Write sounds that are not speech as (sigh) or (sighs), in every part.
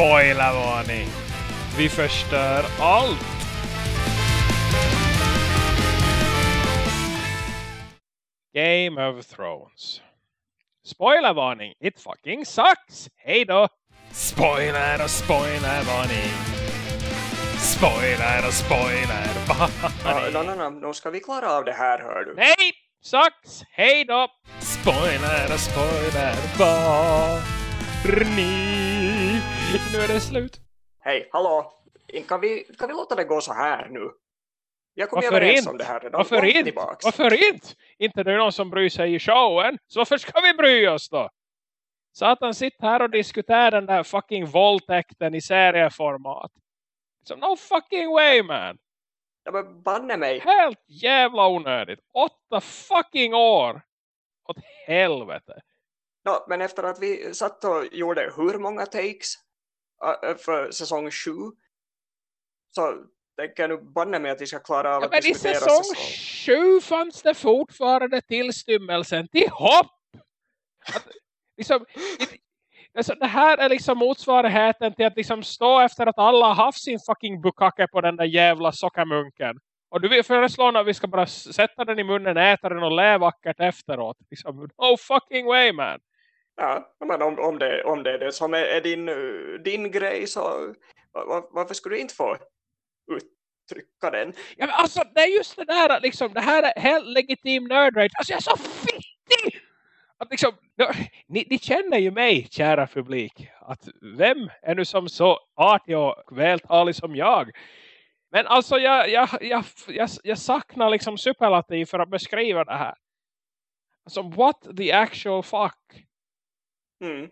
Spoilervarning! Vi förstör allt! Game of Thrones. Spoilervarning! It fucking sucks! Hej då! Spoiler och spoilervarning! Spoiler och spoilervarning! (laughs) Ja, no, no, ska vi klara av det här, hör du. Nej! Sucks! Hej då! Spoiler och spoilervarning! Nu är det slut. Hej, hallå. Kan vi, kan vi låta det gå så här nu? Jag kommer Varför överens inte? om det här redan. Varför Långt inte? tillbaks. Varför inte? Inte det är någon som bryr sig i showen. Så varför ska vi bry oss då? Satan, sitt här och diskutera den där fucking våldtäkten i serieformat. So no fucking way man. Ja, men banne mig. Helt jävla onödigt. Åtta fucking år. Åt helvete. No, men efter att vi satt och gjorde hur många takes för säsong 7 så tänker jag nu banne mig att vi ska klara av Ja, att men i diskutera säsong säsong. 7 fanns det fortfarande tillstymmelsen till hopp. Att, liksom, det, alltså, det här är liksom motsvarigheten till att liksom stå efter att alla har haft sin fucking bukake på den där jävla sockermunken. Och du vill föreslå att vi ska bara sätta den i munnen, äta den och lä vackert efteråt. Liksom, no fucking way man. Ja, men om, om, det, om det är det som är, är din, din grej så var, varför skulle du inte få uttrycka den? Ja, men alltså det är just det där att liksom, det här är helt legitim nerd rage. Alltså jag är så fittig! Att liksom, ni, ni känner ju mig, kära publik. Att vem är nu som så artig och vältalig som jag? Men alltså jag, jag, jag, jag, jag saknar liksom superlativ för att beskriva det här. Alltså what the actual fuck? Mm.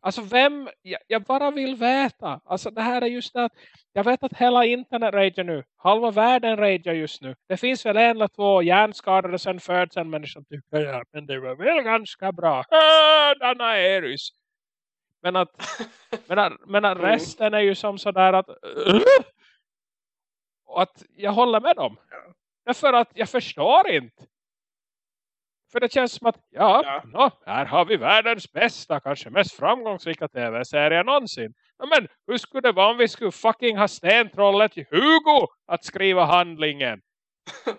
Alltså vem, jag, jag bara vill veta. Alltså det här är just det att jag vet att hela internet ragear nu. Halva världen ragear just nu. Det finns väl en eller två hjärnskadade sen födseln människor som tycker ja, men det var väl ganska bra. (laughs) Ah, Danaerys. Men att, (laughs) men att, men att Mm. resten är ju som sådär att (laughs) och att jag håller med dem. Därför att jag förstår inte. För det känns som att, ja, Ja. Nå, här har vi världens bästa, kanske mest framgångsrika tv-serie någonsin. Ja, Men hur skulle det vara om vi skulle fucking ha stentrollet Hugo att skriva handlingen? (laughs)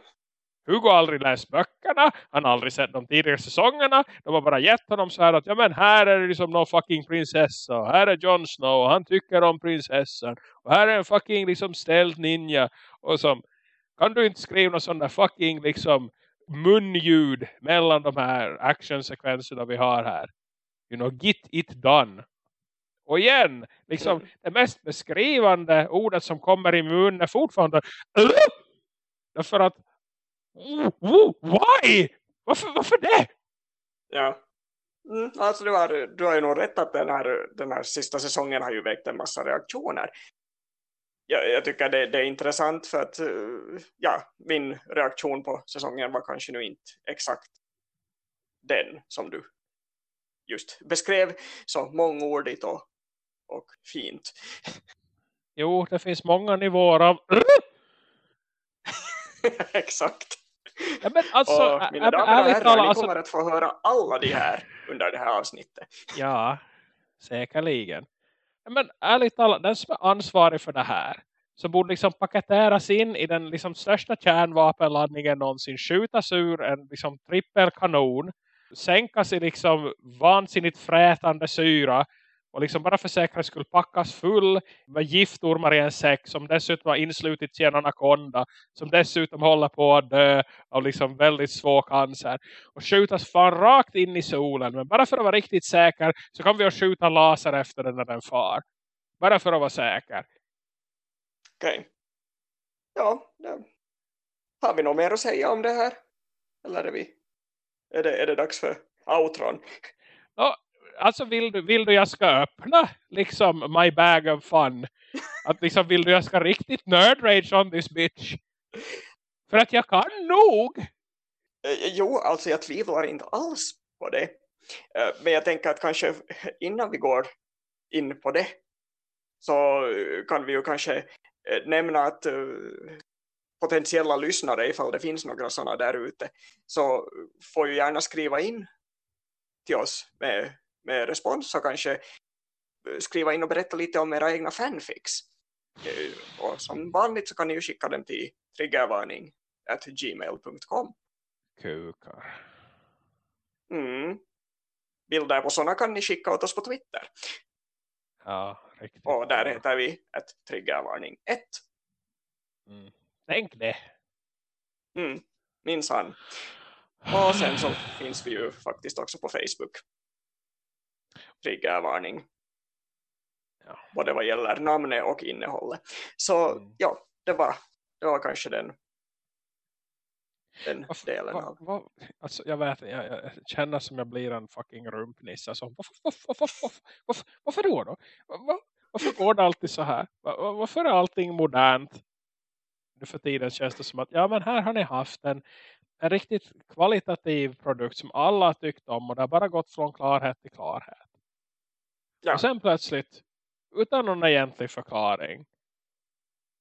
Hugo har aldrig läst böckerna, han har aldrig sett de tidigare säsongerna. De har bara gett honom så här att ja men här är det liksom någon fucking prinsessa och här är Jon Snow och han tycker om prinsessan. Och här är en fucking liksom ställd ninja och som kan du inte skriva någon sån där fucking liksom munljud mellan de här actionsekvenserna vi har här. You know, get it done. Och igen, liksom Mm. det mest beskrivande ordet som kommer i munnen är fortfarande Därför att oh, oh, why? Varför, varför det? Ja. Mm, alltså du har, du har ju nog rätt att den här, den här sista säsongen har ju väckt en massa reaktioner. Jag, jag tycker det, det är intressant för att eh, ja, min reaktion på säsongen var kanske nu inte exakt den som du just beskrev så mångordigt och, och fint. (laughs) Jo, det finns många nivåer av (laughs) exakt. ja, men alltså, och mina damer och herrar, talat, ni alltså, kommer att få höra alla de här under det här avsnittet. Ja, säkerligen. Men ärligt talat, den som är ansvarig för det här så borde liksom paketeras in i den liksom största kärnvapenladdningen någonsin. Skjutas ur en liksom trippelkanon. Sänkas i liksom vansinnigt frätande syra. Och liksom bara för säkerhets skull packas full med giftormar i en säck som dessutom har inslutits i en anakonda. Som dessutom håller på att dö av liksom väldigt svår cancer. Och skjutas fan rakt in i solen. Men bara för att vara riktigt säker så kan vi skjuta laser efter den när den far. Bara för att vara säker. Okej. Ja, ja. Har vi något mer att säga om det här? Eller är, vi, är, det, är det dags för outron? Nå, alltså vill du, vill du jag ska öppna liksom my bag of fun? Att liksom vill du jag ska riktigt nerd rage on this bitch? För att jag kan nog. Eh, jo, alltså jag tvivlar inte alls på det. Eh, men jag tänker att kanske innan vi går in på det så eh, kan vi ju kanske nämna att potentiella lyssnare, ifall det finns några sådana där ute, så får ju gärna skriva in till oss med, med respons så kanske skriva in och berätta lite om era egna fanfics. Eh, och som vanligt så kan ni ju skicka dem till triggervarning gmail.com Kukar. Mm. Bilder på sådana kan ni skicka åt oss på Twitter. Ja, riktigt. Och där heter vi ett triggervarning 1. Mm. Tänk det. Mm. Minsann. Och sen så finns vi ju faktiskt också på Facebook. Triggervarning. Ja. Både vad gäller namnet och innehållet. Så Mm. ja, det var, det var kanske den, den Varför- delen va- av. va- alltså, jag vet jag, jag känner som jag blir en fucking rumpnisse. Alltså, varför, varför, varför, varför, då då? Va- va- Varför går det alltid så här? Va- va- Varför är allting modernt? Nu för tiden känns det som att ja men här har ni haft en, en riktigt kvalitativ produkt som alla tyckt om och det har bara gått från klarhet till klarhet. Ja. Och sen plötsligt, utan någon egentlig förklaring,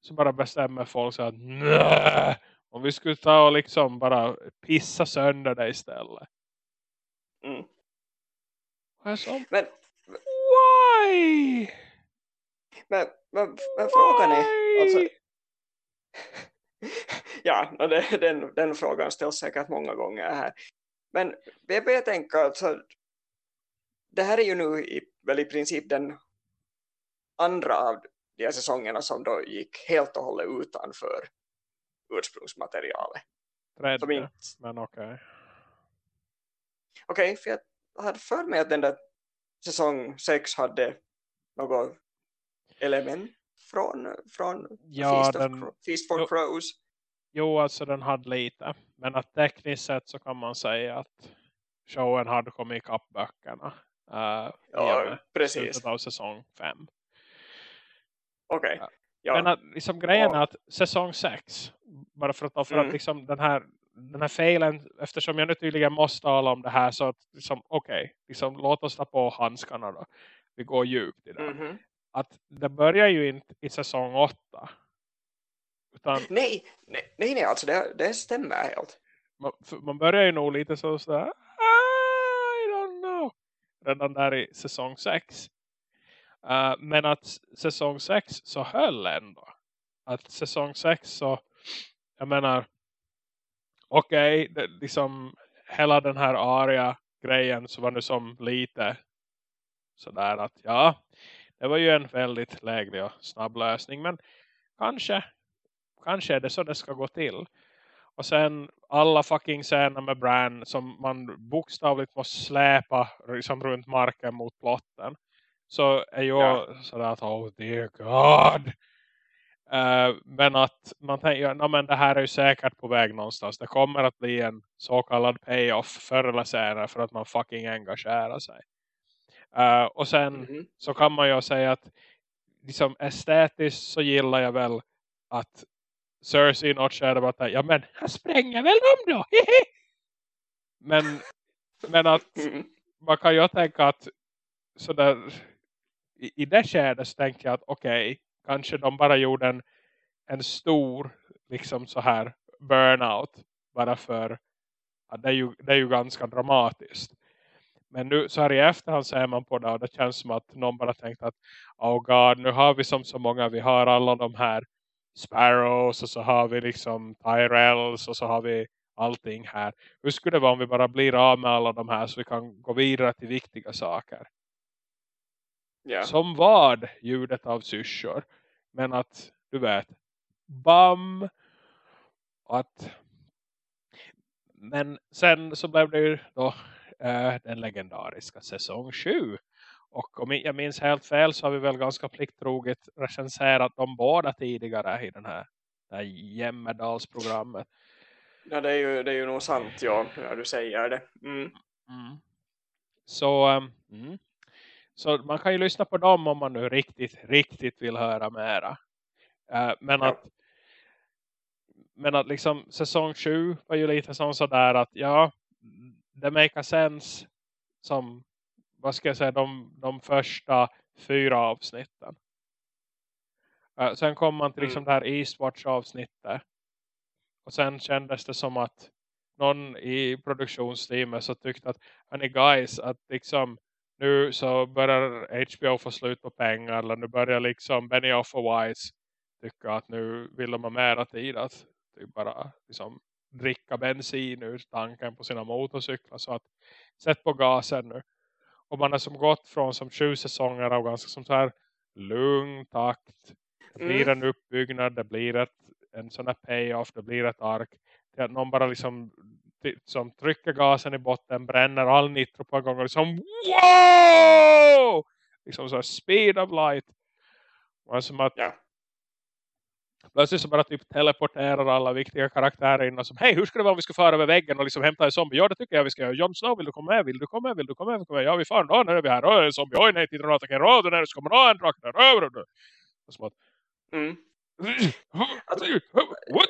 så bara bestämmer folk så att nej, om vi skulle ta och liksom bara pissa sönder det istället. Mm. Som, Men, why? men, men, men frågan är alltså, (laughs) ja, det, den, den frågan ställs säkert många gånger här. Men jag börjar tänka alltså, det här är ju nu i, väl i princip den andra av de här säsongerna som då gick helt och hållet utanför ursprungsmaterialet. Tredje, Som inte, men okej. Okej, för jag hade för mig att den där säsong 6 hade något element från, från Ja, Feast, of den- Cro- Feast for jo. Crows. Jo, alltså den hade lite. Men att tekniskt sett så kan man säga att showen hade kommit ikapp böckerna. Uh, Ja, precis. slutet av säsong 5. Okej. Ja. Ja. Men att, liksom, grejen Ja. är att säsong 6, bara för att, för Mm. att liksom, den här den här failen, eftersom jag nu tydligen måste tala om det här så att liksom, okej, liksom, låt oss ta på handskarna då. Vi går djupt i det. Mhm. Att det börjar ju inte i säsong 8. Utan nej, nej, nej, alltså det, det stämmer helt. man, man börjar ju nog lite så sådär. Redan där i säsong 6. Uh, eh, men att säsong 6 så höll ändå. Att säsong 6 så, jag menar, okej, okay, liksom hela den här aria grejen så var nu som lite sådär att ja, det var ju en väldigt läglig och snabb lösning. Men kanske, kanske är det så det ska gå till. Och sen alla fucking scener med Bran som man bokstavligt måste släpa liksom runt marken mot plotten. Så är ju Ja. sådär att oh dear god. Eh, men att man tänker, ja, "Nå, men det här är ju säkert på väg någonstans. Det kommer att bli en så kallad payoff förr eller senare för att man fucking engagerar sig. Eh, och sen Mhm. så kan man ju säga att liksom estetiskt så gillar jag väl att Cersei i något skede bara att, ja men han spränger väl dem då. men, men att man kan ju tänka att sådär, i, i det skedet så tänkte jag att okej, kanske de bara gjorde en, en stor liksom så här burnout bara för att det är ju, det är ju ganska dramatiskt. Men nu så här i efterhand ser man på det och det känns som att någon bara tänkt att oh god, nu har vi som så många, vi har alla de här Sparrows och så har vi liksom Tyrells och så har vi allting här. Hur skulle det vara om vi bara blir av med alla de här så vi kan gå vidare till viktiga saker? Ja. Som vad ljudet av syrsor. Men att, du vet, bam. Att, men sen så blev det ju då eh, den legendariska säsong 7. Och om jag minns helt fel så har vi väl ganska plikttroget recenserat de båda tidigare i den här, här Jämmerdalsprogrammet. ja, det är ju, det är ju nog sant, ja, när du säger det. Mm. Mm. Så, ehm, mm. så man kan ju lyssna på dem om man nu riktigt, riktigt vill höra mera. Eh, men Ja. att men att liksom säsong 7 var ju lite som sådär att ja, det make sense som, vad ska jag säga, de, de första fyra avsnitten. Eh, sen kom man till liksom Mm. det här Eastwatch avsnittet. Och sen kändes det som att någon i produktionsteamet så tyckte att hörni guys, att liksom nu så börjar HBO få slut på pengar. Eller nu börjar liksom Benioff och Weiss tycka att nu vill de ha mera tid att typ bara liksom dricka bensin ur tanken på sina motorcyklar. Så att sätt på gasen nu. Och man har som gått från som sju säsonger av ganska som så här lugn takt. Det blir Mm. en uppbyggnad, det blir ett, en sån här payoff, det blir ett ark. Till att någon bara liksom som trycker gasen i botten, bränner all nitro på en gång och liksom wow! Liksom så speed of light. Och som att Ja. Plötsligt så bara typ teleporterar alla viktiga karaktärer in och som hej hur ska det vara om vi ska fara över väggen och liksom hämta en zombie? Ja det tycker jag vi ska göra. Jon Snow vill du komma med? Vill du komma med? Vill du komma med? Vill du komma med? Ja vi far. Ja nu är vi här. Åh en zombie. Oj nej titta och attackerar. Åh den här ska man ha en drak där. Att Mm. Alltså- what?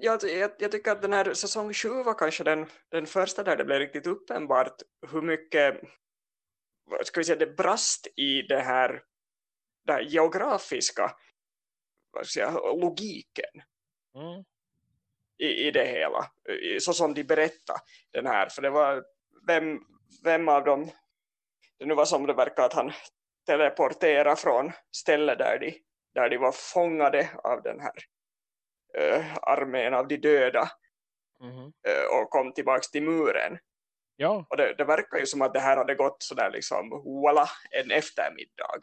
Jag, jag, jag tycker att den här säsong 7 var kanske den, den första där det blev riktigt uppenbart hur mycket ska vi säga, det brast i det här, det här geografiska vad säga, logiken Mm. i, i det hela. I, så som de berättade den här. För det var vem, vem av dem det nu var som det verkar att han teleporterade från stället där de, där de var fångade av den här eh, armén av de döda Mhm. eh, och kom tillbaks till muren. Ja. Och det, det verkar ju som att det här hade gått sådär liksom voila, en eftermiddag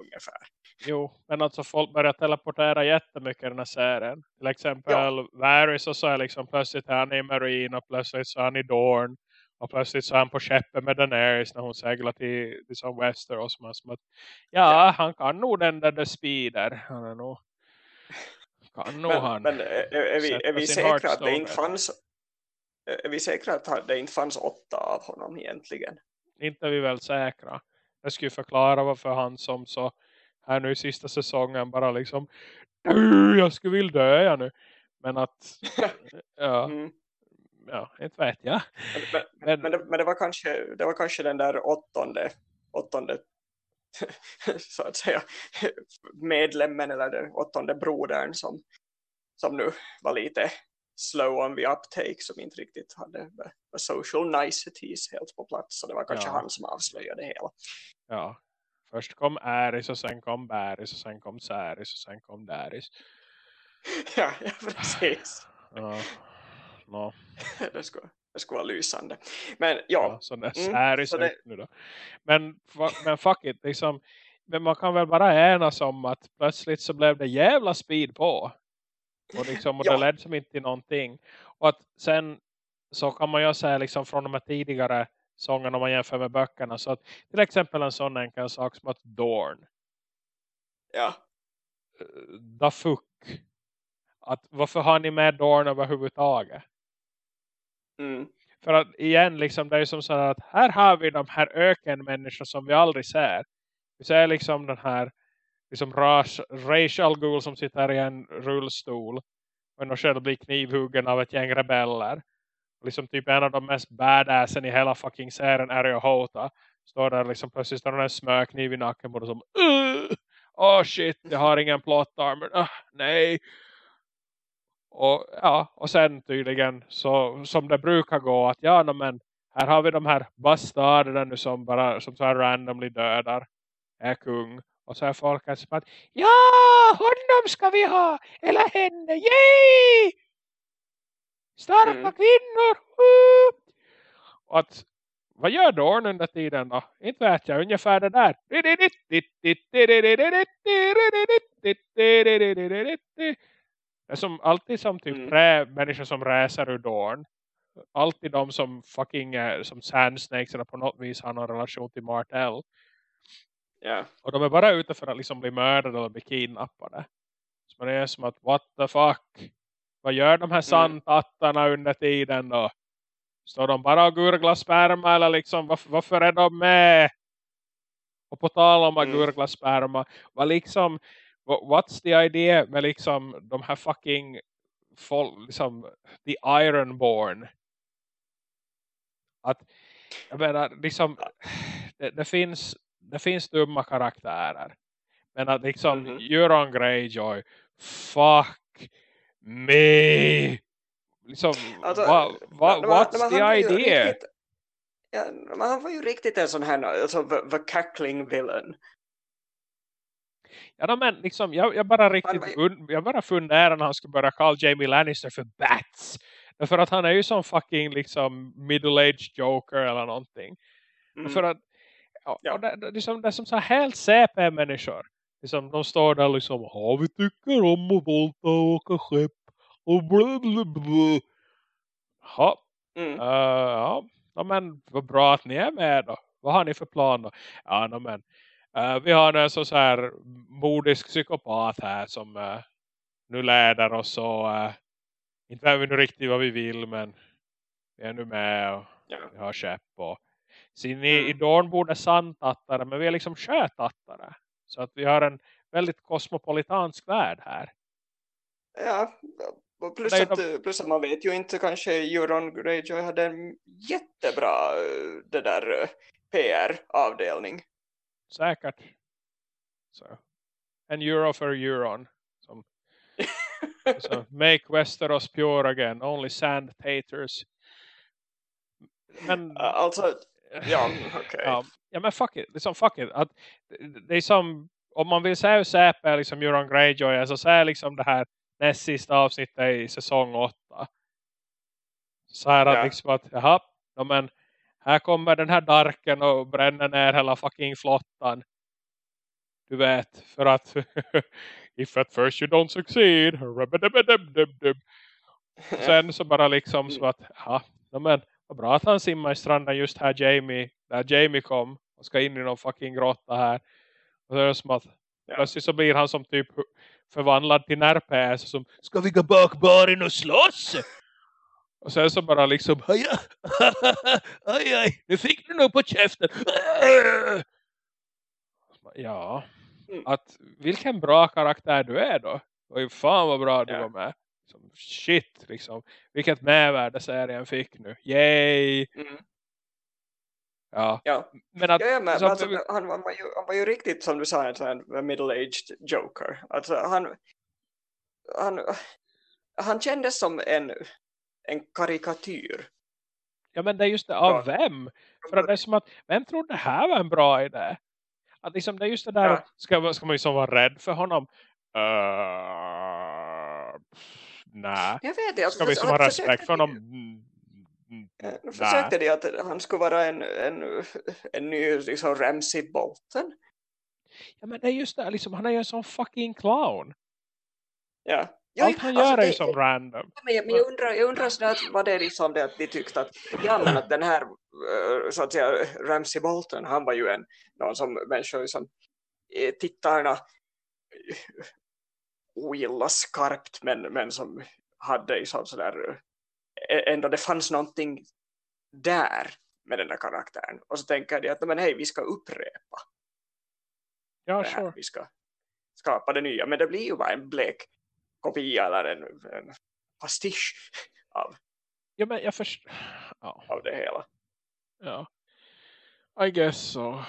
ungefär. Jo, men alltså folk börjar teleportera jättemycket i den här serien. Till exempel Varys och så är liksom plötsligt är han i Marine och plötsligt så är han i Dorn. Och plötsligt så är han på skeppet med Daenerys när hon seglar till, till som Westeros. Är som att, ja, han kan nog den där The Speeder. Han är nog, kan nog Men, han. men är, är, vi, är vi säkra att det inte fanns är vi säkra att det inte fanns åtta av honom egentligen? inte är vi väl säkra. Jag skulle förklara varför han som så här nu i sista säsongen bara liksom "Du, jag skulle vilja dö jag nu. Men att (laughs) ja, Mm. ja, inte vet jag. Men, Men, men, det, men det, var kanske, det var kanske den där åttonde, åttonde (laughs) så att säga medlemmen eller den åttonde brodern som, som nu var lite slow on the uptake som inte riktigt hade social niceties helt på plats så det var kanske Ja. han som avslöjade det hela. ja, först kom Äris och sen kom Bäris och sen kom Säris och sen kom Däris. (laughs) ja, ja, precis. (laughs) Ja, no, (laughs) Det skulle, det skulle vara lysande. Men ja, ja, så det är Mm, så det- nu då. Men, men fuck it, liksom, men man kan väl bara enas om att plötsligt så blev det jävla speed på. Och, liksom, och Ja. det ledde som inte till någonting. Och att sen så kan man ju säga liksom från de här tidigare sångerna om man jämför med böckerna. Så att till exempel en sån enkel sak som att Dorn. ja, The fuck. Att varför har ni med Dorn överhuvudtaget? mm, För att igen liksom det är som så här att här har vi de här ökenmänniskor som vi aldrig ser. Vi ser liksom den här liksom ras, racial ghoul som sitter i en rullstol. Och nog själv blir knivhuggen av ett gäng rebeller. Och liksom typ en av de mest badassen i hela fucking serien är ju Hota. Står där liksom plötsligt står en smörkniv i nacken på det som Åh Åh oh, shit, jag har ingen plot armor. Ah, nej. Och ja, och sen tydligen så som det brukar gå att ja no, men här har vi de här bastarderna nu som bara som så här randomly dödar är kung. Och så är folket som att ja, honom ska vi ha, eller henne, yay! Starka Mm. kvinnor! Och att, vad gör Dorn under tiden då? Inte vet jag, ungefär det där. Det är som alltid som typ Mm. människor som reser ur Dorn. Alltid de som fucking är som Sandsnakes eller på något vis har någon relation till Martell. Ja, Och de är bara ute för att liksom bli mördade eller bli kidnappade. Så man är som att, what the fuck? Vad gör de här sandtattarna under tiden då? Står de bara och gurglar sperma eller liksom, varför, varför är de med? Och på tal om att Mm. gurgla sperma, vad liksom, wha- what's the idea med liksom de här fucking, liksom, the Ironborn? Att, jag menar, liksom, det, (sighs) det finns det finns dumma karaktärer. Men att liksom Mhm. Euron Greyjoy fuck me. Liksom, Alltså, va, va, men- what's men the idea? Riktigt, Ja, men han var ju riktigt en sån här alltså, the, the cackling villain. Ja, men liksom, jag, jag bara riktigt ju... jag bara funderar när han skulle börja kalla Jamie Lannister för Bats. För att han är ju som fucking liksom middle-aged joker eller någonting. Mm. För att ja. det, det, liksom, det är som så här helt CP-människor. Liksom, de står där liksom, ja vi tycker om att volta och åka skepp. Och blablabla. Ja. Mm. Uh, ja. ja, men vad bra att ni är med då. Vad har ni för plan då? Ja, no, men uh, vi har en så, så här modisk psykopat här som uh, nu leder oss och inte vet vi nu riktigt vad vi vill men vi är nu med och ja. vi har skepp och sin i, mm. i Dorn borde sandtattare men vi är liksom sjötattare. Så att vi har en väldigt kosmopolitansk värld här. Ja, plus att, de... plus att man vet ju inte kanske Euron Greyjoy hade en jättebra det där PR-avdelning. Säkert. Så. En euro för Euron. Som, (laughs) så, make Westeros pure again. Only sand taters. Men, alltså, ja, (laughs) okay. ja, ja, men fuck it. Liksom, fuck it. Att, det är som, om man vill säga hur säpe liksom Euron Greyjoy är så säger liksom det här näst sista avsnittet i säsong 8. Så här att ja. liksom att, jaha, ja, men här kommer den här darken och bränner ner hela fucking flottan. Du vet, för att (laughs) if at first you don't succeed (laughs) sen så bara liksom så att ja, men vad bra att han simmar i stranden just här Jamie, där Jamie kom och ska in i någon fucking grotta här. Och så är det som att ja. plötsligt så blir han som typ förvandlad till närpäs som ska vi gå bak baren och slåss? Och sen så bara liksom aj, aj, aj nu fick du nog på käften. Ja, mm. att vilken bra karaktär du är då. Och fan vad bra du var med liksom, shit liksom. Vilket medvärde serien fick nu. Yay! Mm. Ja. ja. Men, att, ja, ja, men, så, alltså, han, han, var ju, han var ju riktigt som du sa en middle-aged joker. Alltså han, han, han kändes som en, en karikatyr. Ja men det är just det, av ja. vem? För att det är som att, vem tror det här var en bra idé? Att liksom det är just det där, ja. ska, ska man ju som vara rädd för honom? Uh, nej. Jag vet det. Ska vi som ha respekt för honom? Mm, nu försökte de att han skulle vara en, en, en ny liksom Ramsey Bolton. Ja men det är just det, liksom, han är ju en sån fucking clown. Ja. Jo, Allt han alltså, gör är ju som random. Men, jag, men jag undrar, jag undrar sådär att vad det är liksom det att de tyckte att, ja, men att den här eh, så att säga Ramsey Bolton, han var ju en någon som människor som eh, tittarna ogilla skarpt men, men som hade liksom sådär ändå det fanns någonting där med den där karaktären. Och så tänker de att men hej vi ska upprepa ja, sure. vi ska skapa det nya. Men det blir ju bara en blek kopia eller en, en pastisch av ja men jag först ja. av det hela. Ja. I guess so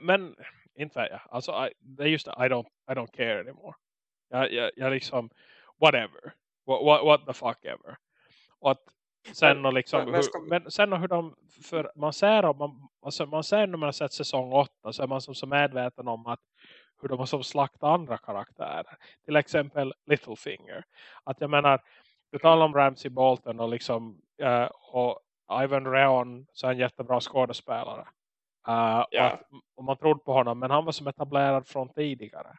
men inte vet jag. Alltså, I, det är just I don't, I don't care anymore. Jag, jag, jag liksom, whatever. What, what, what the fuck ever. Och att sen och liksom, men, hur, men sen och hur de, för man ser om man, alltså man ser när man har sett säsong 8 så är man som så medveten om att hur de har som slaktat andra karaktärer. Till exempel Littlefinger. Att jag menar, du talar om Ramsey Bolton och liksom, uh, och Ivan Reon så är en jättebra skådespelare. Uh, ja. att, och man trodde på honom. Men han var som etablerad från tidigare.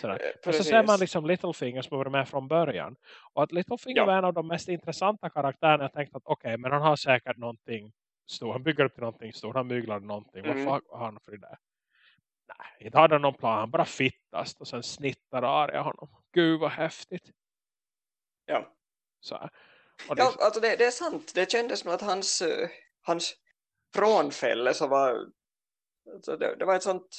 Sådär. Eh, och så ser man liksom Littlefinger som var med från början. Och att Littlefinger ja. var en av de mest intressanta karaktärerna. Jag tänkte att okej, okay, men han har säkert någonting stort. Han bygger upp till någonting stort. Han myglar någonting. Mm. Vad har han för det? Nej, inte hade någon plan. Han bara fittast. Och sen snittar Arya honom. Gud vad häftigt. Ja. Så här. Det... Ja, alltså det, det, är sant. Det kändes som att hans, uh, hans frånfälle så var alltså det, det var ett sånt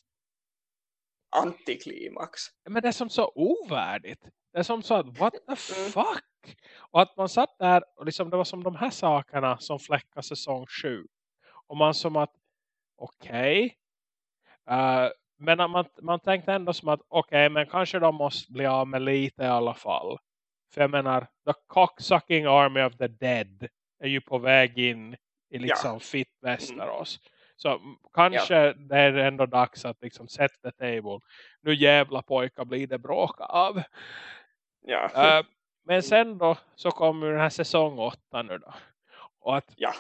antiklimax. Men det är som så ovärdigt. Det är som så att, what the mm. fuck? Och att man satt där och liksom, det var som de här sakerna som fläckade säsong 7. Och man som att, okej. Okay. Uh, eh, men man, man tänkte ändå som att, okej, okay, men kanske de måste bli av med lite i alla fall. För jag menar, the cocksucking army of the dead är ju på väg in i liksom ja. fitt Västerås. Mm. Så kanske ja. det är ändå dags att liksom sätta table. Nu jävla pojkar blir det bråk av. Ja. Uh, men sen då så kommer den här säsong åtta nu då. Och att, ja.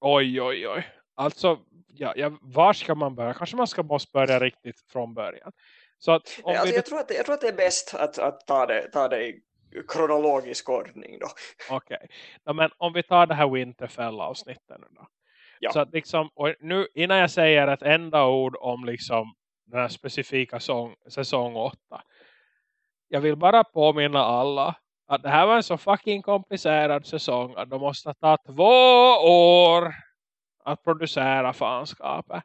Oj, oj, oj. Alltså, ja, ja, var ska man börja? Kanske man ska måste börja riktigt från början. Så att, om alltså, vi... jag, tror att, jag tror att det är bäst att, att ta, det, ta det i kronologisk ordning då. Okej. Okay. Ja, men om vi tar det här Winterfell-avsnitten nu då. Ja. Så att liksom, nu, innan jag säger ett enda ord om liksom den här specifika sång, säsong 8. Jag vill bara påminna alla att det här var en så fucking komplicerad säsong att de måste ta två år att producera fanskapet.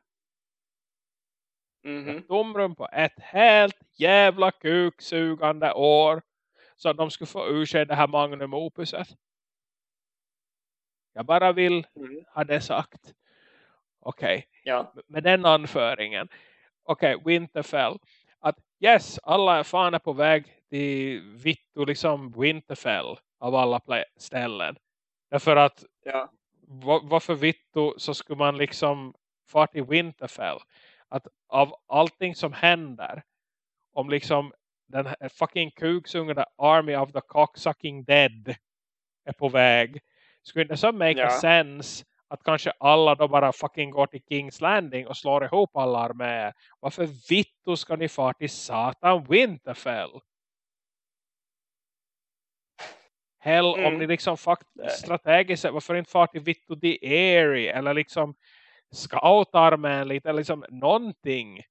Mm -hmm. Tomrum på ett helt jävla kuksugande år. Så att de skulle få ursäkta det här magnum opuset. Jag bara vill mm. ha det sagt. Okej. Okay. Ja. Med den anföringen. Okej, okay, Winterfell. Att yes, alla är fan är på väg till Vittu liksom Winterfell av alla ställen. Därför att ja. varför Vittu så skulle man liksom fara till Winterfell. Att av allting som händer om liksom den här fucking kuksungade Army of the Cocksucking Dead är på väg. Skulle det så make ja. sense att kanske alla då bara fucking går till Kings Landing och slår ihop alla arméer. Varför vittu ska ni fara till Satan Winterfell? Hell mm. om ni liksom faktiskt strategiskt varför inte fara till Vittu the Airy eller liksom scoutarmén lite eller liksom någonting.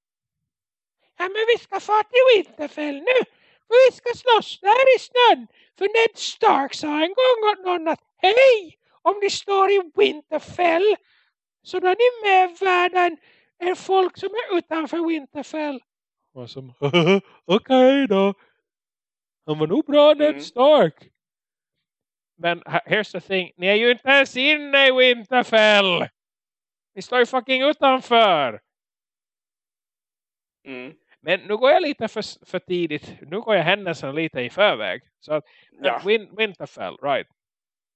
Ja men vi ska fara till Winterfell nu för vi ska slåss där i snön för Ned Stark sa en gång åt någon att hej om ni står i Winterfell så då är ni med världen är folk som är utanför Winterfell. Och som, (laughs) okej okay då. Han var nog bra Ned mm. Stark. Men here's the thing. Ni är ju inte ens inne i Winterfell. Ni står ju fucking utanför. Mm. Men nu går jag lite för, för tidigt. Nu går jag händelserna lite i förväg. Så ja. Win, Winterfell, right.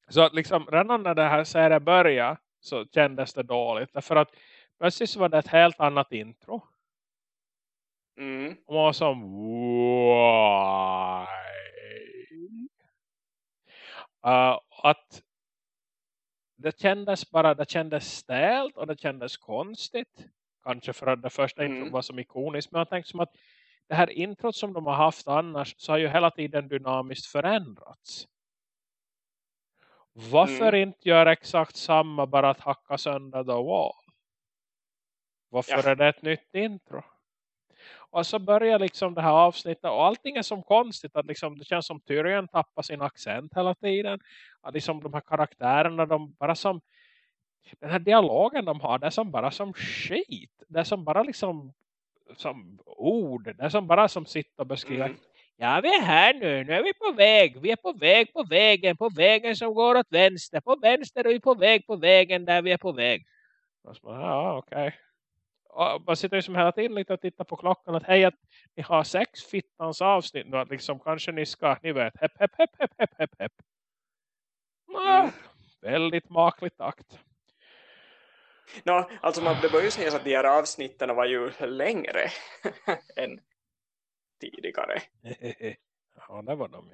Så att liksom redan när det här serien började så kändes det dåligt. Därför att plötsligt så var det ett helt annat intro. Mm. Och man var som why? Uh, att det kändes bara, det kändes stelt och det kändes konstigt. Kanske för att det första mm. introt var så ikoniskt. Men jag tänkte som att det här introt som de har haft annars så har ju hela tiden dynamiskt förändrats. Varför mm. inte göra exakt samma bara att hacka sönder the wall? Varför ja. är det ett nytt intro? Och så börjar liksom det här avsnittet och allting är som konstigt. Att liksom, det känns som Tyrion tappar sin accent hela tiden. Att liksom de här karaktärerna, de bara som den här dialogen de har, det är som bara som skit. Det är som bara liksom som ord. Det är som bara som sitter och beskriver mm. Ja, vi är här nu. Nu är vi på väg. Vi är på väg på vägen. På vägen som går åt vänster. På vänster är vi på väg på vägen där vi är på väg. Ja, okej. Okay. Man sitter ju som hela tiden lite och tittar på klockan. Att hej, att ni har sex fittans avsnitt nu. Att liksom kanske ni ska, ni vet, hepp, hepp, hepp, hepp, hepp, hepp, hepp. Mm. Väldigt makligt akt. (laughs) No, alltså man bör ju säga att de här avsnitten var ju längre (laughs) än tidigare. (laughs) ja, det var de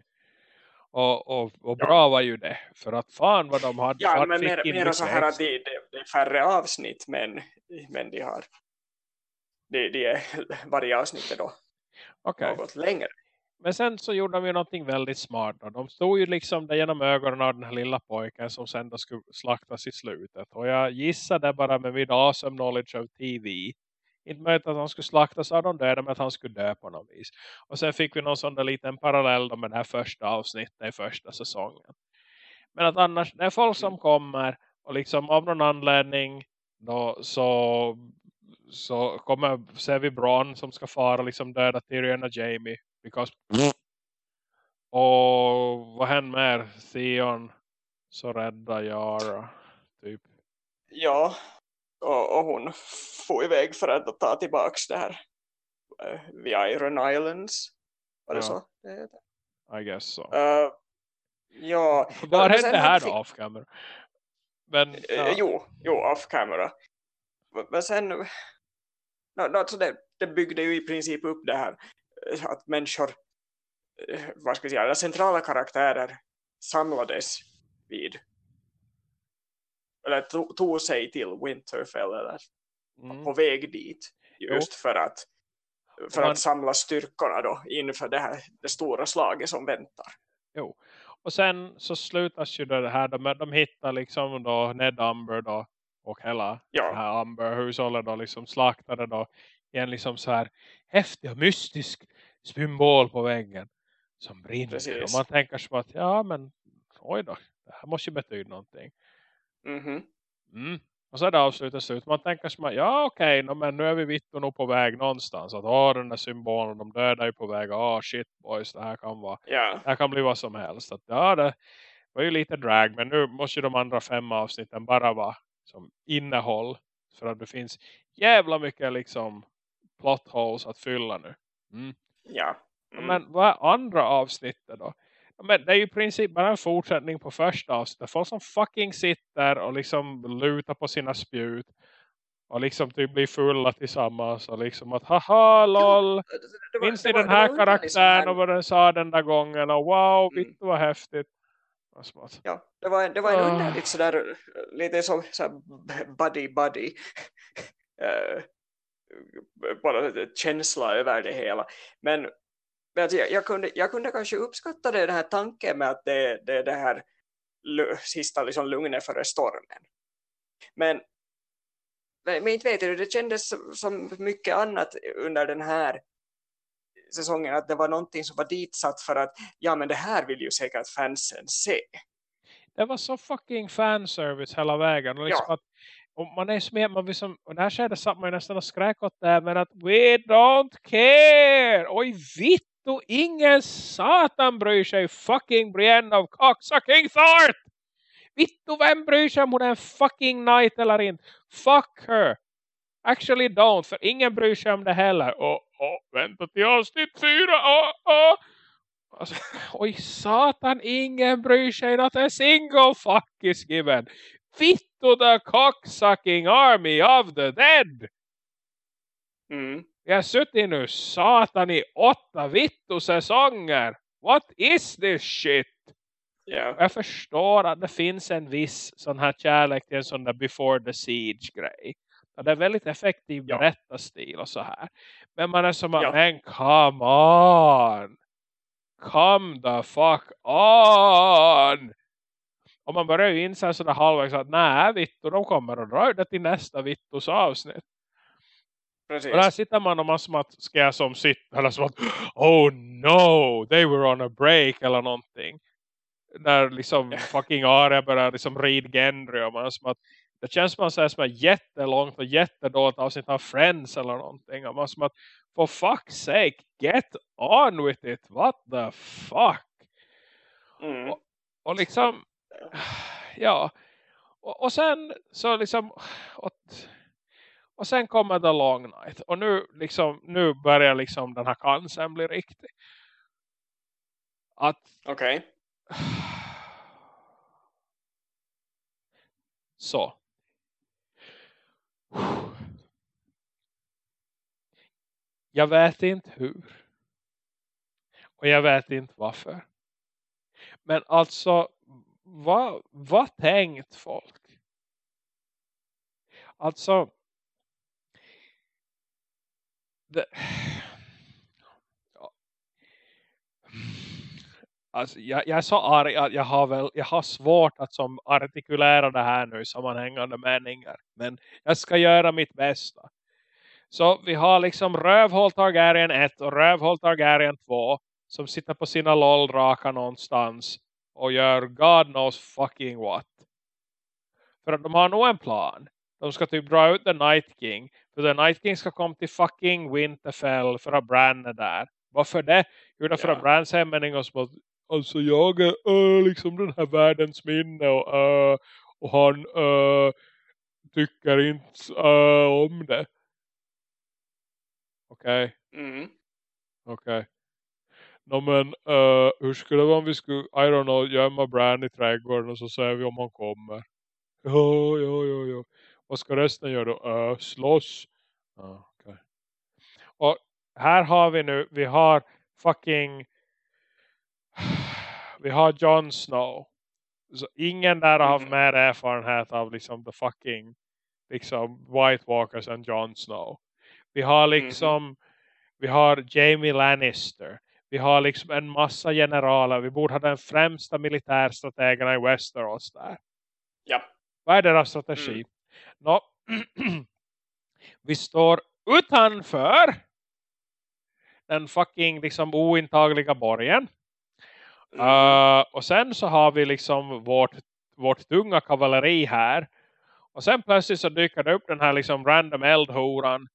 och, och, och bra ja. var ju det. För att fan vad de hade Ja, men mer, mer så här att det, det, det, är färre avsnitt men, men de har det, det är varje avsnitt är då okay. något längre. Men sen så gjorde de ju någonting väldigt smart. Då. De stod ju liksom där genom ögonen av den här lilla pojken som sen då skulle slaktas i slutet. Och jag gissade bara med min awesome knowledge of TV inte möjligt att han skulle slaktas av de döda men att han skulle dö på något vis. Och sen fick vi någon sån där liten parallell med det här första avsnittet i första säsongen. Men att annars, det är folk som kommer och liksom av någon anledning då så så kommer, ser vi Bron som ska fara liksom döda Tyrion och Jamie. Because... Och vad händer mer? Theon så räddar Yara typ. Ja, och, och hon får iväg för att ta tillbaks det här uh, The Iron Islands. Var det ja. så? I guess so. Uh, ja. Vad hände här då off camera? Men, ja. Jo, jo, off camera. Men sen, no, no, alltså det, det byggde ju i princip upp det här att människor, vad ska jag säga, centrala karaktärer samlades vid eller tog, sig till Winterfell eller mm. på väg dit just jo. för att för Man... att samla styrkorna då inför det här det stora slaget som väntar. Jo. Och sen så slutas ju det här de, de hittar liksom då Ned Amber då och hela ja. det här Amber-hushållet då liksom slaktade då en liksom så här häftig och mystisk symbol på väggen som brinner. Precis. Och man tänker som att ja men oj då, det här måste ju betyda någonting. Mm -hmm. mm. Och så är det avslutat slut. Man tänker som att ja okej, okay, men nu är vi vitt nog på väg någonstans. Att ha den där symbolen, de döda är på väg. Ah oh, shit boys, det här kan vara. Yeah. Det här kan bli vad som helst. Att, ja det var ju lite drag. Men nu måste ju de andra fem avsnitten bara vara som innehåll. För att det finns jävla mycket liksom plot holes att fylla nu. Mm. Ja. Mm. Men vad är andra avsnittet då? Men det är ju i princip bara en fortsättning på första avsnittet. Folk som fucking sitter och liksom lutar på sina spjut. Och liksom typ blir fulla tillsammans. Och liksom att haha lol. Ja, Minns ni den här karaktären och vad den sa den där gången. Och wow, mm. vitt vad häftigt. Ja, det var, det var en uh. underligt sådär, lite som sådär buddy buddy. uh, (laughs) bara känsla över det hela. Men men alltså jag, jag, kunde, jag kunde kanske uppskatta det, den här tanken med att det är det, det här sista liksom lugnet före stormen. Men, men inte vet jag, det kändes som mycket annat under den här säsongen att det var någonting som var ditsatt för att ja men det här vill ju säkert fansen se. Det var så fucking fanservice hela vägen. Och liksom ja. att, och man är med, man liksom, och när här satt man ju nästan och skräk åt det här men att we don't care! Oj vitt! Vittu, ingen satan bryr sig fucking Brienne av cocksucking Thart! Vittu, vem bryr sig om hon är en fucking knight eller inte? Fuck her! Actually don't, för ingen bryr sig om det heller. Och, oh, vänta till avsnitt fyra. Oh, oh. Alltså, oj satan, ingen bryr sig. Not a single fuck is given. Vittu, the cocksucking army of the dead. Mm. Jag har suttit nu satan i åtta vittu säsonger. What is this shit? Yeah. Jag förstår att det finns en viss sån här kärlek till en sån där before the siege grej. Det är väldigt effektiv ja. berättarstil och så här. Men man är som att, ja. men come on. Come the fuck on. Och man börjar ju inse sådär halvvägs att nej Vittu, de kommer att dra det till nästa Vittus avsnitt. Precis. Och där sitter man och man som att ska jag som sitta eller som att oh no, they were on a break eller någonting. När liksom fucking Arya börjar liksom read Gendry och man som att det känns som att man som är jättelångt och jättedåligt avsnitt av Friends eller någonting. Och man som att for fuck's sake, get on with it. What the fuck? Mm. Och, och liksom ja. Och, och sen så liksom (sighs) åt, och sen kommer The Long Night. Och nu, liksom, nu börjar liksom den här cancern bli riktig. Att... Okej. (sighs) Okay. Så. (sighs) Jag vet inte hur. Och jag vet inte varför. Men alltså, vad, vad tänkt folk? Alltså, det, Alltså, jag, jag, är så arg att jag har, väl, jag har svårt att som artikulera det här nu i sammanhängande meningar. Men jag ska göra mitt bästa. Så vi har liksom Rövhål Targaryen 1 och Rövhål Targaryen 2 som sitter på sina lollraka någonstans och gör God knows fucking what. För att de har nog en plan. De ska typ dra ut The Night King. För The Night King ska komma till fucking Winterfell för att bränna där. Varför det? Jo, därför ja. att Bran säger meningen och så Alltså jag är uh, liksom den här världens minne och, uh, och han uh, tycker inte om det. Okej. Okay. Mm. Okej. Okay. No, men hur skulle det vara om vi skulle, I don't know, gömma Bran i trädgården och så säger vi om han kommer. Jo, jo, jo, jo. Vad ska resten göra då? Uh, slåss. Uh, okay. Och här har vi nu, vi har fucking vi har Jon Snow. Så ingen där har haft mer erfarenhet av liksom the fucking liksom White Walkers än Jon Snow. Vi har liksom vi har Jamie Lannister. Vi har liksom en massa generaler. Vi borde ha den främsta militärstrategerna i Westeros där. Ja. Vad är deras strategi? Mm. Nå, (clears throat) vi står utanför den fucking liksom ointagliga borgen. Mm. Uh, och sen så har vi liksom vårt, vårt tunga kavalleri här. Och sen plötsligt så dyker det upp den här liksom random eldhoran.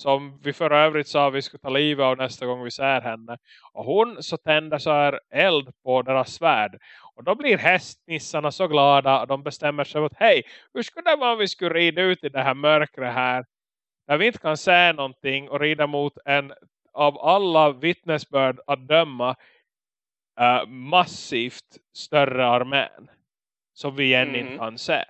Som vi för övrigt sa vi skulle ta livet av nästa gång vi ser henne. Och hon så tänder så här eld på deras svärd. Och då blir hästnissarna så glada. Och de bestämmer sig att hej, hur skulle det vara om vi skulle rida ut i det här mörkret här. Där vi inte kan se någonting och rida mot en av alla vittnesbörd att döma eh, massivt större armén. Som vi än Mhm. inte kan se.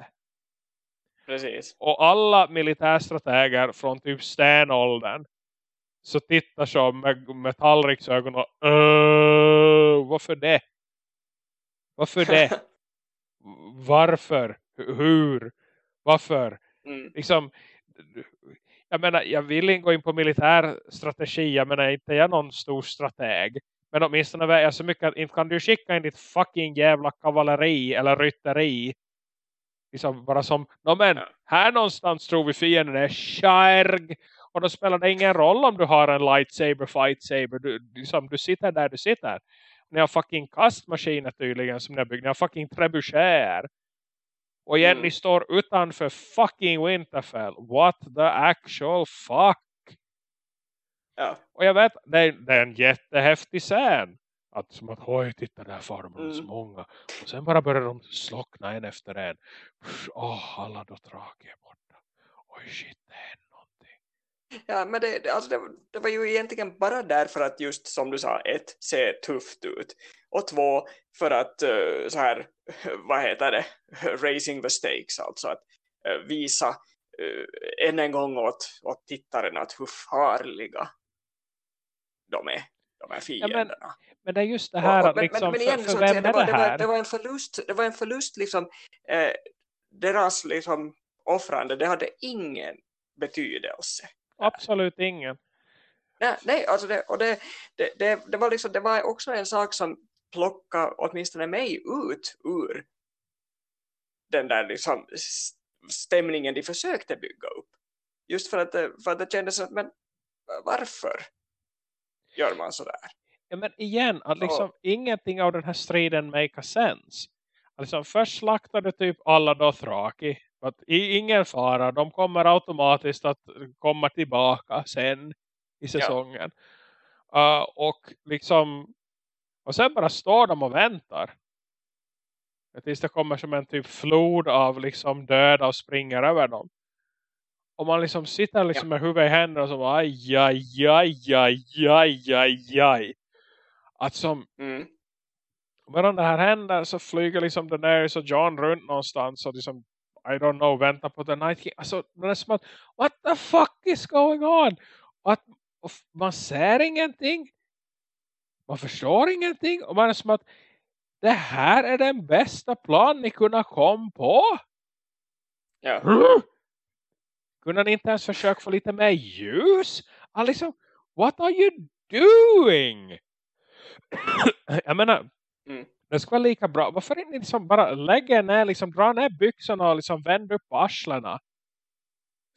Precis. Och alla militärstrateger från typ stenåldern så tittar så med, med tallriksögon och "Öh, varför det? Varför det? (laughs) Varför? Hur? Varför? mm. Liksom, jag menar, jag vill inte gå in på militär strategi. Jag menar, inte jag någon stor strateg. Men åtminstone vet jag så mycket att inte kan du skicka in ditt fucking jävla kavalleri eller rytteri. Liksom bara som, no men, här någonstans tror vi fienden är skärg. Och då spelar det ingen roll om du har en lightsaber, fightsaber. Du, liksom, du sitter där du sitter. Ni har fucking kastmaskiner tydligen som ni har byggt. Ni har fucking trebuchéer. Och igen, Mm. ni står utanför fucking Winterfell. What the actual fuck? Ja. Och jag vet, det är, det är en jättehäftig scen. Att som att, oj titta där farmor så Mm. många. Och sen bara börjar de slockna en efter en. Åh, alla Dothraki är borta. Oj shit, det händer någonting. Ja, men det, alltså det, det var ju egentligen bara därför att just som du sa, ett, se tufft ut. Och två, för att eh, så här, (laughs) vad heter det, (laughs) raising the stakes, alltså att eh, visa uh, än en gång åt, åt tittaren att hur farliga de är, de här fienderna. Men det är just det Och- här och- att men, liksom, men, men igen, för, så för att vem säga, är det, var, det här? det var en förlust, det var en förlust liksom, eh, deras liksom offrande, det hade ingen betydelse. Absolut ingen. Nej, nej alltså det, och det, det, det, det, var liksom, det var också en sak som plockade åtminstone mig ut ur den där liksom stämningen de försökte bygga upp. Just för att, det- för att det kändes att, men varför gör man sådär? Ja, men igen, att liksom ingenting av den här striden make sense. Alltså först slaktade typ alla Dothraki. Att i, ingen fara, de kommer automatiskt att komma tillbaka sen i säsongen. Uh, och liksom och sen bara står de och väntar. Tills det kommer som en typ flod av liksom döda och springer över dem. Och man liksom sitter liksom med huvudet i händerna och så bara, aj, aj, aj, aj, aj, aj, aj. Att som Mm. medan det här händer så flyger liksom Daenerys och John runt någonstans och liksom, I don't know, väntar på The Night King. Alltså, det är som att, what the fuck is going on? Och att och man ser ingenting. Man förstår ingenting. Och man är som att, det här är den bästa plan ni kunde komma på. Ja. Kunde ni inte ens försöka få lite mer ljus? Liksom, what are you doing? (clears throat) Jag menar, Mm. det ska vara lika bra. Varför inte liksom bara lägga ner, liksom dra ner byxorna och liksom vända upp arslena?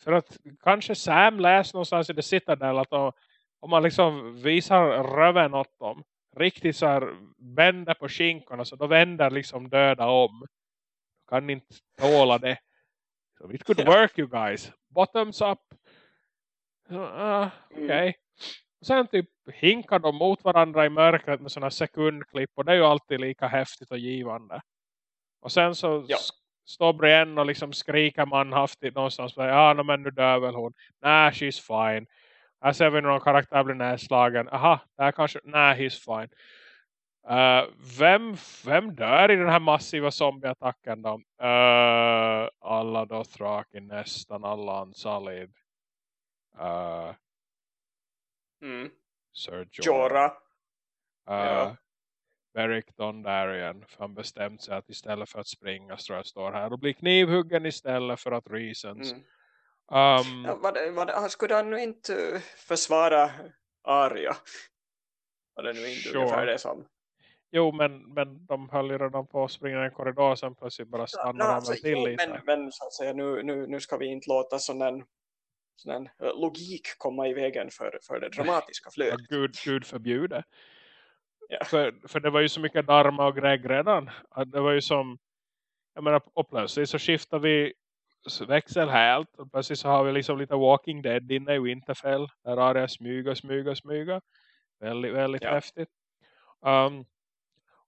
För att kanske Sam läser någonstans i det Citadel att om, om man liksom visar röven åt dem. Riktigt så här vänder på skinkorna så då vänder liksom döda om. Kan inte tåla det. So it could Ja. work you guys. Bottoms up. Uh, Okej. Mm. Och sen typ hinkar de mot varandra i mörkret med sådana sekundklipp. Och det är ju alltid lika häftigt och givande. Och sen så Ja. står Brienne och liksom skriker manhaftigt någonstans. Ja, no, men nu dör väl hon. Nej, she's fine. Här ser vi någon karaktär blir nedslagen. Aha, där kanske, nej, he's fine. Uh, vem, vem dör i den här massiva zombieattacken då? Uh, Bella Dothraki nästan alla Ansalid. Uh, mm. Sir Jorah. Uh, Ja. Beric Dondarrion. För han bestämt sig att istället för att springa så jag står här och blir knivhuggen istället för att reasons. Mm. Um, Ja, vad, vad, han skulle han nu inte eh, försvara Arya? Var det nu inte Sure. ungefär det som... Jo, men, men de höll ju redan på att springa i en korridor sen plötsligt bara Ja, no, de alltså, till jo, lite. men, men så att säga, nu, nu, nu ska vi inte låta sån en, sån en eh, logik komma i vägen för, för det dramatiska (laughs) Ja, flödet. Gud, Gud förbjude. Ja. För, för det var ju så mycket Dharma och Greg redan. Det var ju som, jag menar, och plötsligt så skiftar vi växel helt. Och plötsligt så har vi liksom lite Walking Dead inne i Winterfell. Där Arya smyga, smyga, smyga. Väldigt, väldigt Ja. häftigt. Um,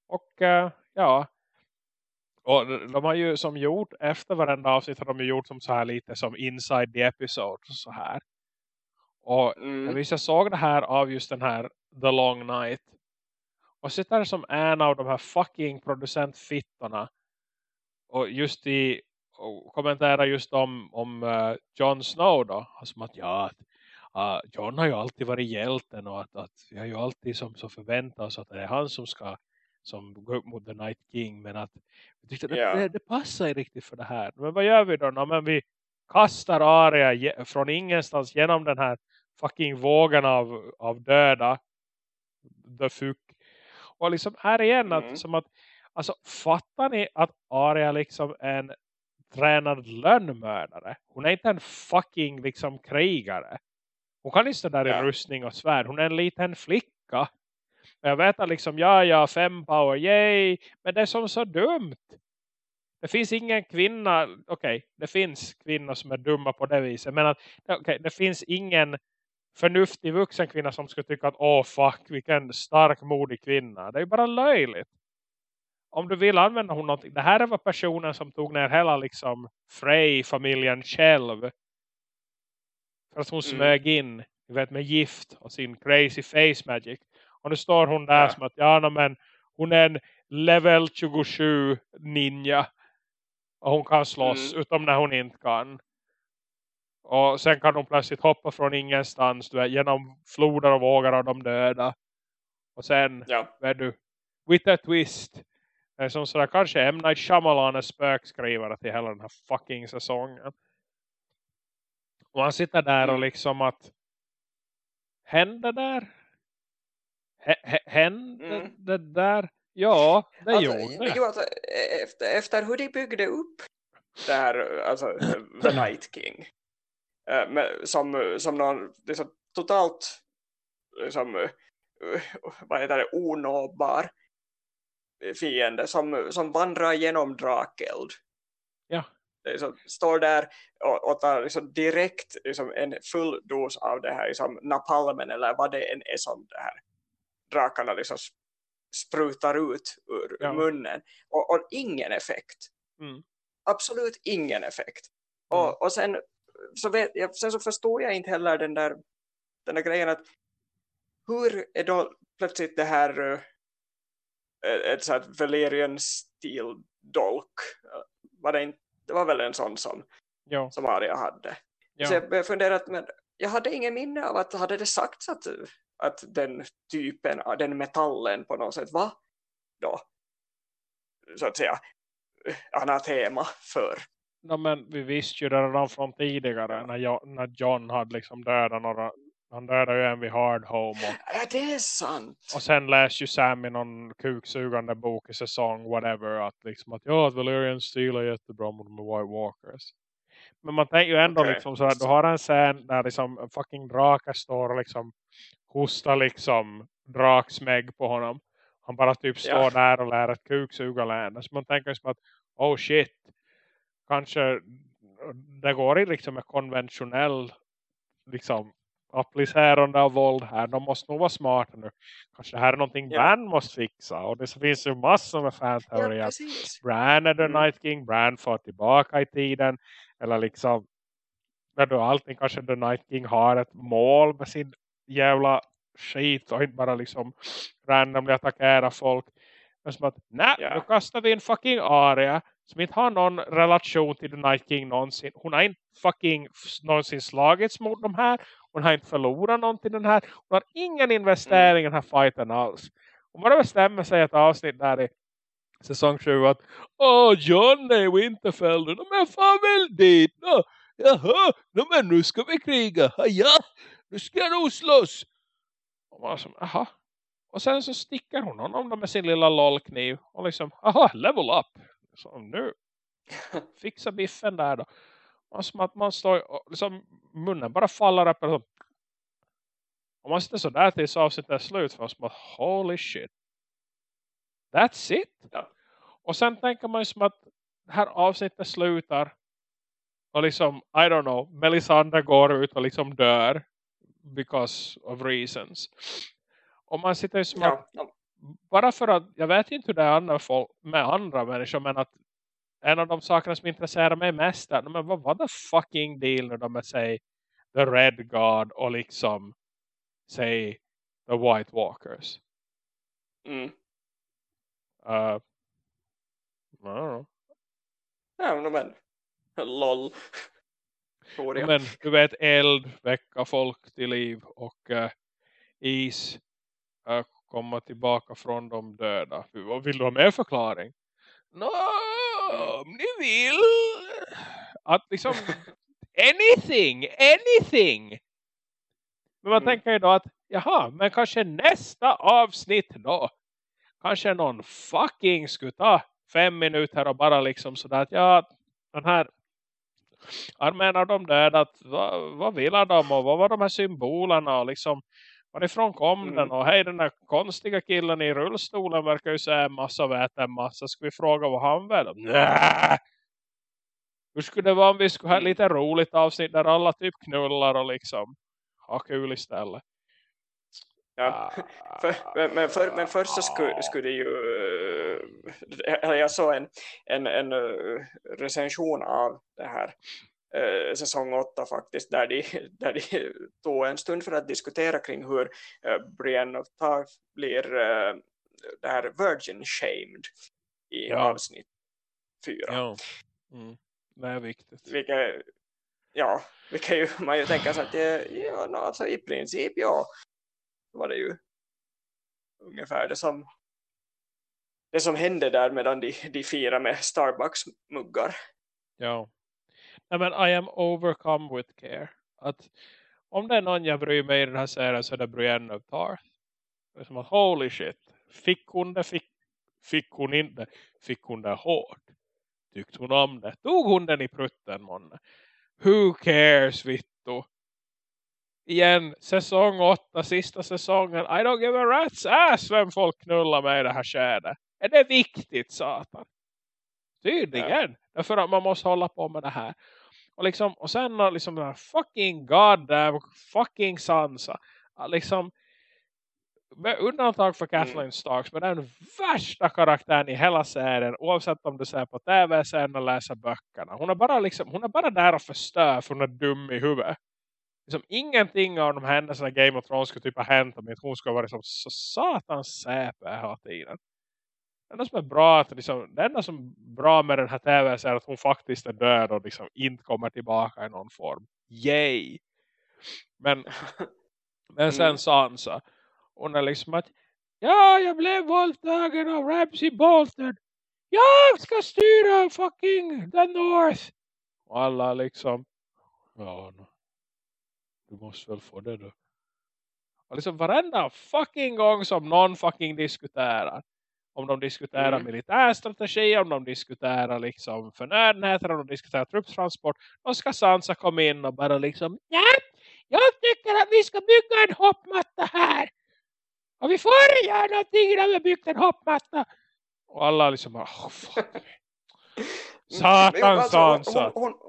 och eh, ja. Och de har ju som gjort, efter varenda avsnitt har de ju gjort som så här lite som inside the episode. Så här. Och Mm. jag såg det här av just den här The Long Night. Och sitter som en av de här fucking producentfittorna. Och just i och kommenterar just om, om uh, Jon Snow då. Som att ja, att, uh, Jon har ju alltid varit hjälten och att, att vi har ju alltid som så förväntat oss att det är han som ska som gå upp mot The Night King. Men att vi tyckte att Ja. det, det passar ju riktigt för det här. Men vad gör vi då? No, men vi kastar Arya från ingenstans genom den här fucking vågen av, av döda. The fuck. Och liksom här igen att, Mm. som att alltså fattar ni att Arya liksom är en tränad lönnmördare? Hon är inte en fucking liksom krigare. Hon kan inte stå där Ja. i rustning och svärd. Hon är en liten flicka. Jag vet att liksom, ja, ja, fem power, yay. Men det är som så dumt. Det finns ingen kvinna, okej, det finns kvinnor som är dumma på det viset. Men att, okej, det finns ingen förnuftig vuxen kvinna som skulle tycka att åh fuck, vilken stark modig kvinna. Det är ju bara löjligt. Om du vill använda hon någonting. Det här var personen som tog ner hela liksom Frey-familjen själv. För att hon Mm. smög in, vet, med gift och sin crazy face magic. Och nu står hon där Ja. som att, ja no, men hon är en level 27 ninja. Och hon kan slåss, Mm. utom när hon inte kan. Och sen kan hon plötsligt hoppa från ingenstans, du vet, genom floder och vågor av de döda. Och sen, Ja. vet du, with a twist. Är som sådär, kanske M. Night Shyamalan är spökskrivare till hela den här fucking säsongen. Och han sitter där och Mm. liksom att hände där? Hände Mm. det där? Ja, det Alltså, gjorde det. alltså, efter, efter hur de byggde upp det här, alltså (clears throat) The Night King eh, med, som, som någon liksom, totalt liksom, eh, vad heter det, onåbar fiende som, som vandrar genom drakeld. Ja. Så, står där och, och tar liksom direkt liksom, en full dos av det här liksom, napalmen eller vad det än är som det här drakarna liksom sp- sprutar ut ur Ja. munnen och, och ingen effekt Mm. absolut ingen effekt Mm. och, och sen, så vet, jag, sen så förstår jag inte heller den där, den där grejen att hur är då plötsligt det här uh, ett sånt Valerian Steel dolk var det, inte, det var väl en sån som, Ja, som Arya hade ja. så jag började fundera att men jag hade ingen minne av att hade det sagts att, att den typen av den metallen på något sätt var då så att säga anatema för No, men vi visste ju det redan från tidigare Ja. när, jag, när John hade liksom dödat några han dödade ju en vid Hard Home och, Ja, det är sant. och sen läste ju Sam i någon kuksugande bok i säsong whatever att liksom att ja, att Valerian Steel är jättebra mot de White Walkers. Men man tänker ju ändå Okej. liksom så att du har en scen där liksom fucking drake står och liksom hostar liksom draksmägg på honom. Han bara typ står Ja. där och lär ett kuksugarländer. Så man tänker som att oh shit kanske det går i liksom en konventionell liksom applicerande av våld här. De måste nog vara smarta nu. Kanske det här är någonting Ja. Bran måste fixa. Och det finns ju massor med Ja, fanteorier. precis. Bran är the Mm. Night King. Bran får tillbaka i tiden. Eller liksom när då allting kanske the Night King har ett mål med sin jävla skit och inte bara liksom randomly attackera folk. Men som att, nej, Ja. nu kastar vi in fucking Aria som inte har någon relation till The Night King någonsin. Hon har inte fucking någonsin slagits mot de här. Hon har inte förlorat någonting den här. Hon har ingen investering i den här fighten alls. Hon bara bestämmer sig ett avsnitt där i säsong 7 att Åh, John är Winterfell. Men fan väl dit. Nå, jaha, men nu ska vi kriga. Ja, nu ska nog slåss. Och man som, aha. Och sen så sticker hon honom med sin lilla lollkniv. Och liksom, aha, level up. Så nu, (laughs) fixa biffen där då. Och som att man står, och liksom munnen bara faller upp. Och, och man sitter sådär tills avsnittet är slut. För som att, holy shit. That's it. Ja. Och sen tänker man ju som att det här avsnittet slutar. Och liksom, I don't know, Melisandre går ut och liksom dör. Because of reasons. Och man sitter som Ja, att, ja. bara för att, jag vet inte hur det är andra folk, med andra människor. Men att en av de sakerna som intresserar mig mest är, men vad var det fucking deal när de är, säg, The Red Guard och liksom, säg, The White Walkers. Mm. Uh, I don't know. Ja, men lol. Men du vet eld väcka folk till liv och eh, is eh, komma tillbaka från de döda. Vad Vill du ha mer förklaring? Nå, om ni vill. Att liksom anything, anything. Men man Mm. tänker ju då att jaha, men kanske nästa avsnitt då. Kanske någon fucking skulle ta fem minuter och bara liksom sådär att ja, den här armén av de döda, att, vad, vad vill de och vad var de här symbolerna och liksom varifrån kom Mm. den och hej den där konstiga killen i rullstolen verkar ju säga en massa och äta en massa, ska vi fråga vad han? Nä! Hur skulle det vara om vi skulle ha Mm. lite roligt avsnitt där alla typ knullar och liksom har kul istället? Ja. För, men, för, men först så skulle, skulle ju eh, eller jag såg en, en, en eh, recension av det här eh, säsong 8 faktiskt där de, (laughs) där de tog en stund för att diskutera kring hur eh, Brienne of Tarth blir eh, det här virgin shamed i Ja. avsnitt 4 Ja. Mm. Det är viktigt. vilket ja, vilket ju, man ju tänker så att det, ja, no, alltså i princip ja var det ju ungefär det som det som hände där medan de, de firar med Starbucks-muggar. Ja. Nej, men I am overcome with care. Att om det är någon jag bryr mig i den här serien så är det Brienne of Tarth. Det är som att holy shit. Fick hon det? Fick, fick hon inte? Fick hon det hårt? Tyckte hon om det? Tog hon den i prutten månne? Who cares Vittu? Igen, säsong 8, sista säsongen. I don't give a rat's ass vem folk knullar med i det här skädet. Är det viktigt satan? Tydligen. Därför att man måste hålla på med det här. Och, liksom, och sen liksom den här fucking goddamn fucking Sansa. Liksom, med undantag för Kathleen Mm. Starks. Men den värsta karaktären i hela serien. Oavsett om du ser på tv-serien eller läser böckerna. Hon är bara, liksom, hon är bara där och förstör för hon är dum i huvudet. Liksom, ingenting av de händelserna Game of Thrones skulle typ ha hänt om hon skulle vara liksom, så satans säpe hela tiden. Det enda som är bra, att liksom, det enda som är bra med den här tv är att hon faktiskt är död och liksom inte kommer tillbaka i någon form. Yay! Men, (laughs) men sen Mm. Sansa, hon är liksom att ja, jag blev våldtagen av Ramsay Bolton. Jag ska styra fucking the North. Och alla liksom, ja, no. Du måste väl få det då. Och liksom varenda fucking gång som någon fucking diskuterar. Om de diskuterar Mm. militärstrategi, om de diskuterar liksom förnödenheter, om de diskuterar trupptransport. Då ska Sansa komma in och bara liksom, ja, jag tycker att vi ska bygga en hoppmatta här. Och vi får göra någonting innan vi byggt en hoppmatta. Och alla liksom bara, oh, fuck. (laughs) Satan, Sansa. hon- hon-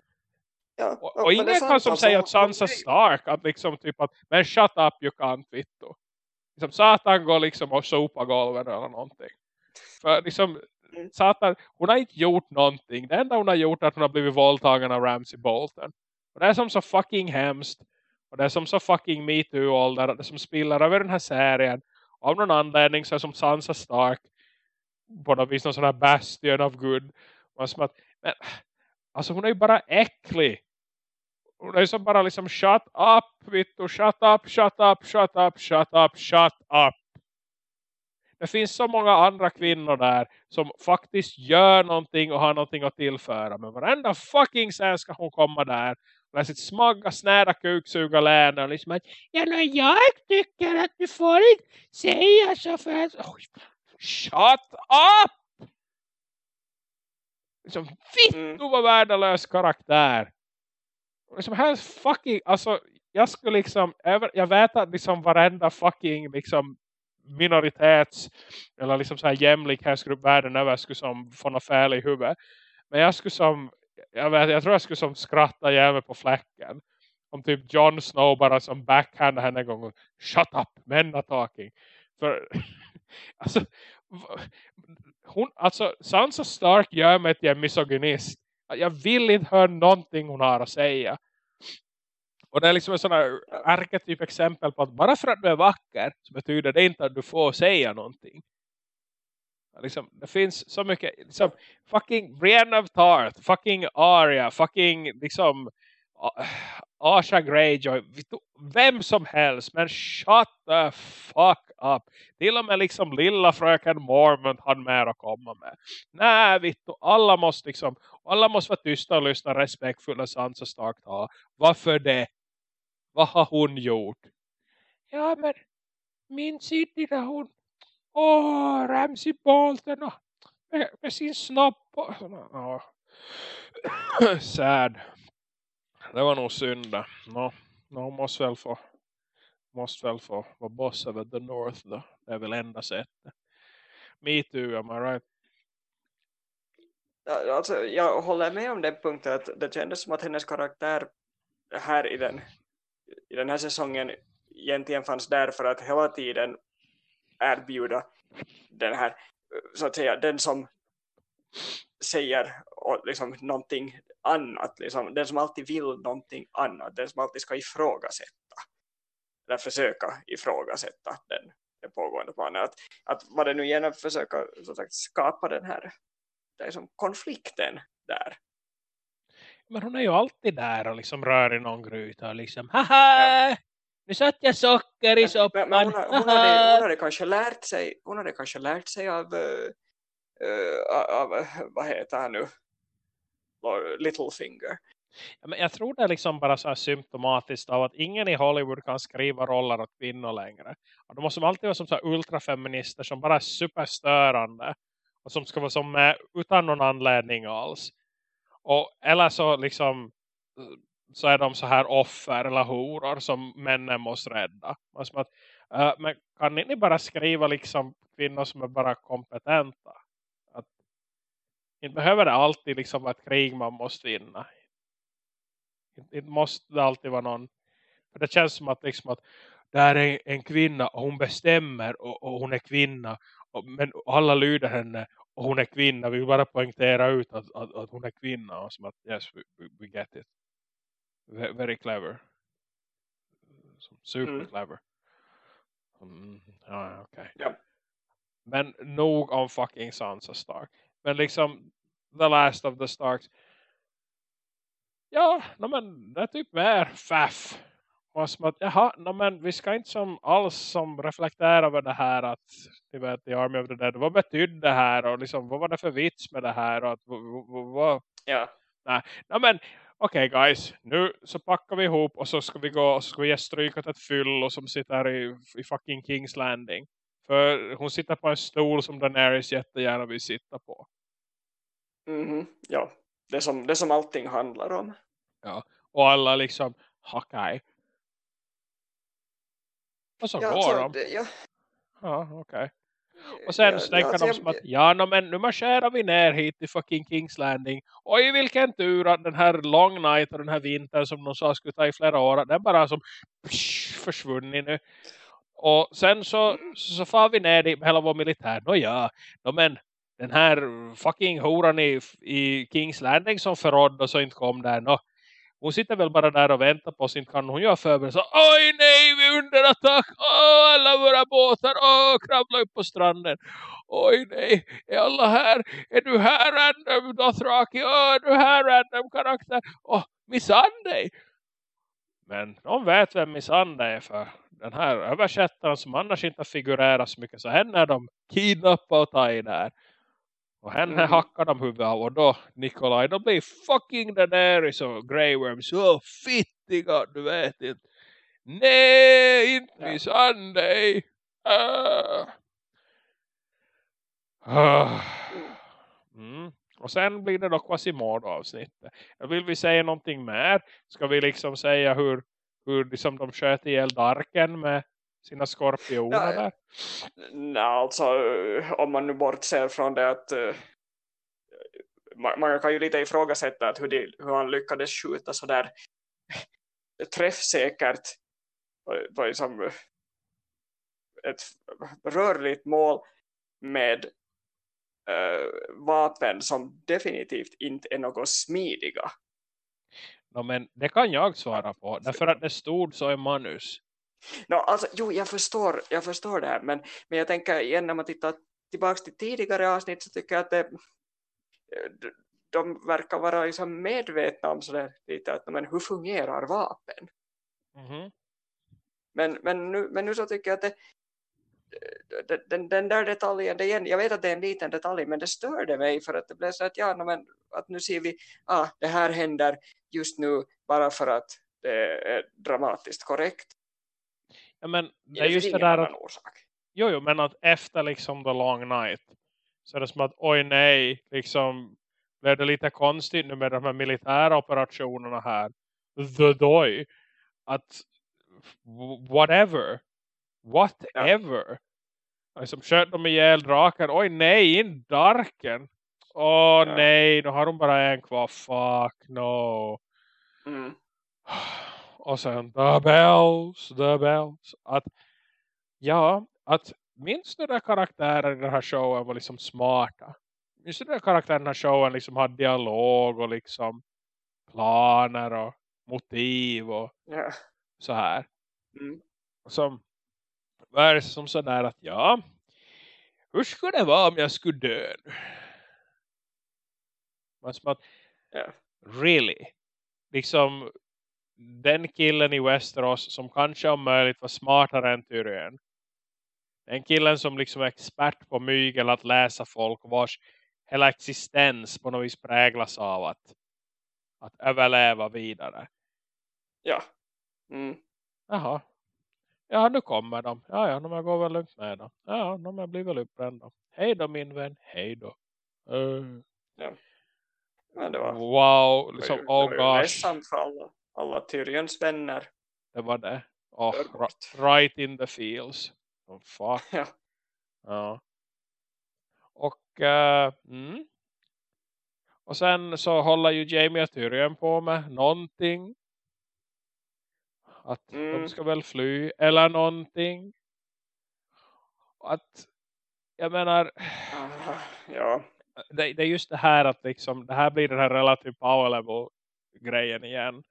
ja, Och, och ingen kan som hon- att Sansa Stark att liksom typ att men shut up you can't vittu. Liksom Satan går liksom och sopa golven eller någonting. För liksom Mm. Satan, hon har inte gjort någonting. Det enda hon har gjort är att hon har blivit våldtagen av Ramsey Bolton. Och det är som så fucking hemskt. Och det är som så fucking MeToo-ålder. Det som spiller över den här serien. Av någon anledning så är som Sansa Stark på något vis någon sån här bastion of good. Man som att, men, alltså hon är ju bara äcklig. Hon är som bara liksom shut up, Vittu, shut up, shut up, shut up, shut up, shut up. Det finns så många andra kvinnor där som faktiskt gör någonting och har någonting att tillföra. Men varenda fucking sen ska hon komma där med sitt smagga, snära kuksuga län och liksom att ja, no, jag tycker att du får inte säga så för att oh, shut up! Liksom, vittu mm. vad värdelös karaktär. Liksom här fucking, alltså jag skulle liksom, jag vet att liksom varenda fucking liksom minoritets eller liksom så här jämlikhetsgrupp världen över skulle som få något fel i huvudet. Men jag skulle som jag, vet, jag tror jag skulle som skratta ihjäl på fläcken. Om typ Jon Snow bara som backhand henne en gång och shut up, men talking. För (laughs) alltså hon, alltså Sansa Stark gör mig till en misogynist. Jag vill inte höra någonting hon har att säga. Och det är liksom en sån här arketyp exempel på att bara för att du är vacker så betyder det inte att du får säga någonting. Liksom, det finns så mycket liksom, fucking Brienne of Tarth, fucking Arya, fucking liksom Asha Greyjoy, vem som helst, men shut the fuck up. Till och med liksom lilla fröken Mormont har mer att komma med. Nej, vittu, alla måste liksom, alla måste vara tysta och lyssna respektfulla och starkt ha. Varför det? Vad har hon gjort? Ja, men min Sidney när hon Åh, Ramsey Bolton med, med sin snopp. Och, (clears throat) Sad. Det var nog synd. No, no, måste väl få måste väl få vara boss över the North då. Det är väl enda sättet. Me too, am I right? Alltså, jag håller med om den punkten att det kändes som att hennes karaktär här i den, i den här säsongen egentligen fanns där för att hela tiden erbjuda den här, så att säga, den som säger liksom någonting annat, liksom, den som alltid vill någonting annat, den som alltid ska ifrågasätta eller försöka ifrågasätta den, den pågående planen. Att, att vad det nu gärna försöka så sagt, skapa den här liksom, konflikten där. Men hon är ju alltid där och liksom rör i någon gryta och liksom, haha, ja nu satt jag socker i soppan. Men, hon, hon, hade, hon, hade, kanske lärt sig, hon hade kanske lärt sig av, uh, av vad heter han nu? Littlefinger. Ja, men jag tror det är liksom bara så symptomatiskt av att ingen i Hollywood kan skriva roller åt kvinnor längre. Och de måste alltid vara som så ultrafeminister som bara är superstörande. Och som ska vara som utan någon anledning alls. Och, eller så liksom så är de så här offer eller horor som männen måste rädda. Alltså att, uh, men kan ni bara skriva liksom kvinnor som är bara kompetenta? Att, inte behöver det alltid liksom vara ett krig man måste vinna. Inte, måste det alltid vara någon. För det känns som att, liksom att det är en, en kvinna och hon bestämmer och, och hon är kvinna. Och, men alla lyder henne och hon är kvinna. Vi vill bara poängtera ut att, att, att hon är kvinna. Och som att yes, we, we get it very clever. Super mm. clever. Mm, ja. Okay. Ja. Men nog om fucking Sansa Stark. Men liksom The Last of the Starks. Ja, no, men det är typ mer faff. Och som att, jaha, no, men vi ska inte som alls som reflektera över det här att ni vet, The Army of the Dead, vad betydde det här och liksom, vad var det för vits med det här och att, vad, ja. Nej, no, men okej okay guys, nu så packar vi ihop och så ska vi gå och så ska vi ge stryk åt ett fyllo som sitter i, i fucking Kings Landing. För hon sitter på en stol som Daenerys jättegärna vill sitta på. Mm ja, det som, det som allting handlar om. Ja, och alla liksom. Och så ja, går så, de. Det, ja, ja okej. Okay. Och sen ja, tänker ja, de som att ja no, men nu marscherar vi ner hit till fucking Kings Landing. Oj vilken tur att den här long night och den här vintern som de sa skulle ta i flera år. Den bara som psh, försvunnit nu. Och sen så, så far vi ner i hela vår militär. Nå ja, no, men den här fucking horan i, i Kings Landing som förrådd och så inte kom där. No, hon sitter väl bara där och väntar på sin kan hon göra förberedelse. Oj nej, vi är under attack. Åh, alla våra båtar. Åh, krabbla upp på stranden. Oj nej, är alla här? Är du här random Dothraki? Åh, är du här random karaktär? Åh, Missandei. Men de vet vem Missandei är för den här översättaren som annars inte figurerar så mycket. Så henne är de kidnappade och tar där. Och henne mm. hackar de huvudet av och då Nikolaj, då blir fucking Daenerys och Grey Worm så fittiga, du vet inte. Nej, inte ja. Missandei. Uh. Uh. Mm. Och sen blir det då Quasimodo avsnittet. Vill vi säga någonting mer? Ska vi liksom säga hur, hur liksom de sköt ihjäl Darken med sina skorpioner där? Nej, alltså om man nu bortser från det att uh, man, man, kan ju lite ifrågasätta att hur, de, hur han lyckades skjuta så där (laughs) träffsäkert på, liksom ett rörligt mål med uh, vapen som definitivt inte är något smidiga. No, men det kan jag svara på. Därför att det stod så i manus. No, alltså, jo, jag förstår, jag förstår det här. Men, men jag tänker igen när man tittar tillbaka till tidigare avsnitt så tycker jag att det, de verkar vara liksom medvetna om sådär lite att men hur fungerar vapen? Mm -hmm. men, men, nu, men nu så tycker jag att det, den, den där detaljen, det igen, jag vet att det är en liten detalj men det störde mig för att det blev så att, ja, men, att nu ser vi ah, det här händer just nu bara för att det är dramatiskt korrekt. Men det är just det där att, orsak. Jo, jo, men att efter liksom The Long Night så är det som att, oj nej, liksom blev det lite konstigt nu med de här militära operationerna här. The Doi. Att whatever whatever. Ja. Som sköt de ihjäl draken. Oj nej, in darken. Åh oh, ja. nej, nu har de bara en kvar. Fuck no. Mm. (sighs) Och sen the bells, the bells. Att, ja, att minns du där karaktärer i den här showen var liksom smarta? Minns du där karaktärer i den här showen liksom hade dialog och liksom planer och motiv och yeah. så här. Mm. Som vad är det som sådär att ja, hur skulle det vara om jag skulle dö nu? Man som att, yeah. really? Liksom den killen i Westeros som kanske om möjligt var smartare än Tyrion. Den killen som liksom är expert på mygel att läsa folk vars hela existens på något vis präglas av att, att överleva vidare. Ja. Mm. Jaha, Ja, nu kommer de. Ja, ja, de går väl lugnt med dem. Ja, de blir väl upprända. Hej då min vän, hej då. Uh. Ja. Men det var, wow, liksom, det var oh det var ju alla, alla Tyrions vänner. Det var det. Oh, right in the fields. Oh, fuck. Ja. ja. Och, uh, mm. och sen så håller ju Jamie och Tyrion på med någonting att mm. de ska väl fly eller någonting. Att jag menar ja. Det, det, är just det här att liksom, det här blir den här relativ power level grejen igen.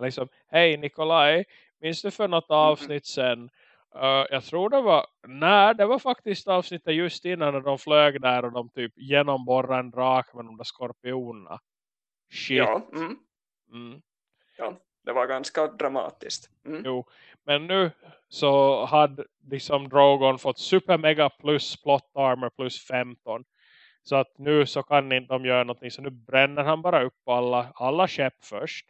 Liksom, hej Nikolaj, minns du för något avsnitt sen? Uh, jag tror det var, nej det var faktiskt avsnittet just innan när de flög där och de typ genomborrade en drak med de där skorpionerna. Shit. Ja, mm. Mm. ja det var ganska dramatiskt. Mm. Jo, men nu så hade liksom Drogon fått super mega plus plot armor plus 15. Så att nu så kan inte de göra någonting. Så nu bränner han bara upp alla, alla skepp först.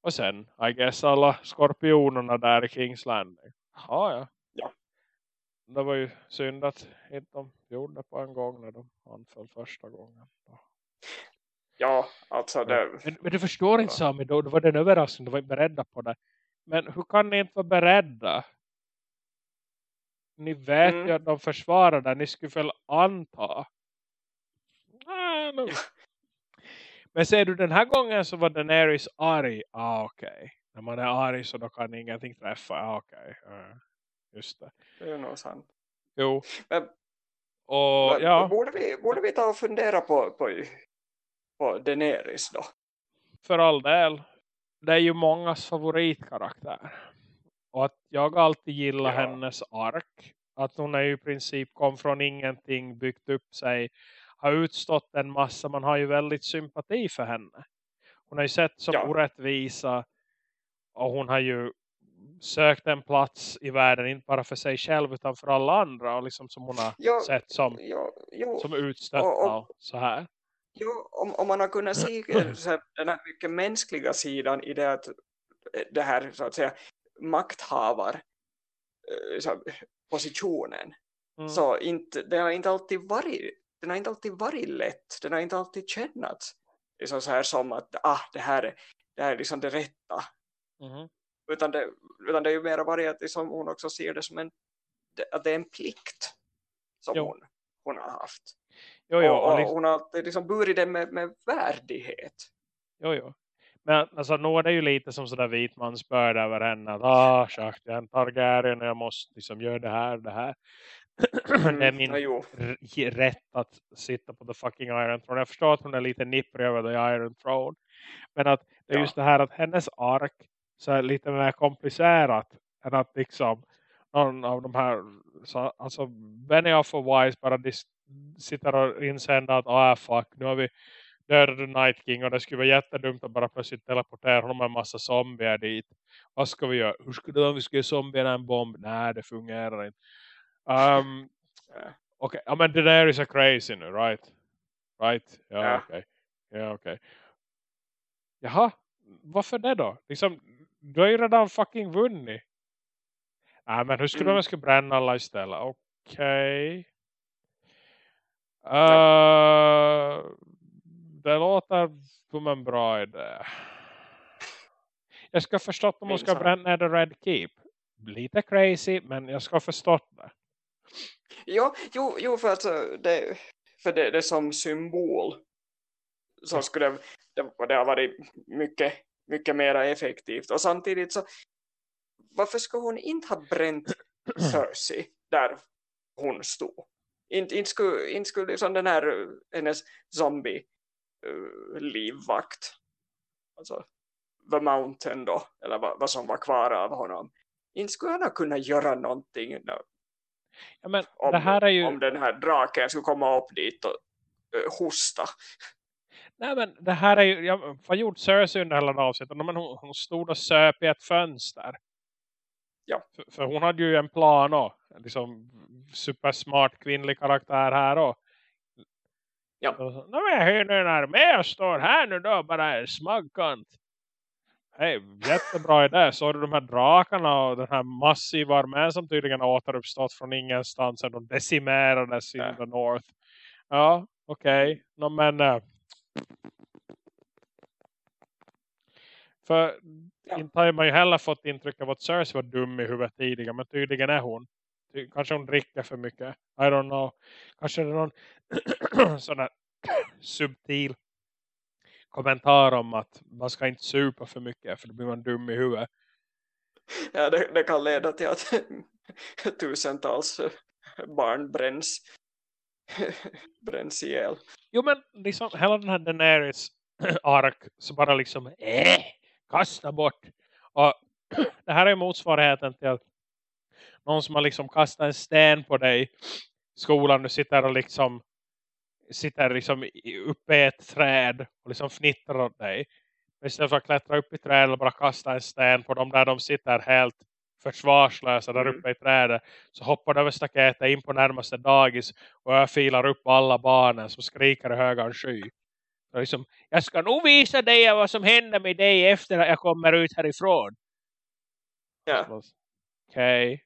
Och sen, I guess, alla skorpionerna där i Kings Landing. Ja, ja. ja. Det var ju synd att inte de gjorde det på en gång när de anföll första gången. Ja, alltså det... Men, men du förstår inte Sami, då, då var det en överraskning, du var inte beredda på det. Men hur kan ni inte vara beredda? Ni vet mm. ju att de försvarar det, ni skulle väl anta. Ah, no. (laughs) Men ser du, den här gången så var Daenerys arg. Ah, okej. Okay. När man är arg så då kan ingenting träffa. Ah, okej. Okay. Uh, just det. Det är nog sant. Jo. Men, och, men, ja. borde, vi, borde vi ta och fundera på, på på Daenerys då? för all del. Det är ju mångas favoritkaraktär. Och att jag alltid gillar ja. hennes ark. Att hon är ju i princip kom från ingenting, byggt upp sig. Har utstått en massa. Man har ju väldigt sympati för henne. Hon har ju sett som ja. orättvisa. Och hon har ju sökt en plats i världen. Inte bara för sig själv utan för alla andra. Och liksom som hon har ja, sett som, ja, ja. som utstötta och, och, så här. Jo, om, om man har kunnat se (clears throat) den här mycket mänskliga sidan i det att det här så att säga makthavar eh, så, positionen mm. så inte, det har inte alltid varit den har inte alltid varit lätt den har inte alltid kännats liksom så här som att ah, det här är, det här är liksom det rätta mm. utan, det, utan det är ju mer varit att liksom hon också ser det som en att det är en plikt som hon, hon har haft jo, jo, och, och liksom... hon har alltid liksom burit det med, med värdighet jo, jo. Men alltså, nu är det ju lite som sådär vitmansbörd över henne. Att, ah, schakt, jag är en Targaryen och jag måste liksom göra det här, det här. Det är min ja, rätt att sitta på the fucking Iron Throne. Jag förstår att hon är lite nipprig över the Iron Throne. Men att det är just det här att hennes ark så är lite mer komplicerat än att liksom någon av de här så, alltså Benioff och Wise bara sitter och insänder att ah fuck, nu har vi dödade Night King och det skulle vara jättedumt att bara plötsligt teleportera honom en massa zombier dit. Vad ska vi göra? Hur skulle om vi skulle zombierna en bomb? Nej, det fungerar inte. Um, Okej, okay. men det där är crazy nu, right? Right? Ja, ja. okej. Okay. Ja. Okay. Jaha, varför det då? Liksom, du har ju redan fucking vunnit. Nej, men hur skulle mm. man ska bränna alla istället? Okej. Okay. Uh, det låter som en bra idé. Jag ska förstå att man ska bränna The Red Keep. Lite crazy, men jag ska förstå det. Ja, jo, jo för att eh, det, för det, det som symbol så skulle det, det, det ha varit mycket, mycket mer effektivt. Och samtidigt så varför skulle hon inte ha bränt (clears throat) Cersei där hon stod? Inte, inte skulle, inte skulle liksom den här hennes zombie uh, livvakt alltså The Mountain då eller vad, vad, som var kvar av honom inte skulle han kunna göra någonting ja, men om, det här är ju... om den här draken skulle komma upp dit och uh, hosta Nej men det här är ju, jag, vad gjort Cersei under hela avsnittet? Men hon, hon stod och söp i ett fönster. Ja. För, för, hon hade ju en plan och liksom supersmart kvinnlig karaktär här och Ja. Nu är jag en armé och står här nu då bara en Hej, jättebra idé. Så du de här drakarna och den här massiva armén som tydligen har återuppstått från ingenstans. De decimerades ja. in the north. Ja, okej. Okay. No, men... Uh, för ja. inte har man ju heller fått intryck av att Cersei var dum i huvudet tidigare. Men tydligen är hon. Kanske hon dricker för mycket. I don't know. Kanske det är någon (clears throat) sån här subtil kommentar om att man ska inte supa för mycket för då blir man dum i huvudet. Ja, det, det kan leda till att (laughs) tusentals barn bränns (laughs) bränns ihjäl. Jo men liksom hela den här Daenerys (clears throat) ark så bara liksom äh, kasta bort. Och (clears throat) det här är motsvarigheten till att någon som har liksom kastat en sten på dig skolan du sitter och liksom sitter liksom uppe i ett träd och liksom fnittrar åt dig. Men istället för att klättra upp i trädet och bara kasta en sten på dem där de sitter helt försvarslösa där mm. uppe i trädet så hoppar de över staketet in på närmaste dagis och jag filar upp alla barnen som skriker i högan sky. Så liksom, jag ska nog visa dig vad som händer med dig efter att jag kommer ut härifrån. Ja. Okej. Okay.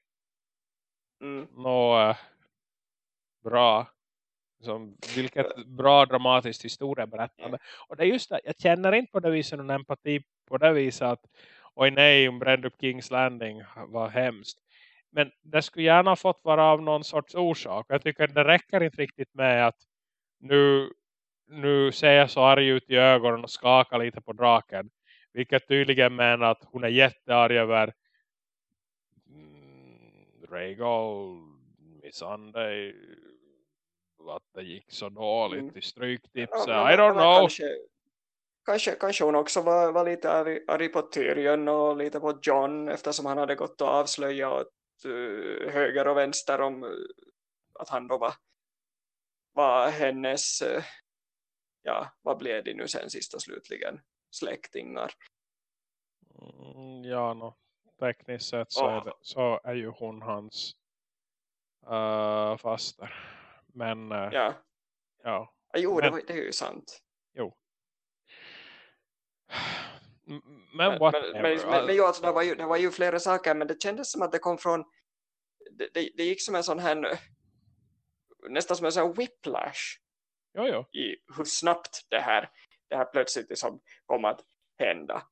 Mm. Nå, uh, bra. Som, vilket bra dramatiskt historieberättande. Och det är just det, jag känner inte på det viset någon empati på det viset att oj nej, om brände upp Kings Landing var hemskt. Men det skulle gärna fått vara av någon sorts orsak. Jag tycker det räcker inte riktigt med att nu, nu ser jag så arg ut i ögonen och skakar lite på draken. Vilket tydligen menar att hon är jättearg över Rhaegal Missandei att det gick så dåligt mm. i stryktipset. Ja, I don't know. Kanske, kanske, kanske hon också var, var lite arg, på Tyrion och lite på John eftersom han hade gått och avslöjat uh, höger och vänster om uh, att han då var, var hennes uh, ja, vad blev det nu sen sist och slutligen släktingar mm, ja, no. tekniskt sett så, oh. är det, så är ju hon hans uh, faster men uh, ja. ja. Jo, men, det, var, det är ju sant. Jo. Men, men, men, men, men, men alltså, det, var ju, det var ju flera saker men det kändes som att det kom från det, det, det gick som en sån här nästan som en sån här whiplash jo, jo. i hur snabbt det här, det här plötsligt liksom kom att hända.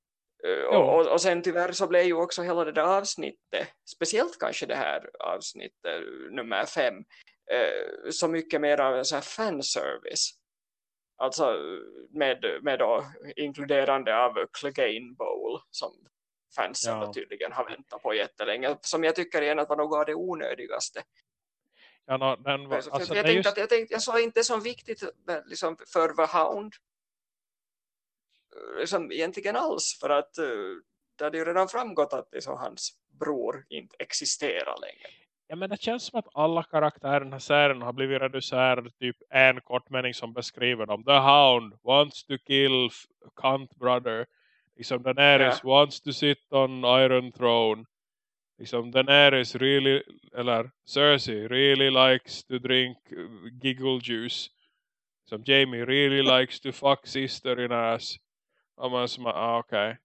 Och, och, och, sen tyvärr så blev ju också hela det där avsnittet, speciellt kanske det här avsnittet nummer fem, uh, så mycket mer av sån här fanservice. Alltså med, med då inkluderande av Clegane Bowl som fansen ja. tydligen har väntat på jättelänge. Som jag tycker igen att var något av det onödigaste. Ja, no, den var, alltså, jag, tänkte just... att, jag, tänkte, jag sa inte så viktigt liksom, för The Hound liksom, egentligen alls för att uh, det hade ju redan framgått att liksom, hans bror inte existerar längre. Ja, men det känns som att alla karaktärer i den här serien har blivit reducerade typ en kort mening som beskriver dem. The Hound wants to kill Cunt Brother. Liksom Daenerys yeah. wants to sit on Iron Throne. Liksom Daenerys really, eller Cersei really likes to drink uh, giggle juice. Som Jamie really likes to fuck sister in ass. Och man som, ah, okej. Okay.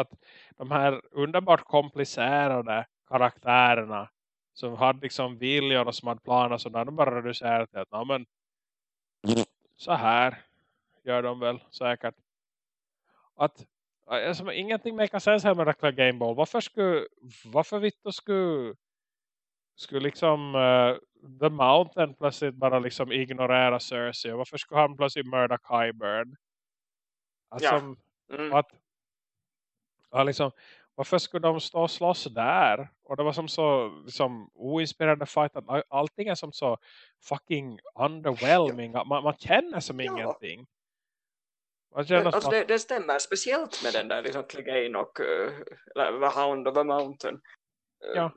Att de här underbart komplicerade karaktärerna som hade liksom viljor och som hade planer så där de bara reducerade till att men, så här gör de väl säkert. Att alltså, ingenting makar sense här med Rekla Game Ball. Varför skulle varför Vitto skulle skulle liksom uh, The Mountain plötsligt bara liksom ignorera Cersei. Varför skulle han plötsligt mörda Kyburn? Alltså, ja. Mm. att, ja, liksom, varför skulle de stå och slåss där? Och det var som så liksom, oinspirerande fight att allting är som så fucking underwhelming. Ja. Man, man känner som ja. ingenting. alltså det, det, stämmer speciellt med den där liksom Clegane och uh, The Hound of the Mountain uh, ja.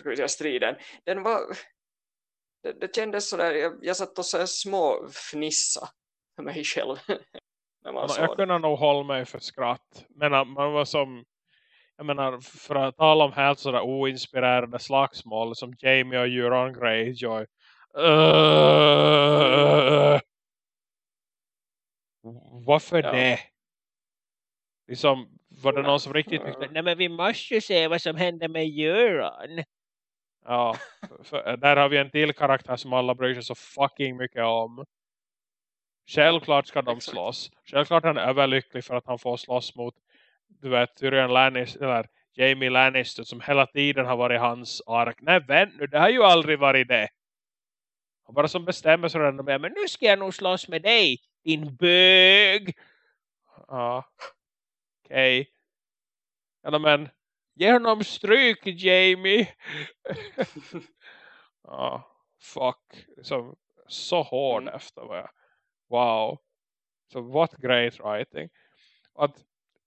ska säga, striden. Den var det, det kändes sådär, jag, jag satt och så små fnissa för mig själv (laughs) jag kunde nog hålla mig för skratt. Men man var som jag menar, för att tala om helt sådär oinspirerade slagsmål som Jamie och Euron Greyjoy. Uh, varför ja. det? Liksom, var det någon som riktigt tyckte, nej men vi måste ju se vad som händer med Euron. Ja, för, där har vi en till karaktär som alla bryr sig så fucking mycket om. Självklart ska de slåss. Självklart är han överlycklig för att han får slåss mot du vet, Tyrion Lannister eller Jamie Lannister som hela tiden har varit hans ark. Nej, vänt nu, det har ju aldrig varit det. Han bara som bestämmer sig redan med, men nu ska jag nog slåss med dig, din bög. Ja, okej. Okay. Eller men, ge honom stryk, Jamie. (laughs) ja, fuck. Som, så hård mm. efter vad jag wow. Så what great writing. Att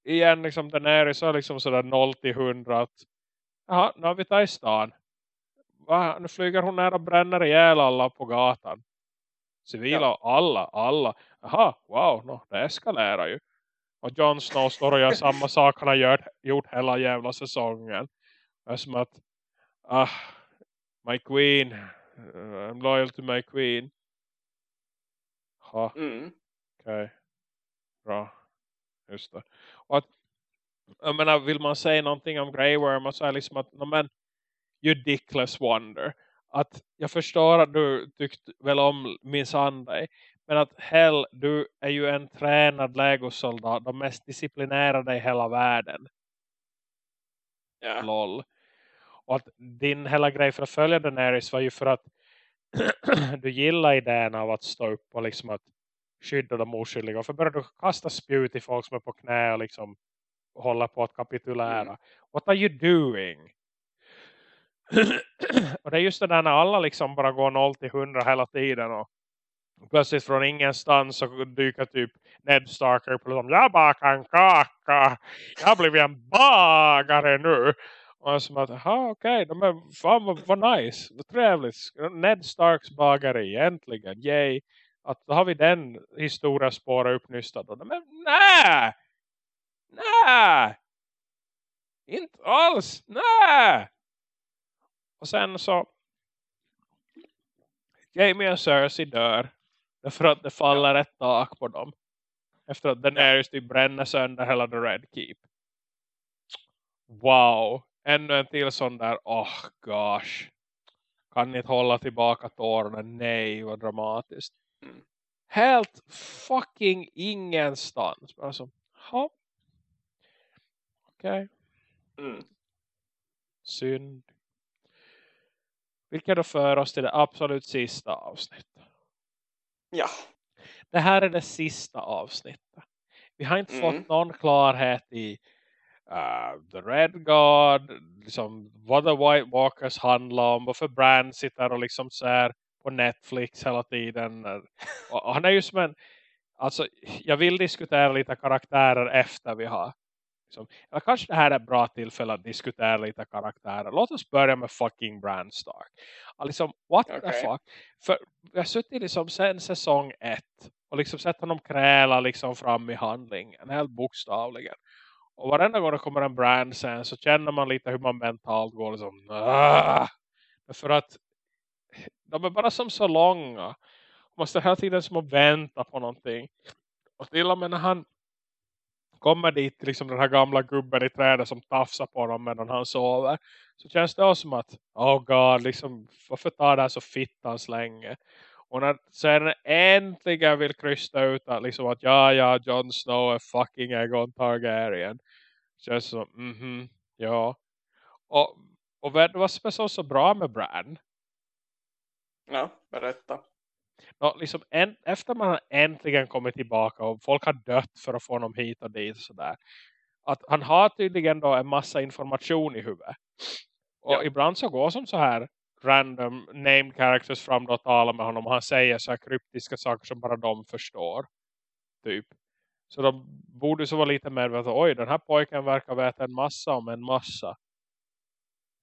igen liksom den är så liksom sådär 0 till 100 att jaha, nu har vi tagit stan. Va? Nu flyger hon ner och bränner ihjäl alla på gatan. Civila, ja. alla, alla. Jaha, wow, no, det eskalerar ju. Och Jon Snow står och gör (laughs) samma sak han har gjort, gjort hela jävla säsongen. Det är som att, ah, my queen, I'm loyal to my queen. Ha. Mm. Okej. Okay. Bra. Just det. Och att, jag menar, vill man säga någonting om Grey Worm så är liksom att, men, you dickless wonder. Att jag förstår att du tyckte väl om min Sunday. Men att hell, du är ju en tränad legosoldat. De mest disciplinerade i hela världen. Ja. Lol. Och att din hela grej för att följa Daenerys var ju för att (clears throat) du gillar idén av att stå upp och liksom att skydda de oskyldiga. För börjar du kasta spjut i folk som är på knä och liksom håller på att kapitulera. Mm. What are you doing? och det är just det där när alla liksom bara går 0 till 100 hela tiden och plötsligt från ingenstans så dyker typ Ned Stark upp och liksom, jag bakar en kaka. Jag blivit en bagare nu. Och jag som att, okej, okay, de är, fan vad, vad nice, vad trevligt. Ned Starks bagare egentligen, yay. Att då har vi den historia spåra uppnystad. Men nej! Nej! Inte alls, nej! Och sen så Jamie och Cersei dör. Därför att det faller ett tak på dem. Efter att Daenerys typ bränner sönder hela The Red Keep. Wow. Ännu en till sån där. Oh gosh. Kan ni inte hålla tillbaka tårarna? Nej, vad dramatiskt. Mm. Helt fucking ingenstans. Alltså, ha. Okej. Okay. Mm. Synd. Vilket då för oss till det absolut sista avsnittet. Ja. Det här är det sista avsnittet. Vi har inte mm. fått någon klarhet i uh, The Red God, liksom, vad The White Walkers handlar om, varför Brand sitter och liksom så på Netflix hela tiden. Och han är ju som en, alltså jag vill diskutera lite karaktärer efter vi har Liksom. Eller kanske det här är ett bra tillfälle att diskutera lite karaktärer. Låt oss börja med fucking Bran Stark. Liksom, what okay. the fuck? För vi har suttit liksom sen säsong ett. Och liksom sett honom kräla liksom fram i handlingen. Helt bokstavligen. Och varenda gång det kommer en Bran sen så känner man lite hur man mentalt går liksom. Aah! För att de är bara som så långa. Man måste hela tiden som att vänta på någonting. Och till och med när han kommer dit liksom den här gamla gubben i trädet som tafsar på honom medan han sover. Så känns det också som att, oh god, liksom, varför tar det här så fittans länge? Och när sen äntligen vill krysta ut att, liksom att ja, ja, Jon Snow är fucking Egon Targaryen. Känns som, mhm, mm ja. Och, och vad som är så, så bra med Bran? Ja, berätta no, liksom en, efter man äntligen kommit tillbaka och folk har dött för att få honom hit och dit och sådär. Att han har tydligen då en massa information i huvudet. Och ja. ibland så går som så här random name characters fram och talar med honom och han säger så här kryptiska saker som bara de förstår. Typ. Så de borde så vara lite medvetna. Oj, den här pojken verkar veta en massa om en massa.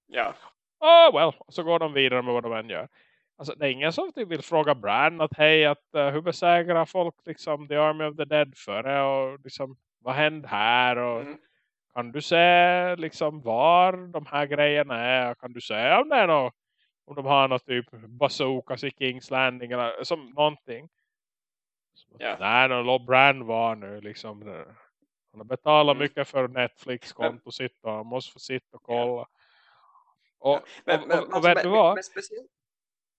Ja. Oh well, så går de vidare med vad de än gör. Alltså, det är ingen som typ vill fråga Bran att hej, att, uh, hur besegrar folk liksom The Army of the Dead före och liksom, vad hände här och mm. kan du se liksom var de här grejerna är kan du se om det är något, om de har något typ bazookas i Kings Landing eller som någonting yeah. nej, no, låt Bran vara nu liksom, han har betalat mm. mycket för Netflix-konto sitt och han måste få sitta och kolla yeah. och, men, och, och, och, och alltså, vet du vad? Men, speciellt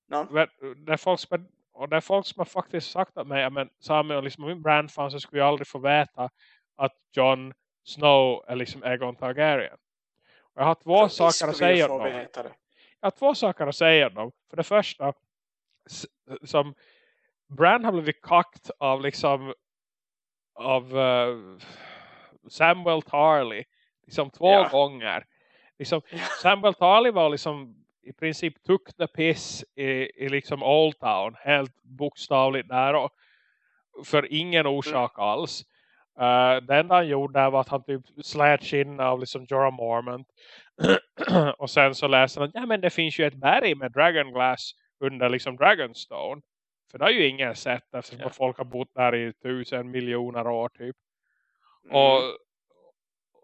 No. Det, är folk som, och det är folk som har faktiskt sagt att mig, men Samuel, liksom, min brandfan så skulle jag aldrig få veta att Jon Snow är liksom Egon Targaryen. Och jag har två så saker att säga om dem. Jag har två saker att säga om dem. För det första, som Bran har blivit kakt av liksom av uh, Samuel Tarly liksom två ja. gånger. Liksom, Samuel Tarly var liksom i princip took the piss i, i liksom Old Town. Helt bokstavligt där. Och, för ingen orsak mm. alls. Uh, det enda han gjorde var att han typ slät in av liksom Jorah Mormont. (clears throat) och sen så läser han, ja men det finns ju ett berg med Dragonglass under liksom Dragonstone. För det har ju ingen sett eftersom yeah. folk har bott där i tusen miljoner år typ. Mm. Och,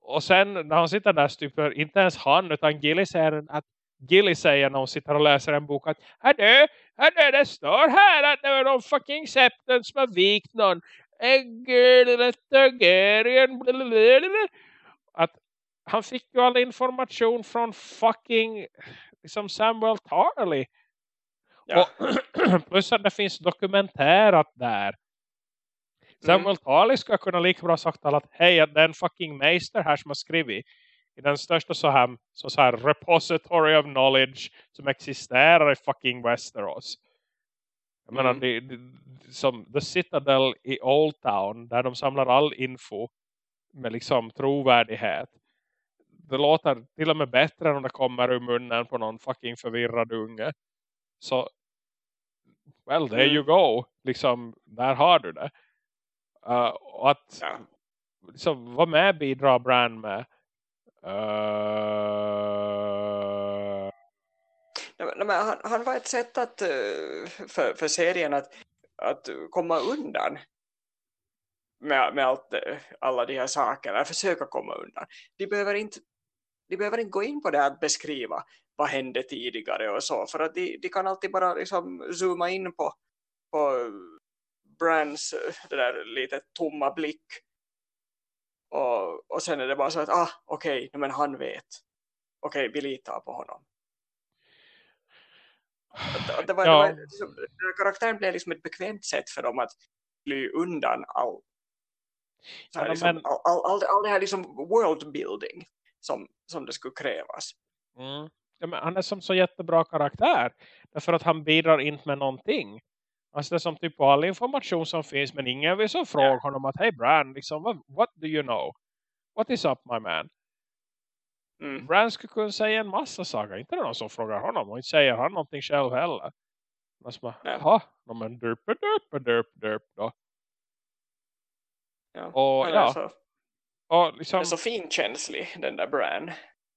och sen när han sitter där typ, inte ens han utan Gilly säger att Gilly säger när hon sitter och läser en bok att Hörru, hörru, det står här att det var någon fucking septen som har vikt någon att han fick ju all information från fucking liksom Samuel Tarly ja. och (clears throat) plus att det finns dokumenterat där Samuel mm. Tarly ska kunna lika bra sagt att hej, det är en fucking meister här som har skrivit i den största så här, så, så här repository of knowledge som existerar i fucking Westeros. Jag mm. menar, det, det, som The Citadel i Old Town där de samlar all info med liksom trovärdighet. Det låter till och med bättre om det kommer ur munnen på någon fucking förvirrad unge. Så well there Mm. you go. Liksom, där har du det. Uh, att Ja. liksom, vad med bidrar Brand med? Uh, Nej, men- han, han var ett sätt att, eh, för, för serien att, att komma undan med, med allt, eh, alla de här sakerna, försöka komma undan. De behöver inte, de behöver inte gå in på det att beskriva vad hände tidigare och så, för att de, de kan alltid bara liksom zooma in på, på Brands eh, det där lite tomma blick och, och sen är det bara så att ah, okej, okay, men han vet okej, vi litar på honom att det var, Ja. det var liksom, karaktären blev liksom ett bekvämt sätt för dem att fly undan all, så här, Ja, liksom, men- all, all, all, all det här liksom world building som, som det skulle krävas. Mm. Ja, han är som så jättebra karaktär. Därför att han bidrar inte med någonting. Alltså det är som typ all information som finns. Men ingen vill så fråga honom att hej Bran, liksom, what, what do you know? What is up my man? Mm. Bran skulle kunna säga en massa saker. Inte någon som frågar honom. Och inte säger han någonting själv heller. Men så bara, jaha, no, men derp, derp, derp, derp då. Ja. Och ja, är, så, och liksom, är så finkänslig, den där Bran.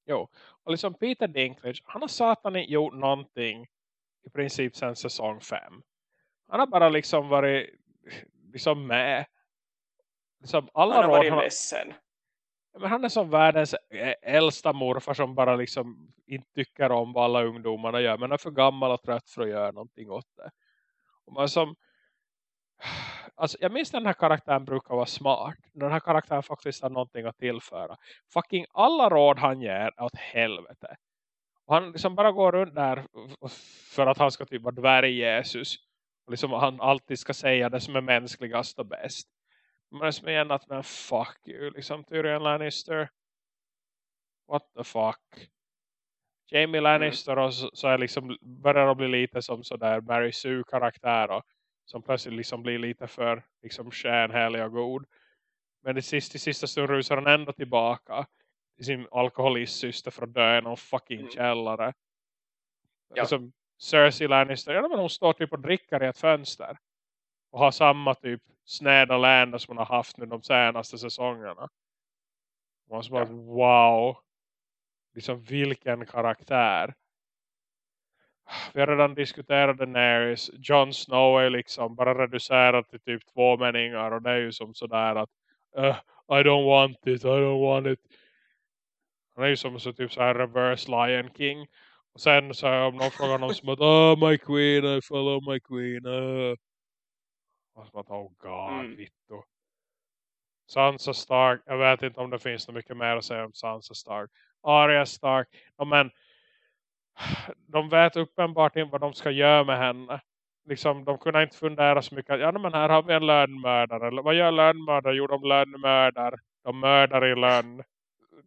jo, och liksom Peter Dinklage, han har satan inte gjort någonting i princip sedan säsong 5. Han har bara liksom varit liksom med. Liksom alla Han har varit han, ledsen. men han är som världens äldsta morfar som bara liksom inte tycker om vad alla ungdomarna gör. Men är för gammal och trött för att göra någonting åt det. Och man som, alltså jag minns den här karaktären brukar vara smart. Den här karaktären faktiskt har någonting att tillföra. Fucking alla råd han ger är åt helvete. Och han liksom bara går runt där för att han ska typ vara dvärg-Jesus. Och liksom han alltid ska säga det som är mänskligast och bäst. Men det är som igen att men fuck you. Liksom Tyrion Lannister. What the fuck. Jamie Lannister och så, så är liksom börjar att bli lite som sådär Mary Sue karaktär och som plötsligt liksom blir lite för liksom stjärnhärlig och god. Men i sista, i sista stund rusar han ändå tillbaka till sin alkoholistsyster för att dö i någon fucking Mm. källare. Ja. Liksom Cersei Lannister, ja men hon står typ och dricker i ett fönster. Och har samma typ snäda länder som hon har haft nu de senaste säsongerna. Man så bara, Ja. wow. Liksom vilken karaktär. Vi har redan diskuterat Daenerys. Jon Snow är liksom bara reducerad till typ två meningar. Och det är ju som sådär att "Uh, I don't want it, I don't want it. Han är ju som så typ så här reverse Lion King. Och sen så om någon frågar honom som att oh my queen, I follow my queen. Uh. Och som att oh god, Mm. vittu. Sansa Stark, jag vet inte om det finns något mycket mer att säga om Sansa Stark. Arya Stark, ja, men de vet uppenbart inte vad de ska göra med henne. Liksom, de kunde inte fundera så mycket. Ja, men här har vi en lönnmördare. Vad gör lönnmördare? Jo, de lönnmördar. De mördar i lönn.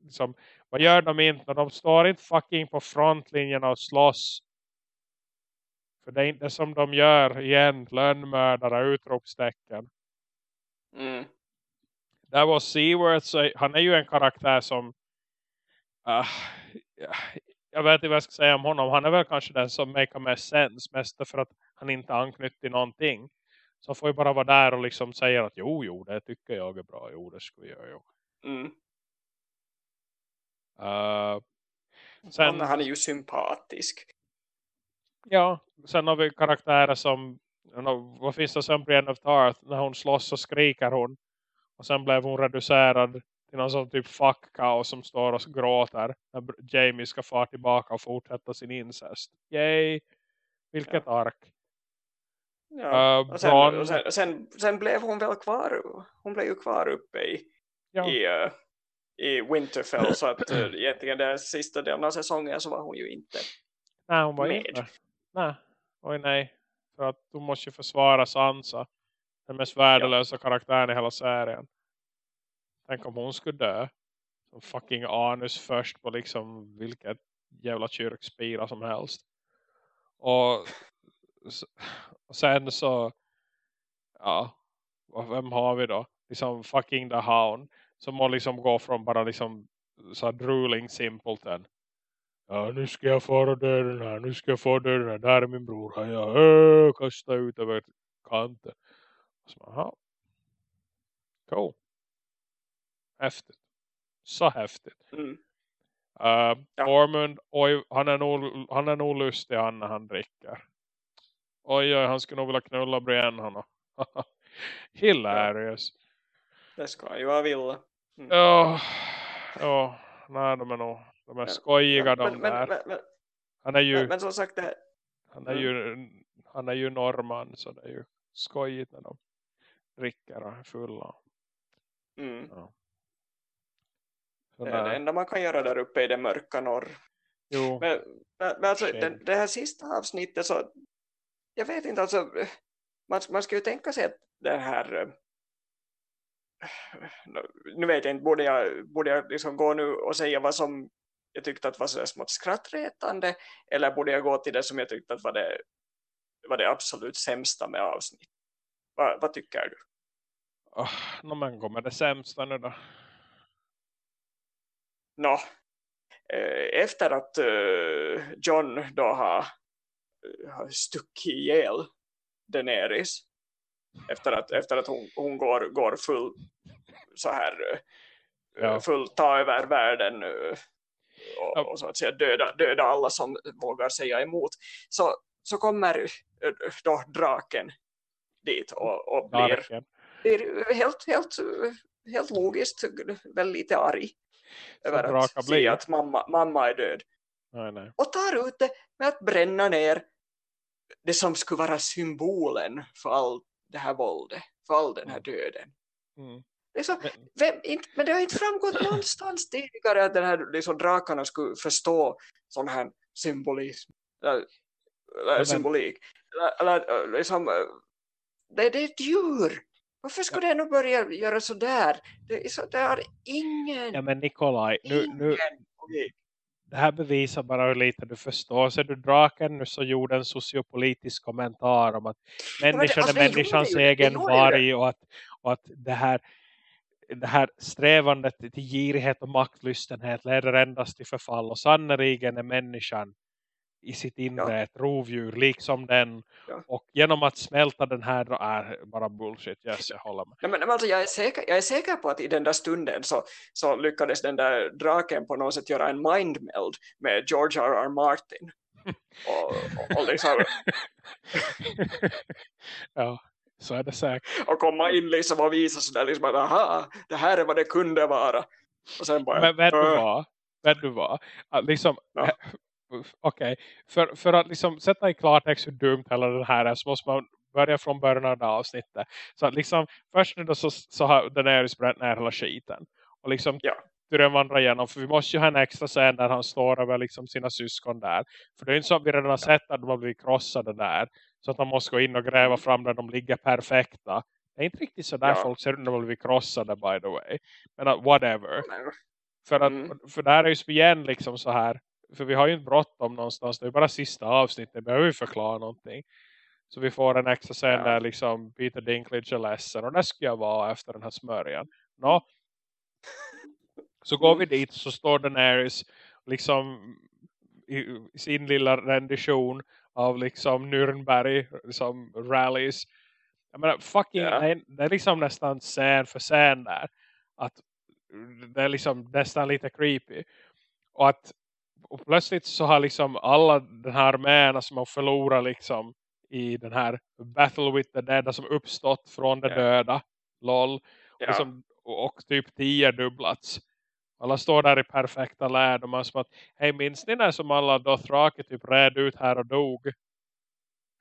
Liksom, vad gör de inte? De står inte fucking på frontlinjerna och slåss. För det är inte som de gör igen. Lönnmördare, utropstecken. Mm. Där var Seaworth, så han är ju en karaktär som ah, jag vet inte vad jag ska säga om honom. Han är väl kanske den som make mest sense. Mest för att han inte anknyter till någonting. Så får ju bara vara där och liksom säga att jo, jo, det tycker jag är bra. Jo, det ska vi göra. Mm. Uh, sen, Han, är ju sympatisk. ja, sen har vi karaktärer som know, vad finns det sen Brienne of Tarth när hon slåss så skriker hon och sen blev hon reducerad till någon sån typ fuck-kaos som står och gråter när Jamie ska fara tillbaka och fortsätta sin incest. Yay! Vilket ark. Ja. Uh, och sen, och sen, sen, sen blev hon väl kvar. Hon blev ju kvar uppe i, Ja. i, uh, i Winterfell. så att uh, (laughs) egentligen den sista delen av säsongen så var hon ju inte. Nej, hon var med. inte. Nej. Oj nej. För att du måste ju försvara Sansa. Den mest värdelösa karaktären i hela serien. Tänk om hon skulle dö. Som fucking anus först på liksom vilket jävla kyrkspira som helst. Och, och sen så ja, vem har vi då? Liksom fucking the hound. Som må liksom gå från bara liksom så här drooling simpleton. Ja, nu ska jag få döden här. Nu ska jag få döden här. Där är min bror. Han jag äh, kasta ut över kanten. Så, aha. Cool. Häftigt. Så häftigt. Mm. Uh, Ja. Ormond, oj, han, är nog, han är nog lustig han när han dricker. Oj, oj, han skulle nog vilja knulla Brienne honom. (laughs) Hilarious. Det ska ju vara vilja. Ja, ja, nej de är nog, de är Ja. skojiga de men, där. men, men, Han är ju, men, som sagt, det, han är ju, han är ju norrman så det är ju skojigt när de dricker och är fulla. mm, Så det är det enda man kan göra där uppe i det mörka norr. Jo, Men, men, alltså, den, det här sista avsnittet så jag vet inte alltså man, man ska ju tänka sig att den här nu vet jag inte, borde jag, borde jag liksom gå nu och säga vad som jag tyckte att var så smått skrattretande eller borde jag gå till det som jag tyckte att var det, var det absolut sämsta med avsnitt? Va, vad tycker du? oh, no, men kommer det sämsta nu då? Nå, eh, efter att eh, John då har, har stuckit ihjäl Daenerys efter att, efter att hon, hon går, går full så här eh, Ja. full ta över världen eh, och, Ja. och så att säga döda, döda alla som vågar säga emot så, så kommer eh, då draken dit och, och blir, blir helt, helt, helt logiskt väl lite arg över att se att mamma, mamma är död Nej, nej. och tar ut det med att bränna ner det som skulle vara symbolen för all det här våldet, för all den här döden. Mm. Är så, Men- vem, inte, men det har inte framgått (clears throat) någonstans tidigare att den här liksom, drakarna skulle förstå sån här symbolism. Eller, eller symbolik. Eller, eller, liksom, det, det är ett djur. Varför skulle det nu börja göra så där? Det, så, det har ingen, Ja men Nikolaj, nu, nu, ingen logik. Det här bevisar bara hur lite du förstår. Så du draken nu så gjorde en sociopolitisk kommentar om att det- människan alltså, är det människans det egen ju varg och att, och att det här det här strävandet till girighet och maktlystenhet leder endast till förfall och sannoliken är människan i sitt inre ett rovdjur liksom den Ja. och genom att smälta den här då är bara bullshit, yes jag håller med Nej, men, men alltså, jag, är säker, jag är säker på att i den där stunden så, så lyckades den där draken på något sätt göra en mindmeld med George R. R. Martin. (laughs) Och, och, och, liksom, (laughs) ja, så är det säkert och komma in liksom och visa sådär liksom att aha, det här är vad det kunde vara. Och sen bara, Men vet du "Äh." vad? Vet du vad? Att liksom, Ja. Okej, för, för att liksom sätta i klartext hur dumt hela den här är så måste man börja från början av det här avsnittet. Så att liksom, först nu då så, så har Daenerys bränt ner hela skiten. Och liksom Ja. Tyrion vandrar igenom, för vi måste ju ha en extra scen där han står över liksom sina syskon där. För det är ju inte så att vi redan har sett att de har blivit krossade där. Så att han måste gå in och gräva Mm. fram där de ligger perfekta. Det är inte riktigt så där Ja. folk ser ut när de har blivit krossade by the way. Men att whatever. Men, För, att, Mm. för där är ju igen liksom så här. För vi har ju inte bråttom någonstans. Det är bara sista avsnittet. Behöver vi förklara någonting. Så vi får en extra scen Ja. där liksom Peter Dinklage är ledsen. Och det ska jag vara efter den här smörjan. Nå. Så går vi dit så står Daenerys liksom i, sin lilla rendition av liksom Nürnberg liksom rallies. Jag menar fucking Ja. det, är, det är liksom nästan scen för scen där. Att det är liksom nästan lite creepy. Och att och plötsligt så har liksom alla den här arméerna som har förlorat liksom i den här Battle with the Dead som uppstått från de Ja. döda. LOL. ja. Liksom, och, och typ tio dubblats. Alla står där i perfekta läd och man som att, hej minns ni när som alla Dothraki typ red ut här och dog?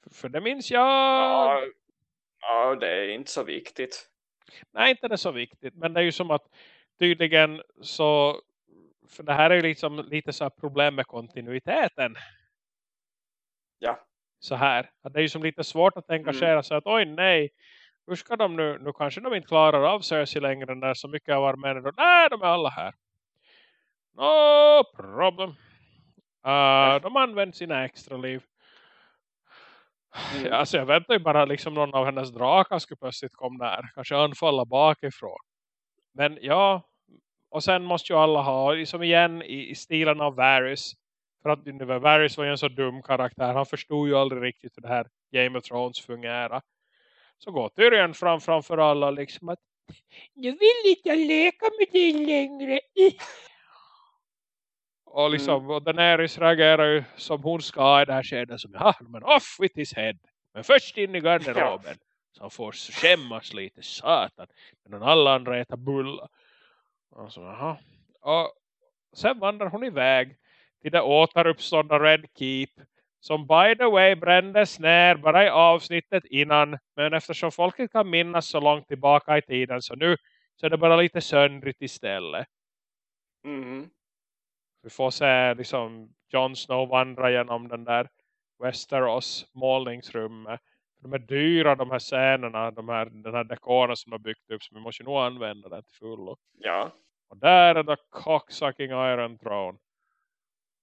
För, för det minns jag. ja, ja, det är inte så viktigt. Nej, inte det är så viktigt. Men det är ju som att tydligen så, för det här är ju liksom lite så här problem med kontinuiteten. Ja. Så här, att det är ju som lite svårt att engagera sig att oj nej, hur ska de nu, nu kanske de inte klarar av Cersei längre när så mycket av armén då, nej de är alla här. No problem. Uh, de använder sina extra liv. Mm. Alltså jag väntar ju bara liksom någon av hennes drakar skulle plötsligt komma där. Kanske anfalla bakifrån. Men ja, och sen måste ju alla ha, liksom igen i, i stilen av Varys. för att Varys var ju en så dum karaktär. Han förstod ju aldrig riktigt hur det här Game of Thrones fungerar. Så går Tyrion fram framför alla liksom att nu vill inte jag leka med dig längre. (laughs) Och liksom, mm. och Daenerys reagerar ju som hon ska i det här skedet som, ja, men off with his head. Men först in i (laughs) garderoben. Så han får skämmas lite, satan. Men alla andra äter bulla. Och, så, aha. och sen vandrar hon iväg till det återuppstådda Red Keep. Som by the way brändes ner bara i avsnittet innan. Men eftersom folket kan minnas så långt tillbaka i tiden. Så nu så är det bara lite söndrigt istället. Mm. Vi får se liksom Jon Snow vandra genom den där Westeros målningsrummet. De är dyra de här scenerna, de här, den här dekoren som de har byggt upp. Så vi måste nog använda den till fullo. Ja. Och där är det cocksucking Iron Throne.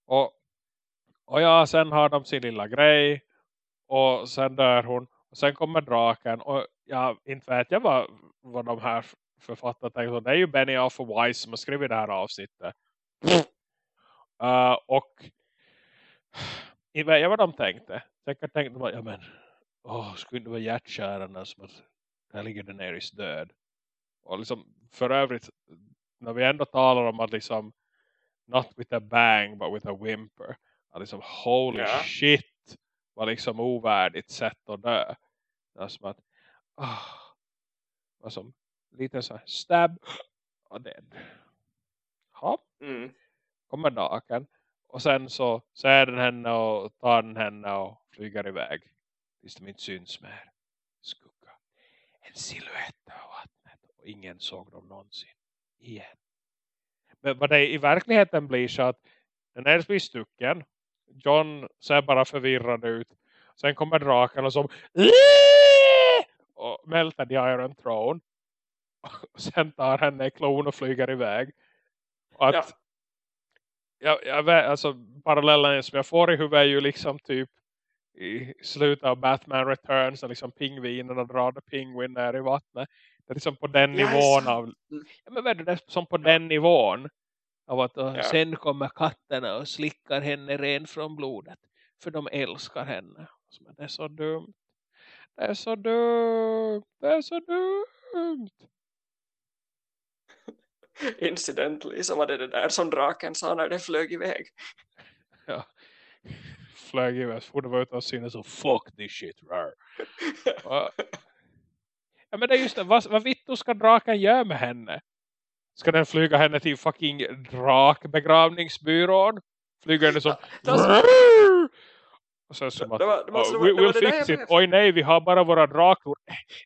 Och, och ja, sen har de sin lilla grej. Och sen dör hon. Och sen kommer draken. Och ja, inte vet jag vad, vad de här författarna tänkte. Det är ju Benny Alpha Wise som har skrivit det här avsnittet. Uh, (laughs) och jag vet vad de tänkte. Säkert tänkte de, ja men, åh, skulle inte vara hjärtkärande som att där ligger Daenerys död. Och liksom, för övrigt, när vi ändå talar om att liksom, not with a bang but with a whimper. Att liksom, holy yeah. shit, var liksom ovärdigt sätt att dö. Det är som att, ah, som, lite så här, stab och dead. Ja. Mm kommer naken. Och sen så ser den henne och tar den henne och flyger iväg. Tills de inte syns mer. Skugga. En siluett över vattnet. Och ingen såg dem någonsin. Igen. Men vad det i verkligheten blir så att den är blir stucken. John ser bara förvirrad ut. Sen kommer draken och som och mälter i Iron Throne. Och sen tar henne i klon och flyger iväg. Och att ja jag, jag alltså parallellen som jag får i huvudet är ju liksom typ i slutet av Batman Returns när liksom pingvinerna drar the penguin ner i vattnet. Det är liksom på den yes. nivån av mm. ja, men vet du, det är som på den nivån av att ja. sen kommer katterna och slickar henne ren från blodet för de älskar henne. Det är så dumt. Det är så dumt. Det är så dumt. (laughs) incidentally så var det det där som draken sa när det flög iväg. Ja, flög iväg. Så det var ute och synas så fuck this shit. (laughs) ja, men det är just det. Vad, vad vittu ska draken göra med henne? Ska den flyga henne till fucking drakbegravningsbyrån? Flyga henne som... Ja, (laughs) (laughs) och sen som att, det var, det var, oh, we, we'll fix it. Oj nej, vi har bara våra drakor.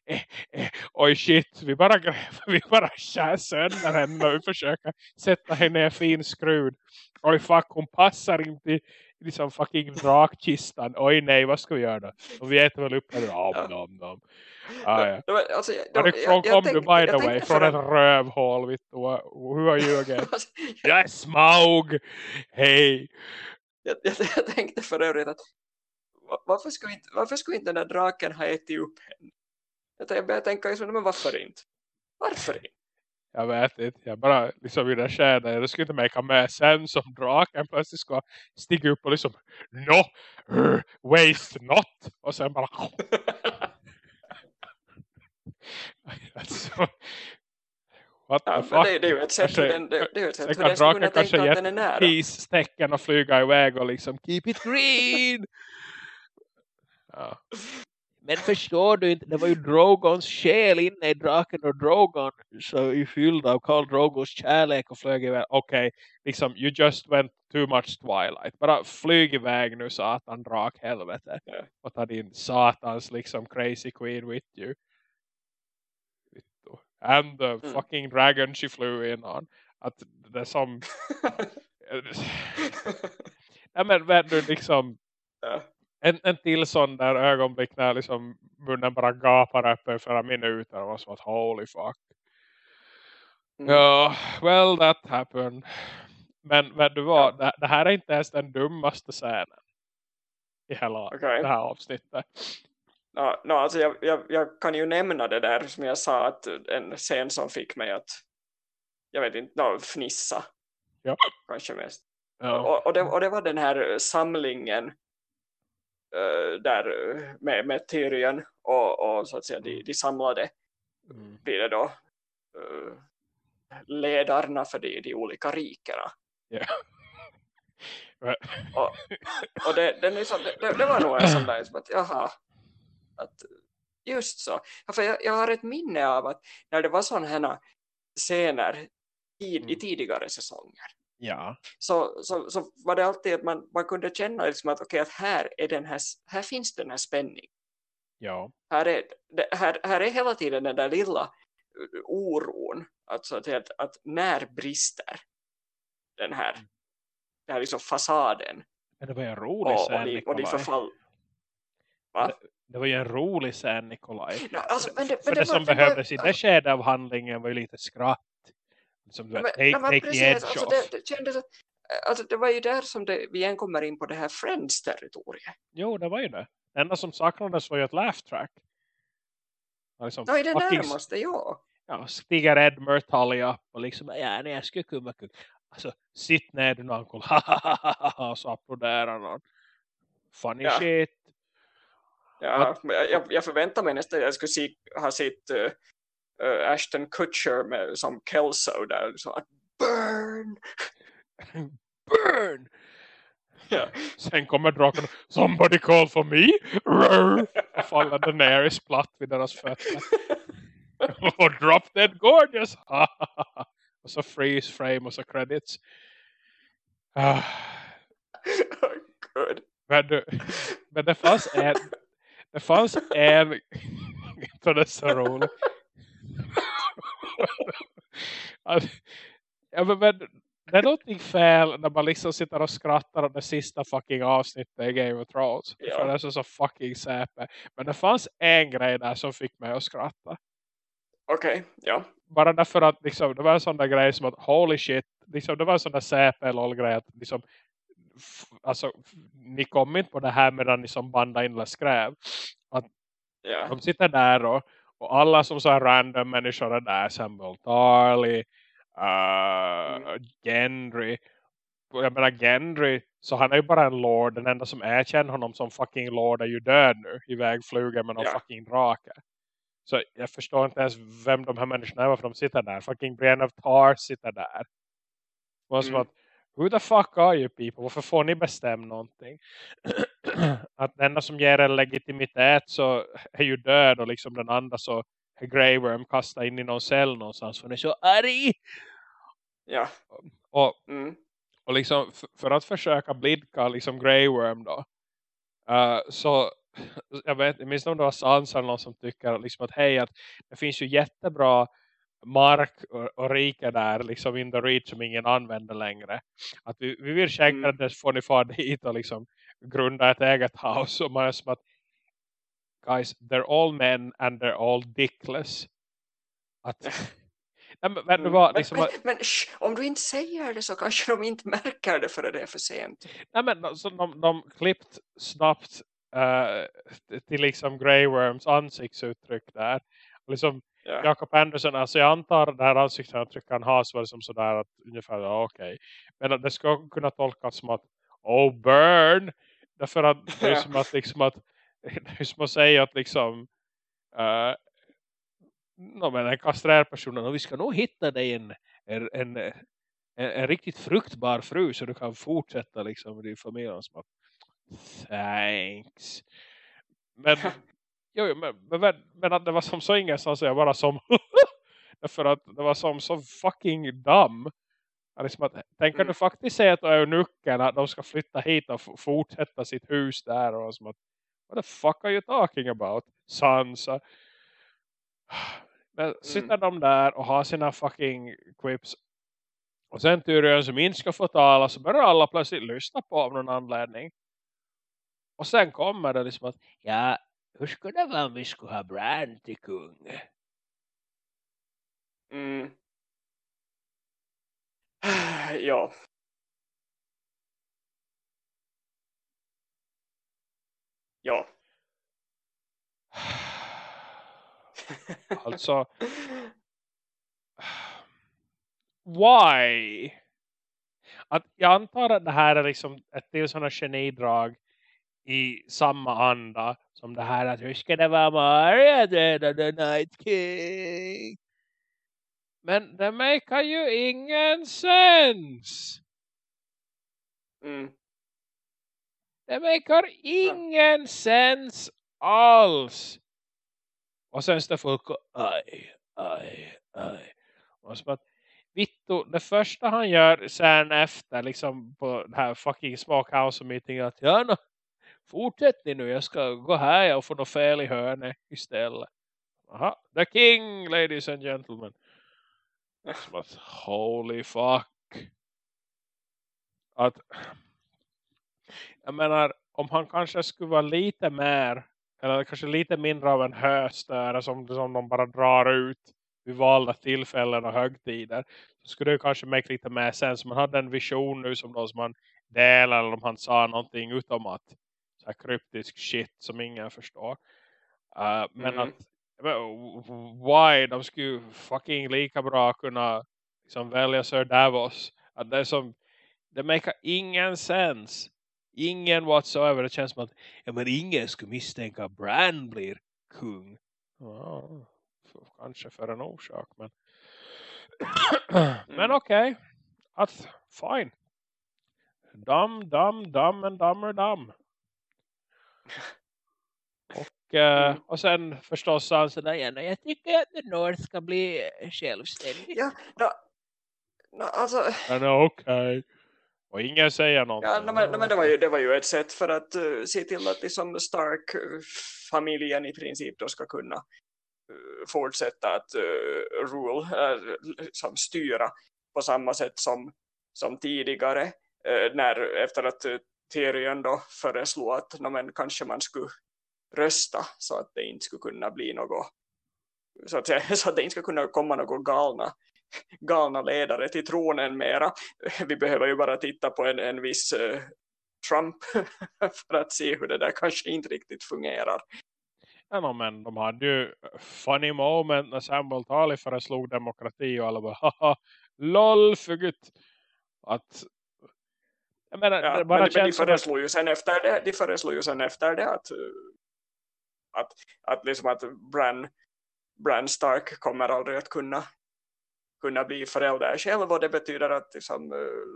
Eh, eh, eh. Oj shit, vi bara, vi bara skär sönder henne och vi försöker sätta henne i en fin skrud. Oj fuck, hon passar inte i liksom fucking drakkistan. Oj nej, vad ska vi göra då? Och vi äter väl upp henne. Nom, ja. nom, nom. Ah, ja. alltså, jag, Varifrån kom du by the way? Från ett rövhål. Who are you again? jag är Smaug. Hej. Jag, jag, jag, tänkte för övrigt att varför skulle inte, varför skulle inte den där draken ha ätit upp henne? Jag började tänka, men varför inte? Varför inte? Jag vet inte, jag bara liksom i det skedet, det skulle inte meka med sen som draken plötsligt ska stiga upp och liksom no, uh, waste not och sen bara (laughs) alltså, What the ja, fuck? Det, det, är ju ett sätt hur den, det, det är ett sätt hur den skulle kunna tänka att den är nära. Peace-tecken och flyga iväg och liksom keep it green! (laughs) Ja. Men förstår du inte, det var ju Drogons själ inne i draken och Drogon så i fylld av Karl Drogos kärlek och flög iväg. Okej, okay, liksom you just went too much Twilight. Bara flyg iväg nu satan drak helvete. Och ta din satans liksom crazy queen with you. And the mm. fucking dragon she flew in on. Att det är som... (laughs) ja men vet du liksom... En, en till sån där ögonblick när liksom munnen bara gapar öppen för minuter och var som att holy fuck. Mm. Ja, well that happened. Men vet du ja. det, det, här är inte ens den dummaste scenen i hela okay. det här avsnittet. No, no, alltså jag, jag, jag, kan ju nämna det där som jag sa att en scen som fick mig att jag vet inte, no, fnissa. Ja. Kanske mest. Ja. Och, och, det, och det var den här samlingen där med, med Tyrion och, och så att säga de, de samlade Mm. blir det då uh, ledarna för de, de olika rikena. Ja. (laughs) Och, och det, det, liksom, det, det var nog en sån där som att jaha, att just så. Ja, för jag, jag har ett minne av att när det var sådana här scener i Mm. tidigare säsonger ja. så, så, så var det alltid att man, man kunde känna liksom att, okej, att här, är den här, här finns den här spänningen. Ja. Här är, det, här, här är hela tiden den där lilla uh, oron. Alltså att, att, att när brister den här, den här liksom fasaden Men det var ju en rolig och, och, scen, de, och de förfall. Va? Det var ju en rolig scen, Nikolaj. No, alltså, men det, För men det, det, som var, behövdes i det skedet av handlingen var ju lite skratt. Som du men, take, men take precis, the edge alltså, off. det, det kändes alltså, det var ju där som det, vi igen kommer in på det här Friends-territoriet. Jo, det var ju det. Det enda som saknades var ju ett laugh track. Ja, Liksom, Ja, i det fucking närmaste, ja. ja, stiger Ed Murtally upp och liksom, ja, nej, jag skulle kunna kunna. Alltså, sitt ner du uncle, (laughs) och så applåderar någon. Funny Ja. shit. Ja, jag, jag- jag förväntar mig nästan att jag skulle se, ha sett uh, uh, Ashton Kutcher med, som Kelso där. Så att burn! (laughs) Burn! Ja. Sen kommer draken, somebody call for me? Och faller Daenerys platt vid deras fötter. (laughs) och drop dead gorgeous! (laughs) och så freeze frame och så credits. Ah, oh, good. men, du, men det fanns en det fanns en det är så roligt. Att- (laughs) ja, men, men, det är någonting fel när man liksom sitter och skrattar åt det sista fucking avsnittet i Game of Thrones. Ja. För det är så, så fucking säpe. Men det fanns en grej där som fick mig att skratta. Okej, ja. Bara därför att liksom, det var en sån där grej som att holy shit. Liksom, det var en sån där säpe grej att liksom, alltså, ni kom inte på det här medan ni som bandade in eller skrev. ja. De sitter där och, och alla som så här random människor är där. Samuel Tarly, uh, Gendry. Och Jag menar Gendry, så han är ju bara en lord. Den enda som erkänner honom som fucking lord är ju död nu. Ivägflugen med någon Ja. fucking drake. Så jag förstår inte ens vem de här människorna är. Varför de sitter där. Fucking Brienne of Tarth sitter där. Och Mm. att, who the fuck are you people? Varför får ni bestämma någonting? (clears throat) att den enda som ger en legitimitet så är ju död och liksom den andra så är Grey Worm kastad in i någon cell någonstans för den är så arg. Ja. Och, Mm. och liksom för att försöka blidka liksom Grey Worm då eh, så (clears throat) jag vet jag minns om det var Sansa eller någon som tycker liksom att hej att det finns ju jättebra mark och, och rike där liksom in the reach som ingen använder längre. Att vi, vi vill skänka Mm. det får ni fara dit och liksom grunda ett eget house och man är som att guys, they're all men and they're all dickless. Att (laughs) Nej, men, men Mm. var Men, liksom men, att, men sh, om du inte säger det så kanske de inte märker det för det är för sent. nej, men alltså, de, de klippt snabbt eh, till liksom Grey Worms ansiktsuttryck där. Och liksom Ja. Jakob Anderson, alltså jag antar det här ansiktsuttrycket han har så var det som sådär att ungefär, ja, okej. Men att det ska kunna tolkas som att oh burn! Därför att det är som att liksom att (laughs) det är som att säga att liksom uh, no, men en kastrerad person och vi ska nog hitta dig en, en, en, en, en riktigt fruktbar fru så du kan fortsätta liksom med din familj. Som att, thanks. Men Jo, men, men, men att det var som så ingenstans jag bara som (laughs) för att det var som så fucking dum. Liksom att, tänker Mm. du faktiskt säga att eunucken att de ska flytta hit och fortsätta sitt hus där och som att what the fuck are you talking about? Sansa. Men sitter de där och har sina fucking quips och sen Tyrion som inte ska få tala så börjar alla plötsligt lyssna på av någon anledning. Och sen kommer det liksom att ja, hur skulle det vara om vi skulle ha Bran till kung? Mm ja. Ja. (sighs) alltså, (sighs) why? att jag antar att det här är liksom ett till sådana genidrag i samma anda som det här att hur ska det vara Mario döda the Night King? Men det makar ju ingen sens. Mm. Det makar ingen ja. sens alls. Och sen står folk och aj, aj, aj. Och så att, Vittu, det första han gör sen efter liksom på det här fucking smokehouse meeting att ja, no, fortsätt ni nu, jag ska gå här och få något fel i hörnet istället. Aha, the king, ladies and gentlemen. Att, holy fuck. Att, jag menar, om han kanske skulle vara lite mer, eller kanske lite mindre av en höstare som, som de bara drar ut vid valda tillfällen och högtider så skulle det kanske make lite mer sens. Man hade en vision nu som då som man delar eller om han sa någonting utom att så kryptisk shit som ingen förstår. Uh, men mm. att why de skulle fucking lika bra kunna liksom välja Sir Davos. Att det är som det makar ingen sens. Ingen whatsoever. Det känns som att ja, men ingen skulle misstänka att Bran blir kung. Oh kanske för en orsak. Men, (clears throat) men mm. okej. Okay. Att, fine. Dum, dum, dum and dummer dum. (laughs) Och, uh, och sen förstås sa han sådär igen. Jag tycker att The North ska bli självständigt. Ja, no, no, alltså... Men okej. Okay. Och ingen säger någonting. Ja, men, men det, var ju, det var ju ett sätt för att uh, se till att liksom Stark-familjen i princip då ska kunna fortsätta att uh, rule, uh, som styra på samma sätt som, som tidigare uh, när, efter att uh, Tyrion då föreslog att no, men, kanske man skulle rösta så att det inte skulle kunna bli något så att, säga, (laughs) så att det inte ska kunna komma något galna galna ledare till tronen mera. Vi behöver ju bara titta på en, en viss uh, Trump (laughs) för att se hur det där kanske inte riktigt fungerar. Ja, men de hade ju funny moment när Samuel Tali föreslog demokrati och alla bara haha, lol, fugget. Att jag menar, ja, bara men, men de föreslog ju sen efter det, de föreslog ju sen efter det att att, att liksom att Bran, Bran Stark kommer aldrig att kunna kunna bli förälder själv och det betyder att liksom,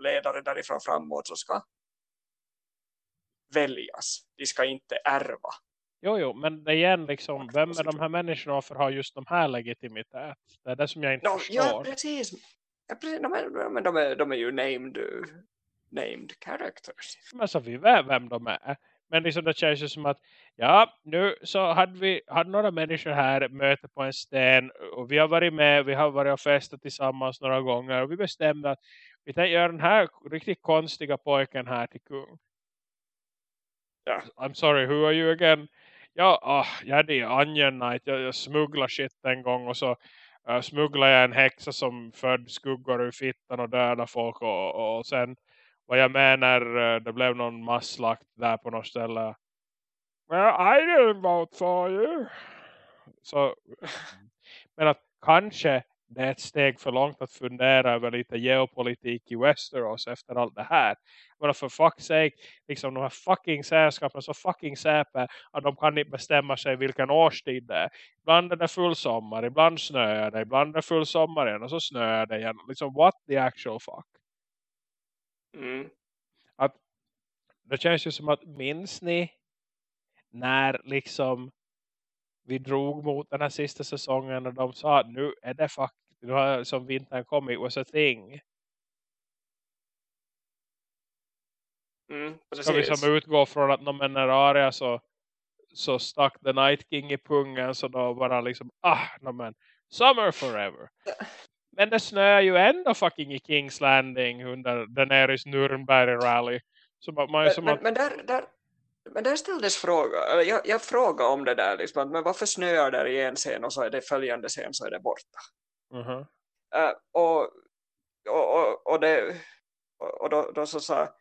ledare därifrån framåt så ska väljas. De ska inte ärva Jo, jo, men igen liksom, vem är de här människorna för har just de här legitimitet? Det är det som jag inte no, förstår. Ja, precis. Ja, precis. De, är, de, är, de är ju named, named characters. Men så vi vet vem de är. Men liksom det känns ju som att ja, nu så hade vi hade några människor här möte på en sten och vi har varit med, vi har varit och festat tillsammans några gånger och vi bestämde att vi tänkte göra den här riktigt konstiga pojken här till kung. Ja. I'm sorry, who are you again? ja, ah, jag är det Onion Knight. Jag, jag smugglar shit en gång och så uh, smugglar jag en häxa som född skuggor ur fittan och dödar folk. Och, och sen och jag menar, eh, det blev någon masslakt där på något ställe. Well, I didn't vote for you. Så, (laughs) men att kanske det är ett steg för långt att fundera över lite geopolitik i Westeros efter allt det här. Men för fuck's sake, liksom de här fucking sällskapen så fucking säpe att de kan inte bestämma sig vilken årstid det är. Ibland är det full sommar, ibland snöar det, ibland är det full sommar igen och så snöar det igen. Liksom what the actual fuck? Mm. Att det känns ju som att minns ni när liksom vi drog mot den här sista säsongen och de sa att nu är det fuck, nu har som vintern kommit was a thing. Mm, Ska vi som utgå från att när Aria så, så stack The Night King i pungen så då bara liksom, ah, men, summer forever. Men det snöar ju ändå fucking i Kings Landing under Daenerys Nürnberg rally. Så man, men, som men, att... men där, där, men där ställdes fråga, jag, jag frågade om det där, liksom, men varför snöar där i en scen och så är det följande scen så är det borta. Uh -huh. uh, och, och, och, och, det, och då, då så sa,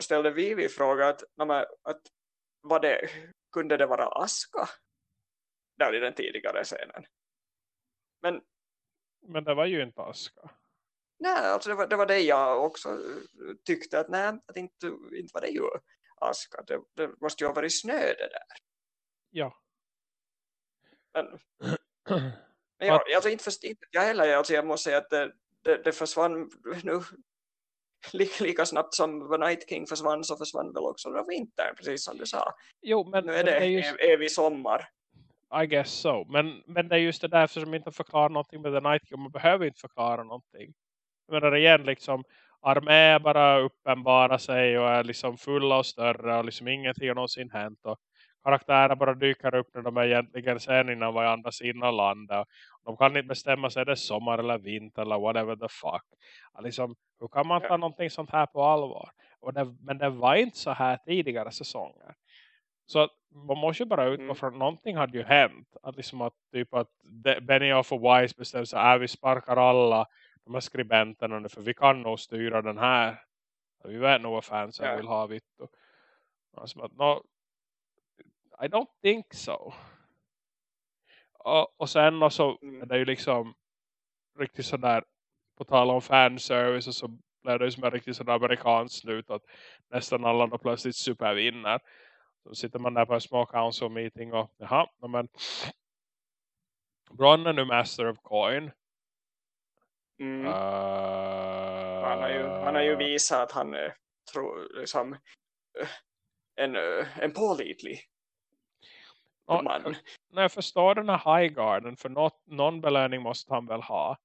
ställde vi vid fråga att, att var det, kunde det vara aska där i den tidigare scenen. Men, men det var ju inte aska. nej, alltså det var, det var det jag också tyckte att nej, att inte, inte var det ju aska. Det, det måste ju ha varit snö det där. Ja. Men, (clears throat) men jag, alltså inte förstår inte jag heller. Alltså jag måste säga att det, det, det försvann nu (laughs) lika, lika snabbt som The Night King försvann så försvann väl också vintern, precis som du sa. Jo, men, nu är det, det är just, evig sommar. I guess so. Men, men det är just det där som inte förklarar någonting med The Night King. Man behöver inte förklara någonting. Men det igen liksom armé bara uppenbara sig och är liksom fulla och större och liksom ingenting har någonsin hänt och karaktärer bara dyker upp när de är egentligen sen innan var andra sidan landet. De kan inte bestämma sig är det sommar eller vinter eller whatever the fuck. Liksom, hur kan man ta någonting sånt här på allvar? Och det, men det var inte så här tidigare säsonger. Så man måste ju bara utgå mm. från att någonting hade ju hänt. Att liksom att typ att Benny och Wise bestämde sig att äh, vi sparkar alla de här skribenterna nu för vi kan nog styra den här. Vi vet nog vad fansen yeah. vill ha vitt. Och, alltså, att, no, I don't think so. Och, och sen så mm. är det ju liksom riktigt sådär på tal om fanservice så blev det ju som en riktigt sådär amerikansk slut att nästan alla då plötsligt supervinner. Så sitter man där på en små council meeting och jaha, men Bron är nu master of coin. Mm. Uh... Han, har ju, han har ju visat att han är tro, liksom, eh, en, eh, en pålitlig ja, man. När jag förstår den här Highgarden, för något, någon belöning måste han väl ha.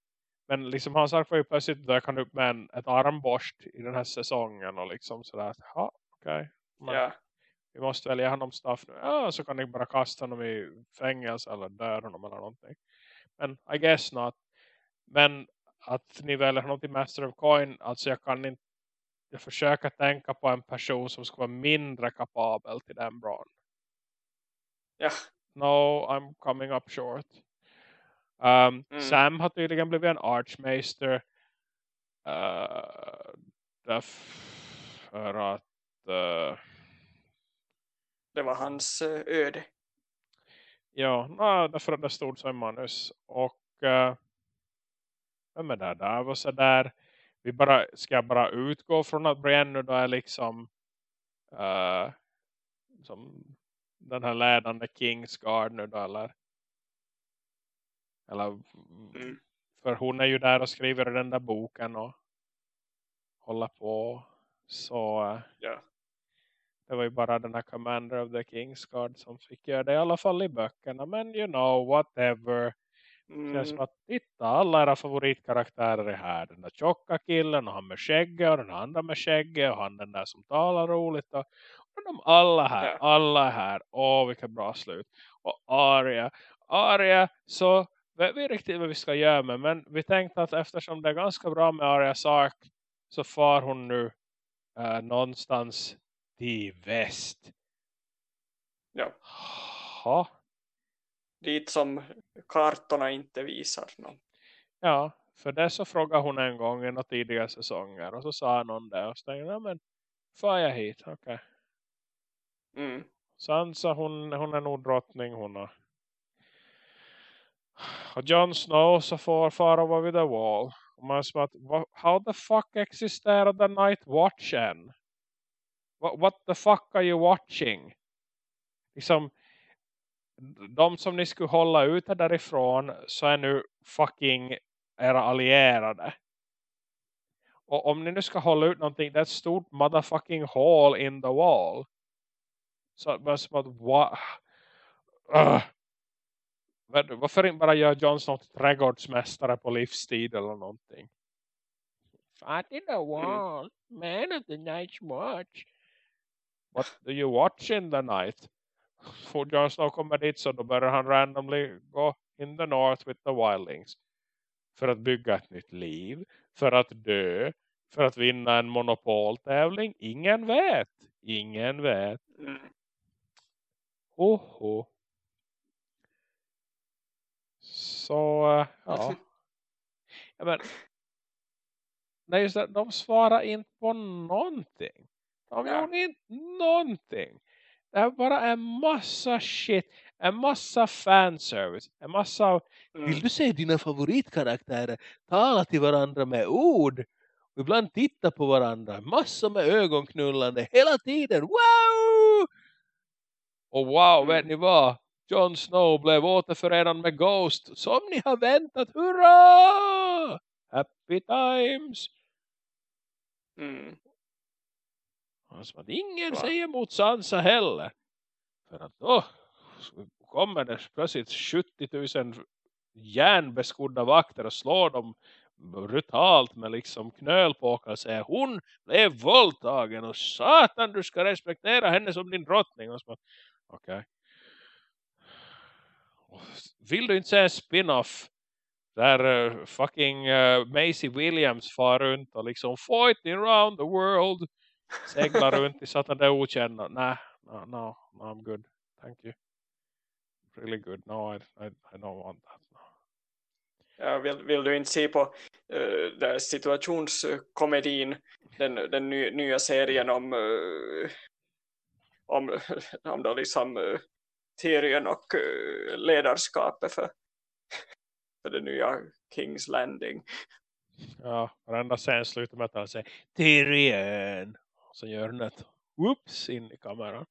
Men liksom han sagt var ju plötsligt dök han upp med en, ett armborst i den här säsongen och liksom sådär, ja okej. Okay. Ja. Vi måste välja honom straff nu. Ja, så kan ni bara kasta honom i fängelse eller döda honom eller någonting. Men I guess not. Men att ni väljer honom till Master of Coin, alltså jag kan inte jag försöker tänka på en person som ska vara mindre kapabel till den bron. Ja. No, I'm coming up short. Um, mm. Sam har tydligen blivit en archmaster. Uh, därför att uh, det var hans uh, öde. Ja, därför att det stod så i manus. Och uh, vem är det där? var så där vi bara, ska jag bara utgå från att Brienne då är liksom uh, som den här ledande Kingsguard nu då eller eller mm. för hon är ju där och skriver den där boken och håller på så yeah. Det var ju bara den här Commander of the Kingsguard som fick göra det i alla fall i böckerna men you know whatever Mm. Känns som att titta, alla era favoritkaraktärer är här. Den där tjocka killen och han med skägget och den andra med skägget och han den där som talar roligt. Och, och de alla här, alla är här. Åh, vilket bra slut. Och Aria, Aria så vet vi riktigt vad vi ska göra med. Men vi tänkte att eftersom det är ganska bra med Arias ark så far hon nu äh, någonstans till väst. Ja. Ha dit som kartorna inte visar någon. Ja, för det så frågade hon en gång i några tidiga säsonger och så sa någon det och så tänkte men får jag hit? Okej. Okay. Mm. Sansa hon, hon är nog drottning hon har. Och Jon Snow så får fara over vid the wall. Och man som att, how the fuck existerar the night watch än? What, what the fuck are you watching? Liksom, de som ni skulle hålla ute därifrån så är nu fucking era allierade. Och om ni nu ska hålla ut någonting, det är ett stort motherfucking hole in the wall. Så det som att, what? Uh. Varför inte bara göra Johnson till trädgårdsmästare på livstid eller någonting? Fight in the wall. Man of the night's watch. What do you watch in the night? Får Jon Snow kommer dit så då börjar han randomly gå in the north with the wildlings. För att bygga ett nytt liv. För att dö. För att vinna en monopoltävling. Ingen vet. Ingen vet. Hoho. Så, eh, ja. ja men, nej, just det, de svarar inte på någonting. De ja. gjorde inte någonting. Det är bara en massa shit. en massa fanservice. En massa, Mm. vill du se dina favoritkaraktärer tala till varandra med ord? Och ibland titta på varandra. Massor med ögonknullande hela tiden. Wow! Och wow, Mm. vet ni vad? Jon Snow blev återförenad med Ghost. Som ni har väntat. Hurra! Happy times! Mm. Alltså, att ingen Va? säger emot Sansa heller. För att då kommer det plötsligt 70 000 järnbeskodda vakter och slår dem brutalt med liksom knölpåkar och säger hon blev våldtagen och satan du ska respektera henne som din drottning. Okej. Och Vill du inte se en spin-off där uh, fucking uh, Macy Williams far runt och liksom fighting around the world seglar runt i satan det okända. Nej, no, no, no, I'm good. Thank you. Really good. No, I, I, I don't want that. No. Ja, vill, vill du inte se på uh, där situationskomedin, den, den ny, nya serien om, uh, om, (laughs) om då liksom uh, Tyrion och uh, ledarskapet för, för det nya Kings Landing. Ja, varenda scen slutar med att han säger Tyrion. Så gör han ett whoops in i kameran.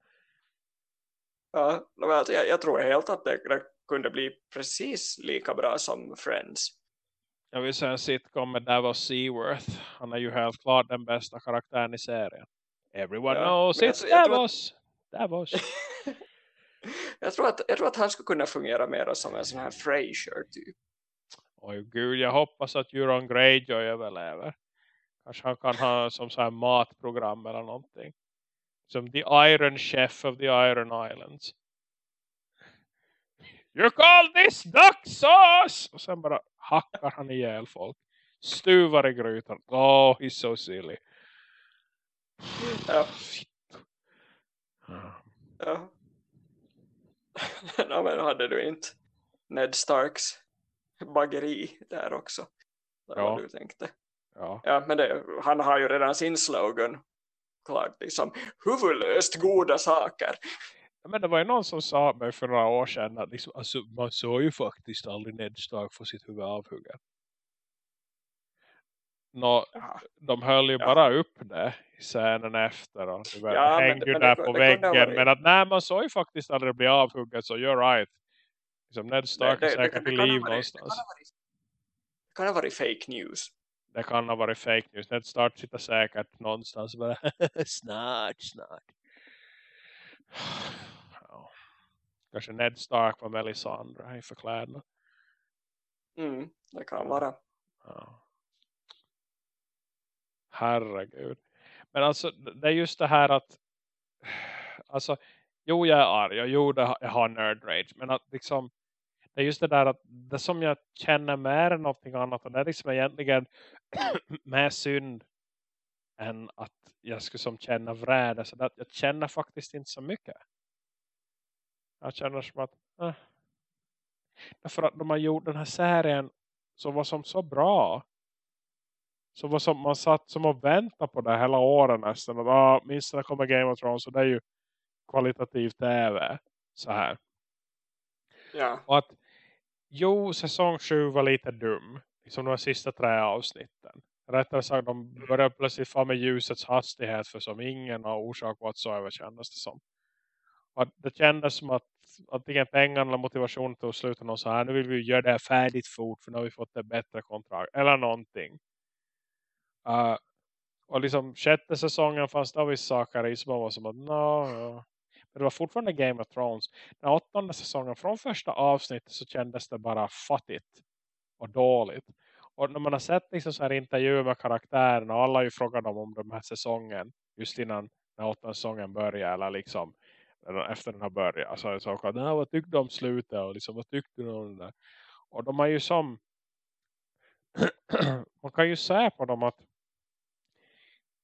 Ja, alltså, jag, jag tror helt att det, det kunde bli precis lika bra som Friends. Jag vill säga en sitcom med Davos Seaworth. Han är ju helt klart den bästa karaktären i serien. Everyone Ja, knows men jag it's tror- jag att- Davos. Davos. (laughs) jag, tror att, jag tror att han skulle kunna fungera mer som en sån här Frasier typ. Oj gud, jag hoppas att Euron Greyjoy överlever. Kanske han kan ha som så här matprogram eller någonting. Som the Iron Chef of the Iron Islands. You call this duck sauce! Och sen bara hackar han ihjäl folk. Stuvar i grytan. Oh, he's so silly. Ja. (laughs) Ja. Men hade du inte Ned Starks bageri där också? Var Ja. vad du tänkte. Ja. Ja, men det, han har ju redan sin slogan. Klart, liksom huvudlöst goda saker. Men det var ju någon som sa mig för några år sedan att liksom, alltså, man såg ju faktiskt aldrig Ned Stark få sitt huvud avhugget. Nå, Ja. de höll ju Ja. bara upp det i scenen efter och det var, Ja, men hängde det- men där det- på det väggen. varit- Men att nej, man såg ju faktiskt aldrig bli avhugget så you're right. Liksom Ned Stark är säkert i liv någonstans. Det det kan ha varit fake news. Det kan ha varit fake news. (laughs) Ned Stark sitter säkert någonstans bara snart, snart. Ja. Kanske Ned Stark var Melisandre i förklädnad. Mm, det kan vara. Ja. Herregud. Men alltså det är just det här att alltså jo jag är arg och jo det, jag har nerd rage men att liksom det är just det där att det som jag känner mer än någonting annat och det är liksom egentligen (coughs) mer synd än att jag skulle som känna vräde så att jag känner faktiskt inte så mycket. Jag känner som att eh. därför att de har gjort den här serien som var som så bra så var som man satt som och väntade på det hela åren nästan. Och, ah, minst när kommer Game of Thrones och det är ju kvalitativ tv. Så här. Ja, Och att jo, säsong 7 var lite dum. Liksom de sista tre avsnitten. Rättare sagt, de började plötsligt få med ljusets hastighet för som ingen har orsak whatsoever kändes det som. Och det kändes som att antingen pengarna eller motivationen tog slut och någon sa här, nu vill vi göra det här färdigt fort för nu har vi fått ett bättre kontrakt. Eller någonting. Uh, och liksom sjätte säsongen fanns det vissa saker i som var som att no, ja. Men det var fortfarande Game of Thrones. Den åttonde säsongen från första avsnittet så kändes det bara fattigt och dåligt. Och när man har sett liksom så här intervjuer med karaktärerna och alla har ju frågat dem om den här säsongen just innan den åttonde säsongen börjar eller liksom efter den har börjat. Alltså så att, vad tyckte du om slutet och liksom, vad tyckte du om det? Och de har ju som (clears throat) man kan ju säga på dem att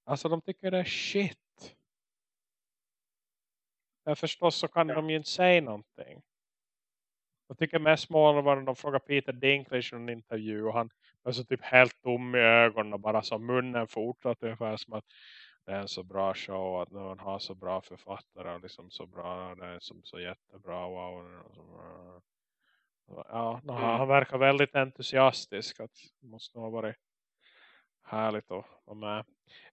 alltså de tycker det är shit. Men förstås så kan Ja. de ju inte säga någonting. Jag tycker mest mål var när de frågar Peter Dinklage i en intervju och han var så typ helt tom i ögonen och bara som munnen fortsatte ungefär som att det är en så bra show att man har så bra författare och liksom så bra det är som så jättebra wow, ja, mm. han verkar väldigt entusiastisk att det måste ha varit härligt att vara med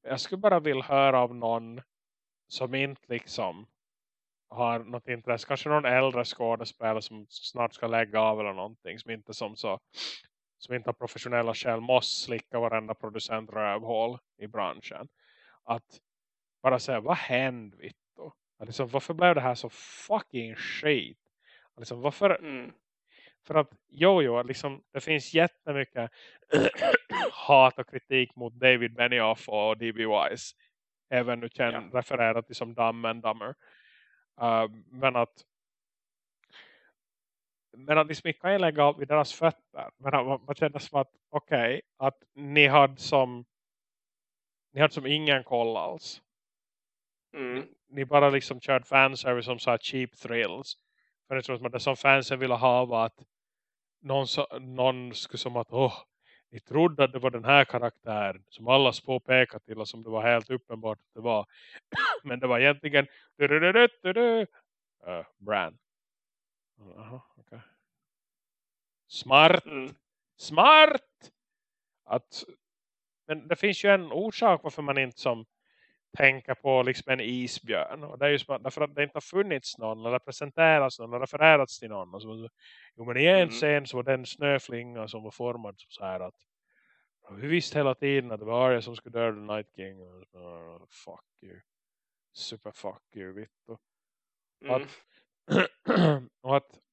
jag skulle bara vilja höra av någon som inte liksom har något intresse. Kanske någon äldre skådespelare som snart ska lägga av eller någonting. Som inte som så som inte har professionella skäl måste slicka varenda producent rövhål i branschen. Att bara säga, vad hände Vitto? Liksom, varför blev det här så fucking skit? Liksom, varför... Mm. För att, jo, jo, liksom, det finns jättemycket (clears throat) hat och kritik mot David Benioff och D.B. Wise. Även nu känd, ja. refererat till som Dumb and Dumber. Uh, men att liksom kan jag lägga av vid deras fötter. Men att man känner som att okej, okay, att ni hade som ni hade som ingen koll alls. Mm. Ni, ni, bara liksom körde fanservice som så här cheap thrills. För jag tror att det som fansen ville ha var att någon, någon skulle som att åh, ni trodde att det var den här karaktären som alla spå pekade till och som det var helt uppenbart att det var. Men det var egentligen uh, Bran. Uh, okay. Smart. Mm. Smart! Att, men det finns ju en orsak varför man inte som tänka på liksom en isbjörn. Och det är ju som att, därför att det inte har funnits någon eller presenterats någon eller refererats till någon. så, jo men i en mm. scen så var den snöflinga som var formad som så här att vi visste hela tiden att det var Arya som skulle döda Night King. Och så, oh, fuck you. Super fuck you, Vittu. Mm. Att, och att (clears throat)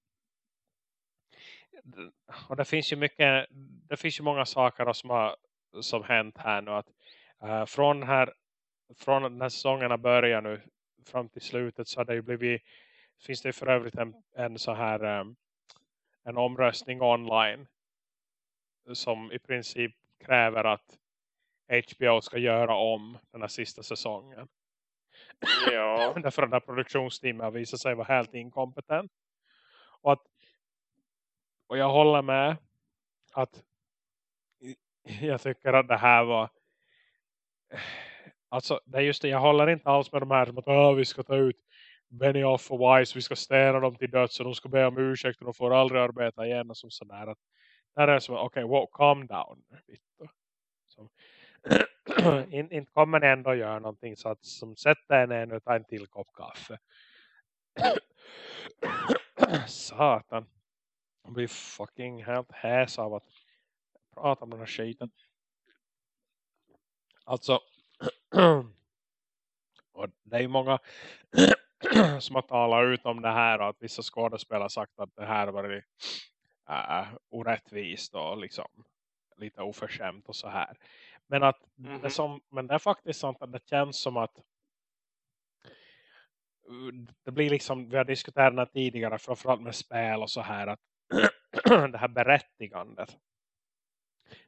och det finns ju mycket det finns ju många saker som har som hänt här nu att uh, från här från den här säsongerna börjar nu fram till slutet så har det ju blivit finns det för övrigt en, en så här um, en omröstning online som i princip kräver att HBO ska göra om den här sista säsongen. Ja. (laughs) Därför att den här produktionsteamet har visat sig vara helt inkompetent. Och, att, och jag håller med att (clears throat) jag tycker att det här var (sighs) Alltså, det är just det, jag håller inte alls med de här som att vi ska ta ut Benioff och Weiss, vi ska städa dem till döds och de ska be om ursäkt och de får aldrig arbeta igen och som sådär. Att, där är det som, okej, okay, wow, calm down. Som, (clears throat) inte in kommer ni ändå göra någonting så att som sätter ner nu och tar en till kopp kaffe. (clears throat) Satan. Jag blir fucking helt häs av att prata om den här skiten. Alltså (clears throat) och det är många (clears throat) som har talat ut om det här och att vissa skådespelare sagt att det här var äh, orättvist och liksom lite oförskämt och så här. Men att mm -hmm. det, mhm. som, men det är faktiskt sånt att det känns som att det blir liksom, vi har diskuterat det tidigare framförallt med spel och så här att (clears throat) det här berättigandet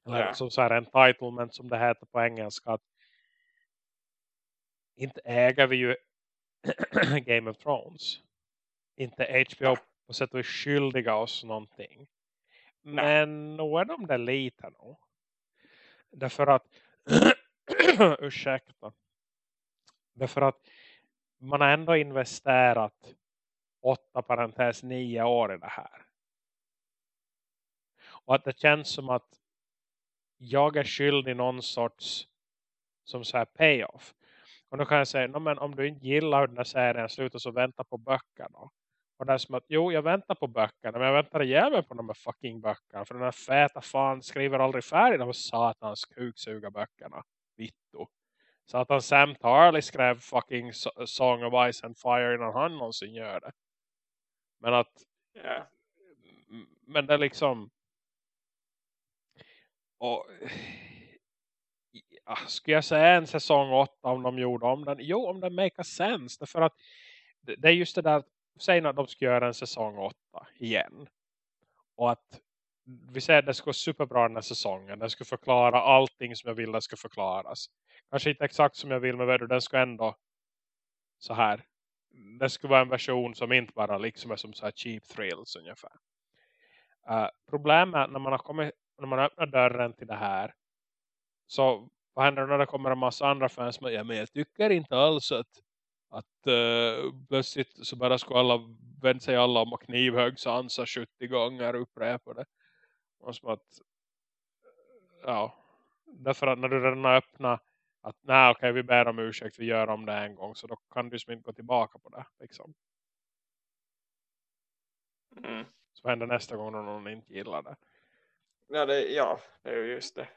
eller ja. som så här entitlement som det heter på engelska att inte äger vi ju (clears throat) Game of Thrones. Inte HBO på sätt och vis skyldiga oss någonting. Men nog är de där lite nog. Därför att (clears throat) ursäkta. Därför att man har ändå investerat åtta parentes nio år i det här. Och att det känns som att jag är skyldig någon sorts som så här payoff. Och då kan jag säga, men om du inte gillar hur den här serien slutar så vänta på böckerna. Och det är som att, jo jag väntar på böckerna men jag väntar ihjäl på de här fucking böckerna. För den här feta fan skriver aldrig färdigt de satans kuksuga böckerna. Vitto. Så att han Sam Tarley skrev fucking Song of Ice and Fire innan han någonsin gör det. Men att yeah. men det är liksom och ja, ah, skulle jag säga en säsong 8 om de gjorde om den? Jo, om den make sense. Därför att det är just det där, säg att de ska göra en säsong 8 igen. Och att vi säger att det ska vara superbra den här säsongen. Den ska förklara allting som jag vill det ska förklaras. Kanske inte exakt som jag vill men den ska ändå så här. Det ska vara en version som inte bara liksom är som så här cheap thrills ungefär. Uh, problemet när man har kommit när man öppnar dörren till det här så vad händer när det kommer en massa andra fans med, ja men jag tycker inte alls att att uh, plötsligt så bara ska alla vända sig alla om och knivhög Sansa 70 gånger upprepa det. Och som att ja, därför att när du redan har öppnat att nej okej okay, vi ber om ursäkt, vi gör om det en gång så då kan du som inte gå tillbaka på det liksom. Mm. Så händer nästa gång när någon inte gillar det. Ja, det, ja, det är ju just det.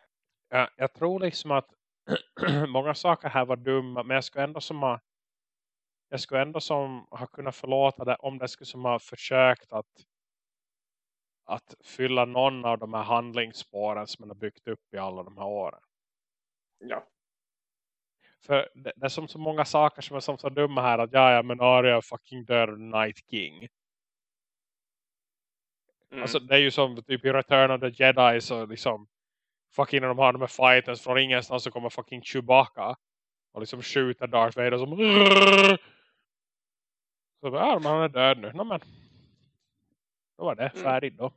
Ja, jag tror liksom att (clears throat) många saker här var dumma men jag skulle ändå som ha jag skulle ändå som ha kunnat förlåta det om det skulle som ha försökt att att fylla någon av de här handlingsspåren som man har byggt upp i alla de här åren. Ja. För det, det är som så många saker som är som så dumma här att ja, ja men Arya fucking dör Night King. Mm. Alltså det är ju som typ i Return of the Jedi så liksom fucking när de har de här fightens från ingenstans så kommer fucking Chewbacca och liksom skjuter Darth Vader som så ja, han är död nu. No, men då var det mm. färdigt då.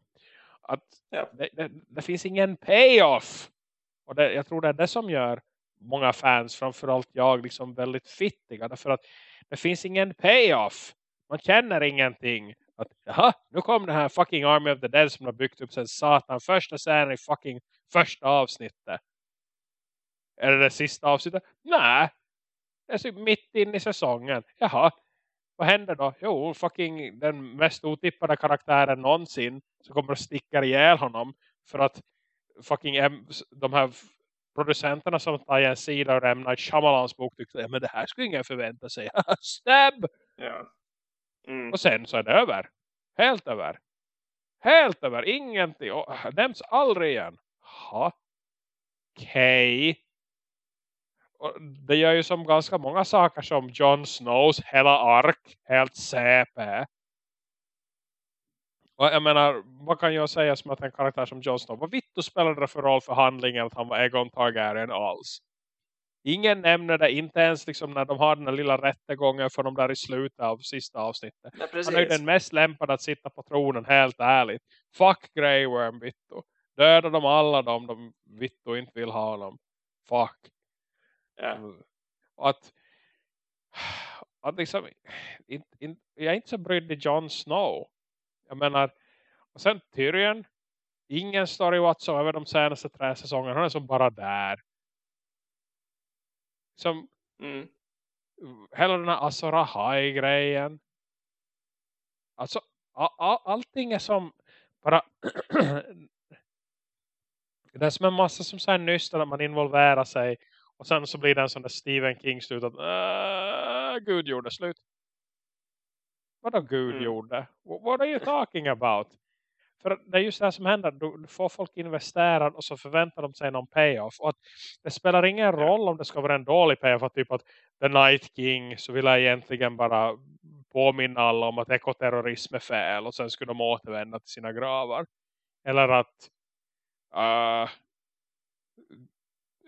Att ja. det, det, det, finns ingen payoff. Och det, jag tror det är det som gör många fans, framförallt jag, liksom väldigt fittiga. Därför att det finns ingen payoff. Man känner ingenting. Att, jaha, nu kom den här fucking Army of the Dead som har byggt upp sen satan. Första scenen i fucking första avsnittet. Är det det sista avsnittet? Nej. Det är typ mitt in i säsongen. Jaha, vad händer då? Jo, fucking den mest otippade karaktären någonsin så kommer att sticka ihjäl honom för att fucking de här producenterna som tar en sida och M. Night Shyamalans bok tyckte men det här skulle ingen förvänta sig. (laughs) Stab! Ja. Mm. Och sen så är det över. Helt över. Helt över. Ingenting. Och äh, nämns aldrig igen. Ha. Okej. Okay. Det gör ju som ganska många saker som Jon Snows hela ark helt CP. Och jag menar, vad kan jag säga som att en karaktär som Jon Snow, vad vitt spelade det för roll för handlingen att han var Egon Targaryen alls? Ingen nämner det, inte ens liksom när de har den här lilla rättegången för de där i slutet av sista avsnittet. Ja, han är ju den mest lämpade att sitta på tronen, helt ärligt. Fuck Grey Worm, Vittu. Döda dem alla de, de Vittu inte vill ha dem. Fuck. Ja. Mm. Och att, att liksom, in, in, jag är inte så brydd i Jon Snow. Jag menar, och sen Tyrion, ingen story whatsoever de senaste tre säsongerna. Han är som bara där. Som, mm. hela den här Azor Ahai-grejen. Alltså, all, all, allting är som bara (clears throat) det är som en massa som här nyss när man involverar sig och sen så blir det en sån där Stephen King slut att äh, Gud gjorde slut. Vadå Gud mm. gjorde? What are you talking about? För det är just det här som händer. Du, får folk investera och så förväntar de sig någon payoff. Och att det spelar ingen roll om det ska vara en dålig payoff. Att typ att The Night King så vill jag egentligen bara påminna alla om att ekoterrorism är fel. Och sen skulle de återvända till sina gravar. Eller att uh,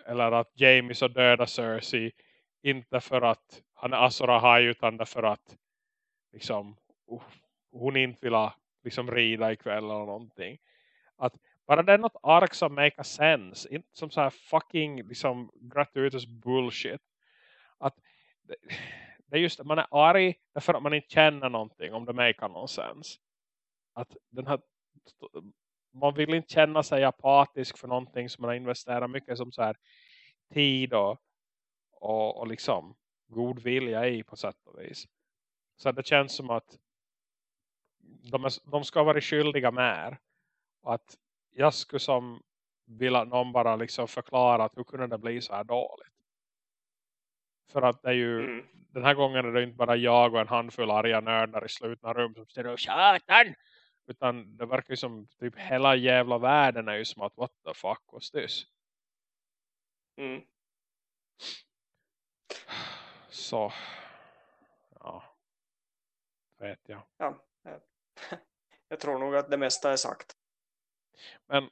eller att Jamie så döda Cersei inte för att han är Azor Ahai utan därför att liksom hon inte vill ha, liksom rida ikväll eller någonting. Att bara det är något ark som make sense. Inte som så här fucking liksom gratuitous bullshit. Att det är just att man är arg därför att man inte känner någonting om det make någon sense'. Att den här man vill inte känna sig apatisk för någonting som man har investerat mycket som så här tid och, och, och liksom god vilja i på sätt och vis. Så det känns som att de, är, de ska vara skyldiga mer. Och att jag skulle som vill att någon bara liksom förklara att hur kunde det bli så här dåligt. För att det är ju mm. den här gången är det inte bara jag och en handfull arga nördar i slutna rum som säger Satan! Utan det verkar ju som typ hela jävla världen är ju som att what the fuck was this? Mm. Så. Ja. Vet jag. Ja. (laughs) Jag tror nog att det mesta är sagt. Men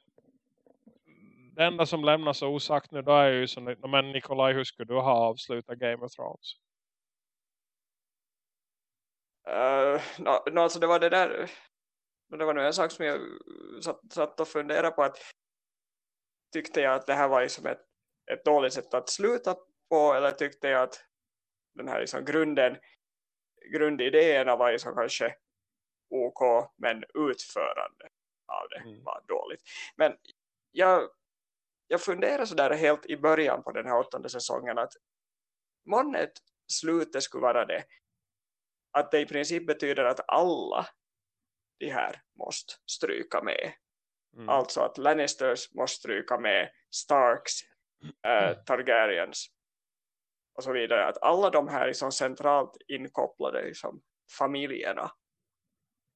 det enda som lämnas osagt nu då är ju som, men Nikolaj hur skulle du ha avslutat Game of Thrones? Uh, no, no, alltså det var det där det var nog en sak som jag satt, satt och funderade på att tyckte jag att det här var liksom ett, ett dåligt sätt att sluta på eller tyckte jag att den här liksom grunden grundidéerna var så kanske ok men utförande av det mm. var dåligt. Men jag, jag funderar sådär helt i början på den här åttonde säsongen att månnet slutet skulle vara det att det i princip betyder att alla de här måste stryka med. Mm. Alltså att Lannisters måste stryka med Starks, äh, Targaryens och så vidare. Att alla de här liksom centralt inkopplade liksom, familjerna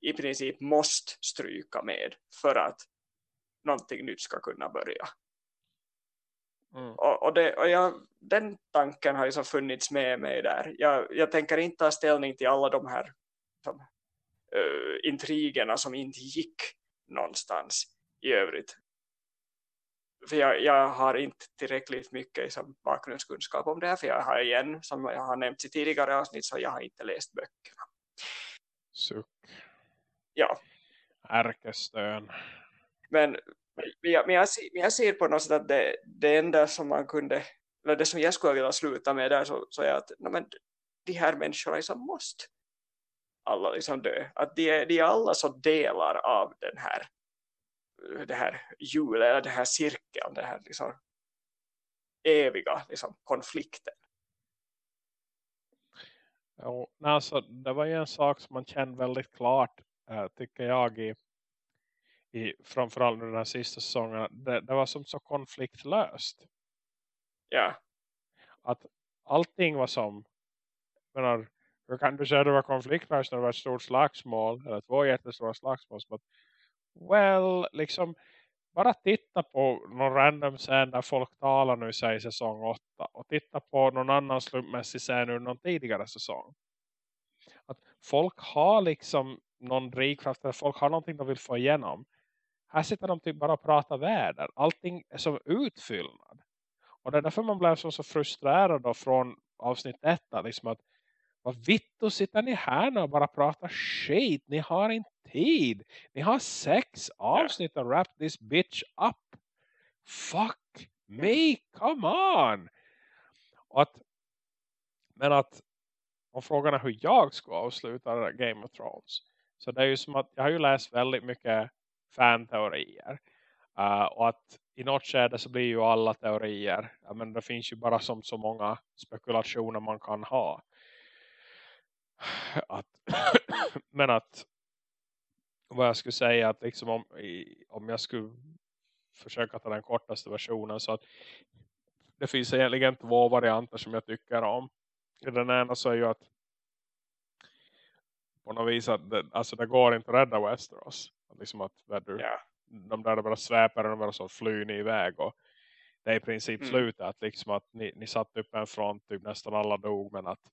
i princip måste stryka med för att någonting nytt ska kunna börja. Mm. Och, och, det, och jag, den tanken har liksom funnits med mig där. Jag, jag tänker inte ta ställning till alla de här som, uh, intrigerna som inte gick någonstans i övrigt. För jag, jag har inte tillräckligt mycket liksom, bakgrundskunskap om det här. För jag har igen, som jag har nämnt i tidigare avsnitt, så jag har inte läst böckerna. Suck. Ja. Ärkestön. Men men jag, men jag, jag ser på något sätt att det, det enda som man kunde, eller det som jag skulle vilja sluta med där så, så är att no, men, de här människorna liksom måste alla liksom dö. Att de är, de är alla så delar av den här det här hjulet, eller den här cirkeln, den här liksom eviga liksom, konflikten. Jo, alltså, det var ju en sak som man kände väldigt klart, tycker jag, i i framförallt den här sista säsongen det, det, var som så konfliktlöst. Ja. Att allting var som menar, hur kan du säga att det var konfliktlöst när det var ett stort slagsmål eller två jättestora slagsmål som att, well, liksom bara titta på någon random scen där folk talar nu i säsong 8 och titta på någon annan slumpmässig scen ur någon tidigare säsong. Att folk har liksom någon drivkraft eller folk har någonting de vill få igenom. Här sitter de typ bara och pratar väder. Allting är som utfyllnad. Och det är därför man blev så, så frustrerad då från avsnitt 1. Liksom att vad vitt och sitter ni här nu och bara pratar skit. Ni har inte tid. Ni har sex avsnitt att wrap this bitch up. Fuck me, come on. Och att, men att om frågan är hur jag ska avsluta Game of Thrones. Så det är ju som att jag har ju läst väldigt mycket fanteorier. Uh, och att i något skede så blir ju alla teorier. Ja, men det finns ju bara som så många spekulationer man kan ha. Att, (clears throat) men att vad jag skulle säga att liksom om, om jag skulle försöka ta den kortaste versionen så att det finns egentligen två varianter som jag tycker om. Den ena så är ju att på något vis att det, alltså det går inte att rädda Westeros. Liksom att du, yeah. de där bara sväpar och bara så flyr ni iväg och det är i princip mm. slutet. Liksom att ni, ni satt upp en front, typ nästan alla dog men att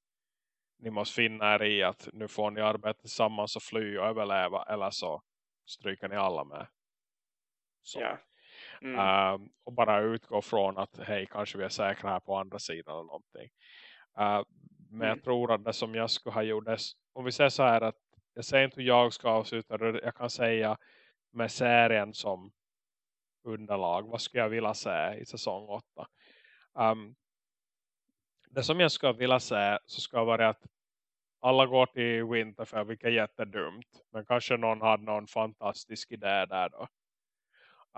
ni måste finna er i att nu får ni arbeta tillsammans och fly och överleva eller så stryker ni alla med. Så. Yeah. Mm. Uh, och bara utgå från att hej kanske vi är säkra här på andra sidan eller någonting. Uh, men mm. jag tror att det som jag skulle ha gjort om vi säger så här att jag säger inte hur jag ska avsluta. Jag kan säga med serien som underlag. Vad skulle jag vilja se i säsong 8? Um, det som jag skulle vilja se så ska vara att alla går till Winterfell, vilket är jättedumt. Men kanske någon hade någon fantastisk idé där då.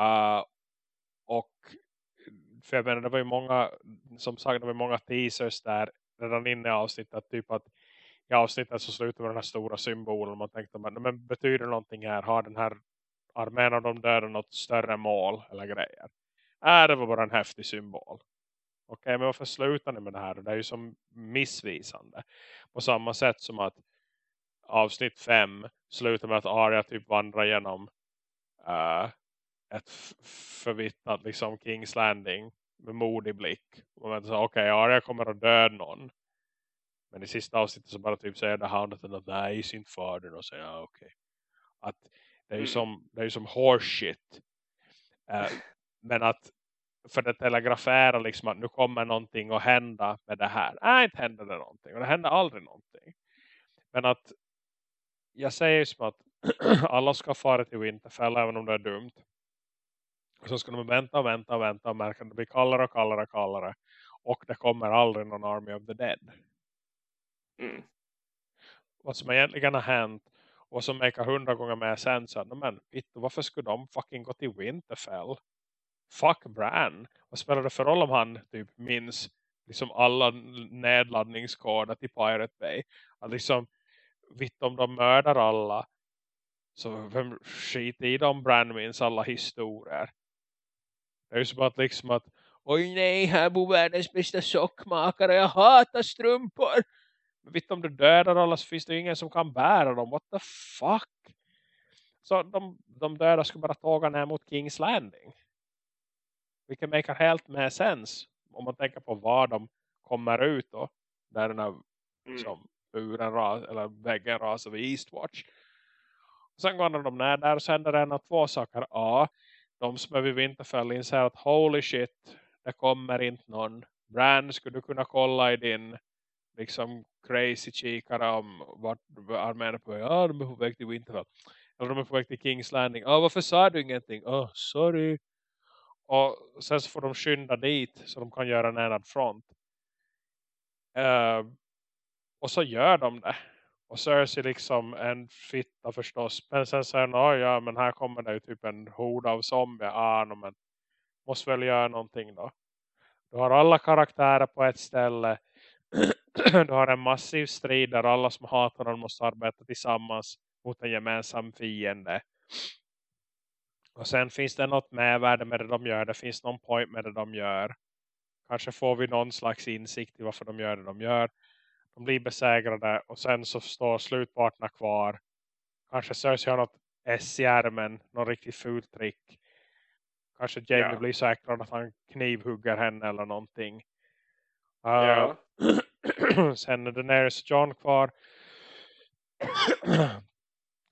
Uh, och för jag menar, det var ju många, som sagt, det var många teasers där redan inne i avsnittet. Typ att i avsnittet så slutar med den här stora symbolen. Man tänkte, men, men betyder någonting här? Har den här armén av de döda något större mål eller grejer? Äh, det var bara en häftig symbol. Okej, okay, men varför slutar ni med det här? Det är ju som missvisande. På samma sätt som att avsnitt 5 slutar med att Arya typ vandrar genom uh, ett förvittnat liksom Kings Landing med modig blick. Och man säger, okej, okay, Arya kommer att döda någon. Men i sista avsnittet så bara typ säger det Houndet att det är sin fader och säger ja okej. Okay. Att det är ju mm. som, det är som horseshit. Uh, men att för det telegraferar liksom att nu kommer någonting att hända med det här. Nej, inte händer det någonting. Och det händer aldrig någonting. Men att jag säger som att (clears throat) alla ska fara till Winterfell även om det är dumt. Och så ska de vänta och vänta och vänta och märka att det blir kallare och kallare och kallare. Och det kommer aldrig någon Army of the Dead. Mm. Vad som egentligen har hänt och som makar hundra gånger mer sen så men varför skulle de fucking gå till Winterfell? Fuck Bran. Vad spelar det för roll om han typ minns liksom alla nedladdningskoder till Pirate Bay? Att liksom, vitt om de mördar alla så vem skit i dem Bran minns alla historier. Det är ju som att liksom att Oj nej, här bor världens bästa sockmakare. Jag hatar strumpor. Men vet om du dödar alla så finns det ingen som kan bära dem. What the fuck? Så de, de döda skulle bara tåga ner mot Kings Landing. Vilket makar helt med sens. Om man tänker på var de kommer ut då. Där den här mm. som buren ras, eller väggen rasar vid Eastwatch. Sen går de ner där och sänder en av två saker. A. De som är vid Winterfell inser att holy shit det kommer inte någon. Bran, skulle du kunna kolla i din liksom crazy kikare om vart armén är på väg. Ja, de är på väg till Winterfell. Eller de är på väg till Kings Landing. Ja, varför sa du ingenting? Åh, oh, sorry. Och sen så får de skynda dit så de kan göra en enad front. Uh, och så gör de det. Och Cersei liksom en fitta förstås. Men sen säger han, ja men här kommer det ju typ en hord av zombier. Ah, no, men måste väl göra någonting då. Du har alla karaktärer på ett ställe. (clears throat) du har en massiv strid där alla som hatar dem måste arbeta tillsammans mot en gemensam fiende. Och sen finns det något medvärde med det de gör. Det finns någon point med det de gör. Kanske får vi någon slags insikt i varför de gör det de gör. De blir besegrade och sen så står slutparterna kvar. Kanske Cersei har något S i ärmen. Någon riktigt fult trick. Kanske Jamie ja. blir så äcklad att han knivhugger henne eller någonting. Uh, ja. (clears throat) sen är Daenerys John kvar. (clears throat)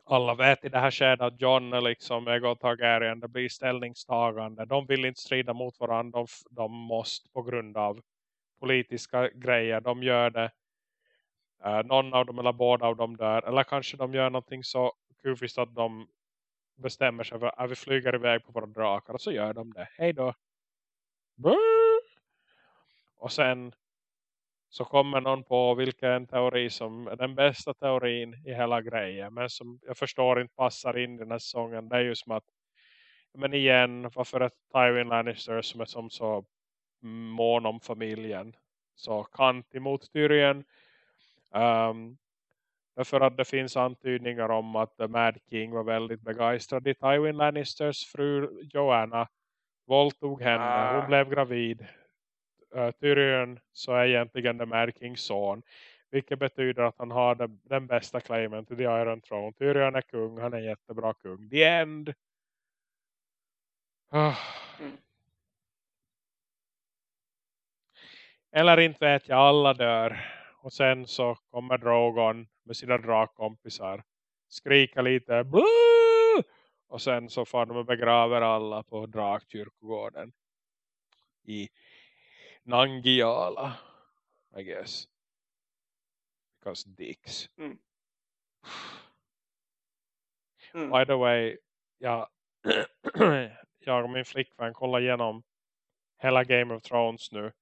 Alla vet i det här skedet att John är liksom Egon Targaryen. Det blir ställningstagande. De vill inte strida mot varandra. De, de måste på grund av politiska grejer. De gör det. Uh, någon av dem eller båda av dem dör. Eller kanske de gör någonting så kufiskt att de bestämmer sig för att äh, vi flyger iväg på våra drakar och så gör de det. Hej då. Och sen så kommer någon på vilken teori som är den bästa teorin i hela grejen. Men som jag förstår inte passar in i den här säsongen. Det är ju som att men igen, varför är Tywin Lannister som är som så mån om familjen så kant emot Tyrion um, för att det finns antydningar om att The Mad King var väldigt begeistrad i Tywin Lannisters fru Joanna. Våldtog henne. Ah. Hon blev gravid. Uh, Tyrion så är egentligen The Mad Kings son. Vilket betyder att han har den, den bästa claimen till The Iron Throne. Tyrion är kung. Han är en jättebra kung. The end. Uh. Mm. Eller inte vet jag. Alla dör. Och sen så kommer Drogon med sina drakkompisar. Skrika lite. Blue! Och sen så får de och begraver alla på drakkyrkogården. I Nangiala. I guess. Because dicks. Mm. Mm. By the way. Ja, (clears throat) jag och min flickvän kollar igenom hela Game of Thrones nu.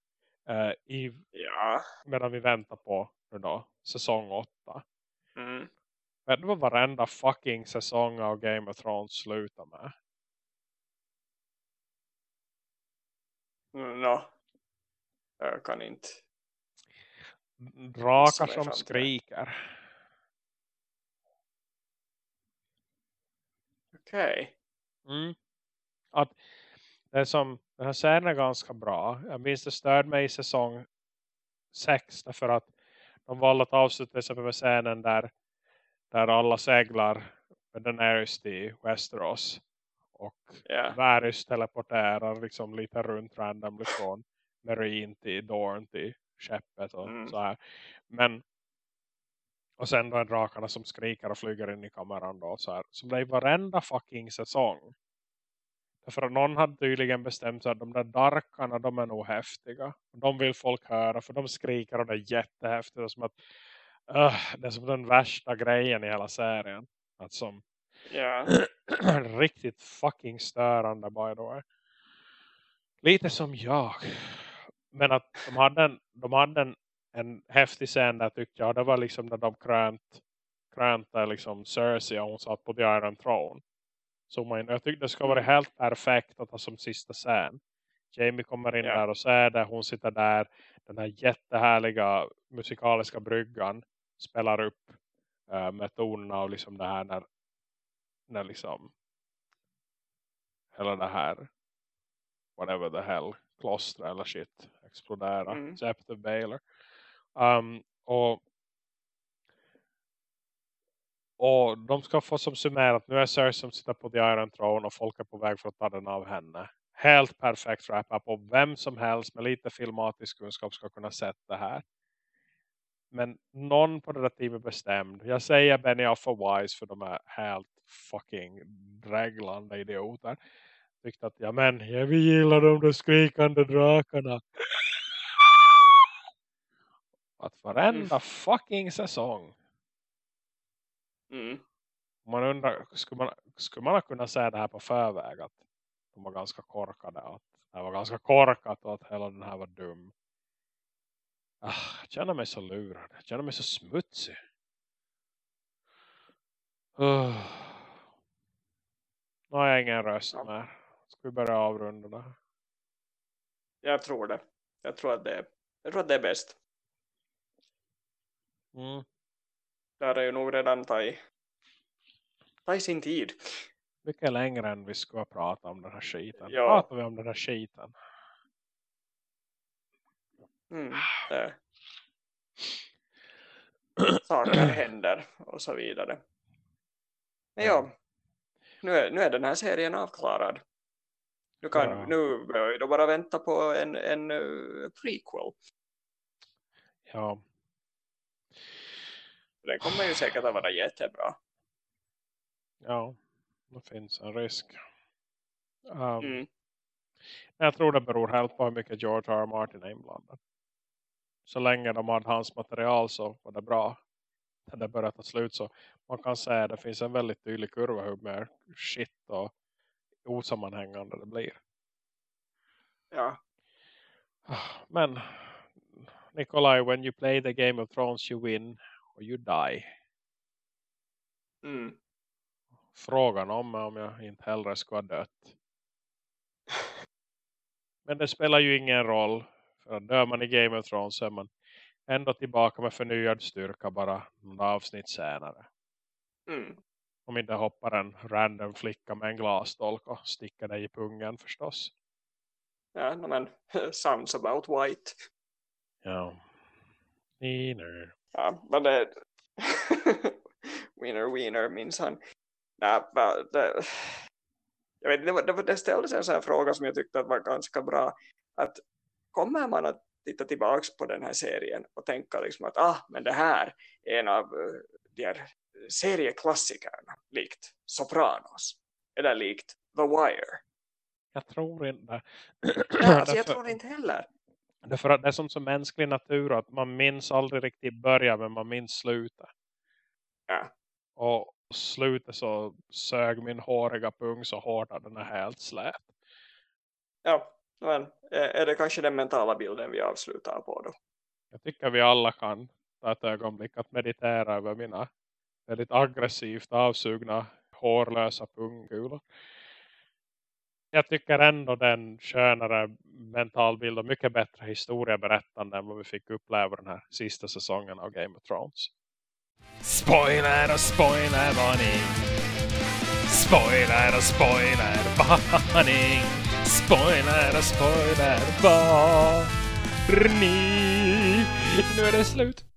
Uh, i, ja. Medan vi väntar på då, säsong 8. Mm. Vet du vad varenda fucking säsong av Game of Thrones slutar med? Mm, no. Jag kan inte. Drakar som skriker. Okej. Okay. Mm. Att det som, den här serien är ganska bra. Jag minns det störd mig i säsong 6 därför att de valde att avsluta sig med scenen där, där alla seglar med Daenerys till Westeros. Och yeah. Varys teleporterar liksom lite runt random från Marine till Dorn till skeppet och mm. så här. Men och sen då är drakarna som skriker och flyger in i kameran då så här. Som det är varenda fucking säsong. För någon hade tydligen bestämt sig att de där darkarna, de är nog häftiga. De vill folk höra för de skriker och det är jättehäftigt. Är som, att, uh, det är som den värsta grejen i hela serien. Att som yeah. (clears throat) riktigt fucking störande by the way. Lite som jag. Men att de hade en, de hade en, en häftig scen där tyckte jag. Det var liksom när de krönt, krönte liksom Cersei och hon satt på The Iron Throne. Så man, jag tyckte det skulle vara helt perfekt att ha som sista scen. Jamie kommer in Ja. där och ser det. Hon sitter där. Den här jättehärliga musikaliska bryggan spelar upp eh, med tonerna och liksom det här när, när liksom hela det här whatever the hell kloster eller shit explodera. Mm. Baylor. Um, och och de ska få som summerat. Nu är Cersei som sitter på The Iron Throne och folk är på väg för att ta den av henne. Helt perfekt wrap-up. Och vem som helst med lite filmatisk kunskap ska kunna sätta det här. Men någon på det där teamet bestämd. Jag säger Benny Alpha Wise för de är helt fucking dreglande idioter. Tyckte att ja men jag vill gilla de där skrikande drakarna. (laughs) Att varenda fucking säsong. Mm. Man undrar, skulle man, skulle man kunna säga det här på förväg att de var ganska korkade att det här var ganska korkat och att hela den här var dum. Ah, jag känner mig så lurad. Jag känner mig så smutsig. Uh. Nu har jag ingen röst Ja. mer. Ska vi börja avrunda det? Jag tror det. Jag tror att det jag tror att det är bäst. Mm. Det har ju nog redan tagit, tagit sin tid. Mycket längre än vi ska prata om den här skiten. Ja. Pratar vi om den här skiten? Mm, det. Saker händer och så vidare. Men ja, nu är, nu är den här serien avklarad. Nu, kan, Bra. nu då bara vänta på en, en uh, prequel. Ja. Den kommer ju säkert att vara jättebra. Ja. Det finns en risk. Um, Mm. Jag tror det beror helt på hur mycket George R. R. Martin är inblandad. Så länge de hade hans material så var det bra. När det började ta slut så man kan säga att det finns en väldigt tydlig kurva hur mer shit och osammanhängande det blir. Ja, Men Nikolaj, when you play the Game of Thrones you win or you die. mm. Frågan om om jag inte hellre ska ha dött. Men det spelar ju ingen roll. För dör man i Game of Thrones så är man ändå tillbaka med förnyad styrka bara några avsnitt senare. Mm. Om inte hoppar en random flicka med en glasdolk och sticker dig i pungen förstås. Ja, men sounds about white. Ja. Niner. Ja, men det... (laughs) winner, winner, minns han. Nej, det... Jag vet, det, var, det, det ställdes en sån fråga som jag tyckte att var ganska bra. Att kommer man att titta tillbaks på den här serien och tänka liksom att ah, men det här är en av eh, de här serieklassikerna likt Sopranos eller likt The Wire. Jag tror inte. Ja, alltså, jag tror inte heller. Därför att det är som så mänsklig natur att man minns aldrig riktigt början men man minns slutet. Ja. Och slutet så sög min håriga pung så hårt att den är helt slät. Ja, men är är det kanske den mentala bilden vi avslutar på då? Jag tycker vi alla kan ta ett ögonblick att meditera över mina väldigt aggressivt avsugna hårlösa pungkulor. Jag tycker ändå den skönare mentalbild och mycket bättre historieberättande än vad vi fick uppleva den här sista säsongen av Game of Thrones. Spoiler och spoiler varning. Spoiler och spoiler (laughs) varning. Spoiler och spoiler varning. Nu är det slut.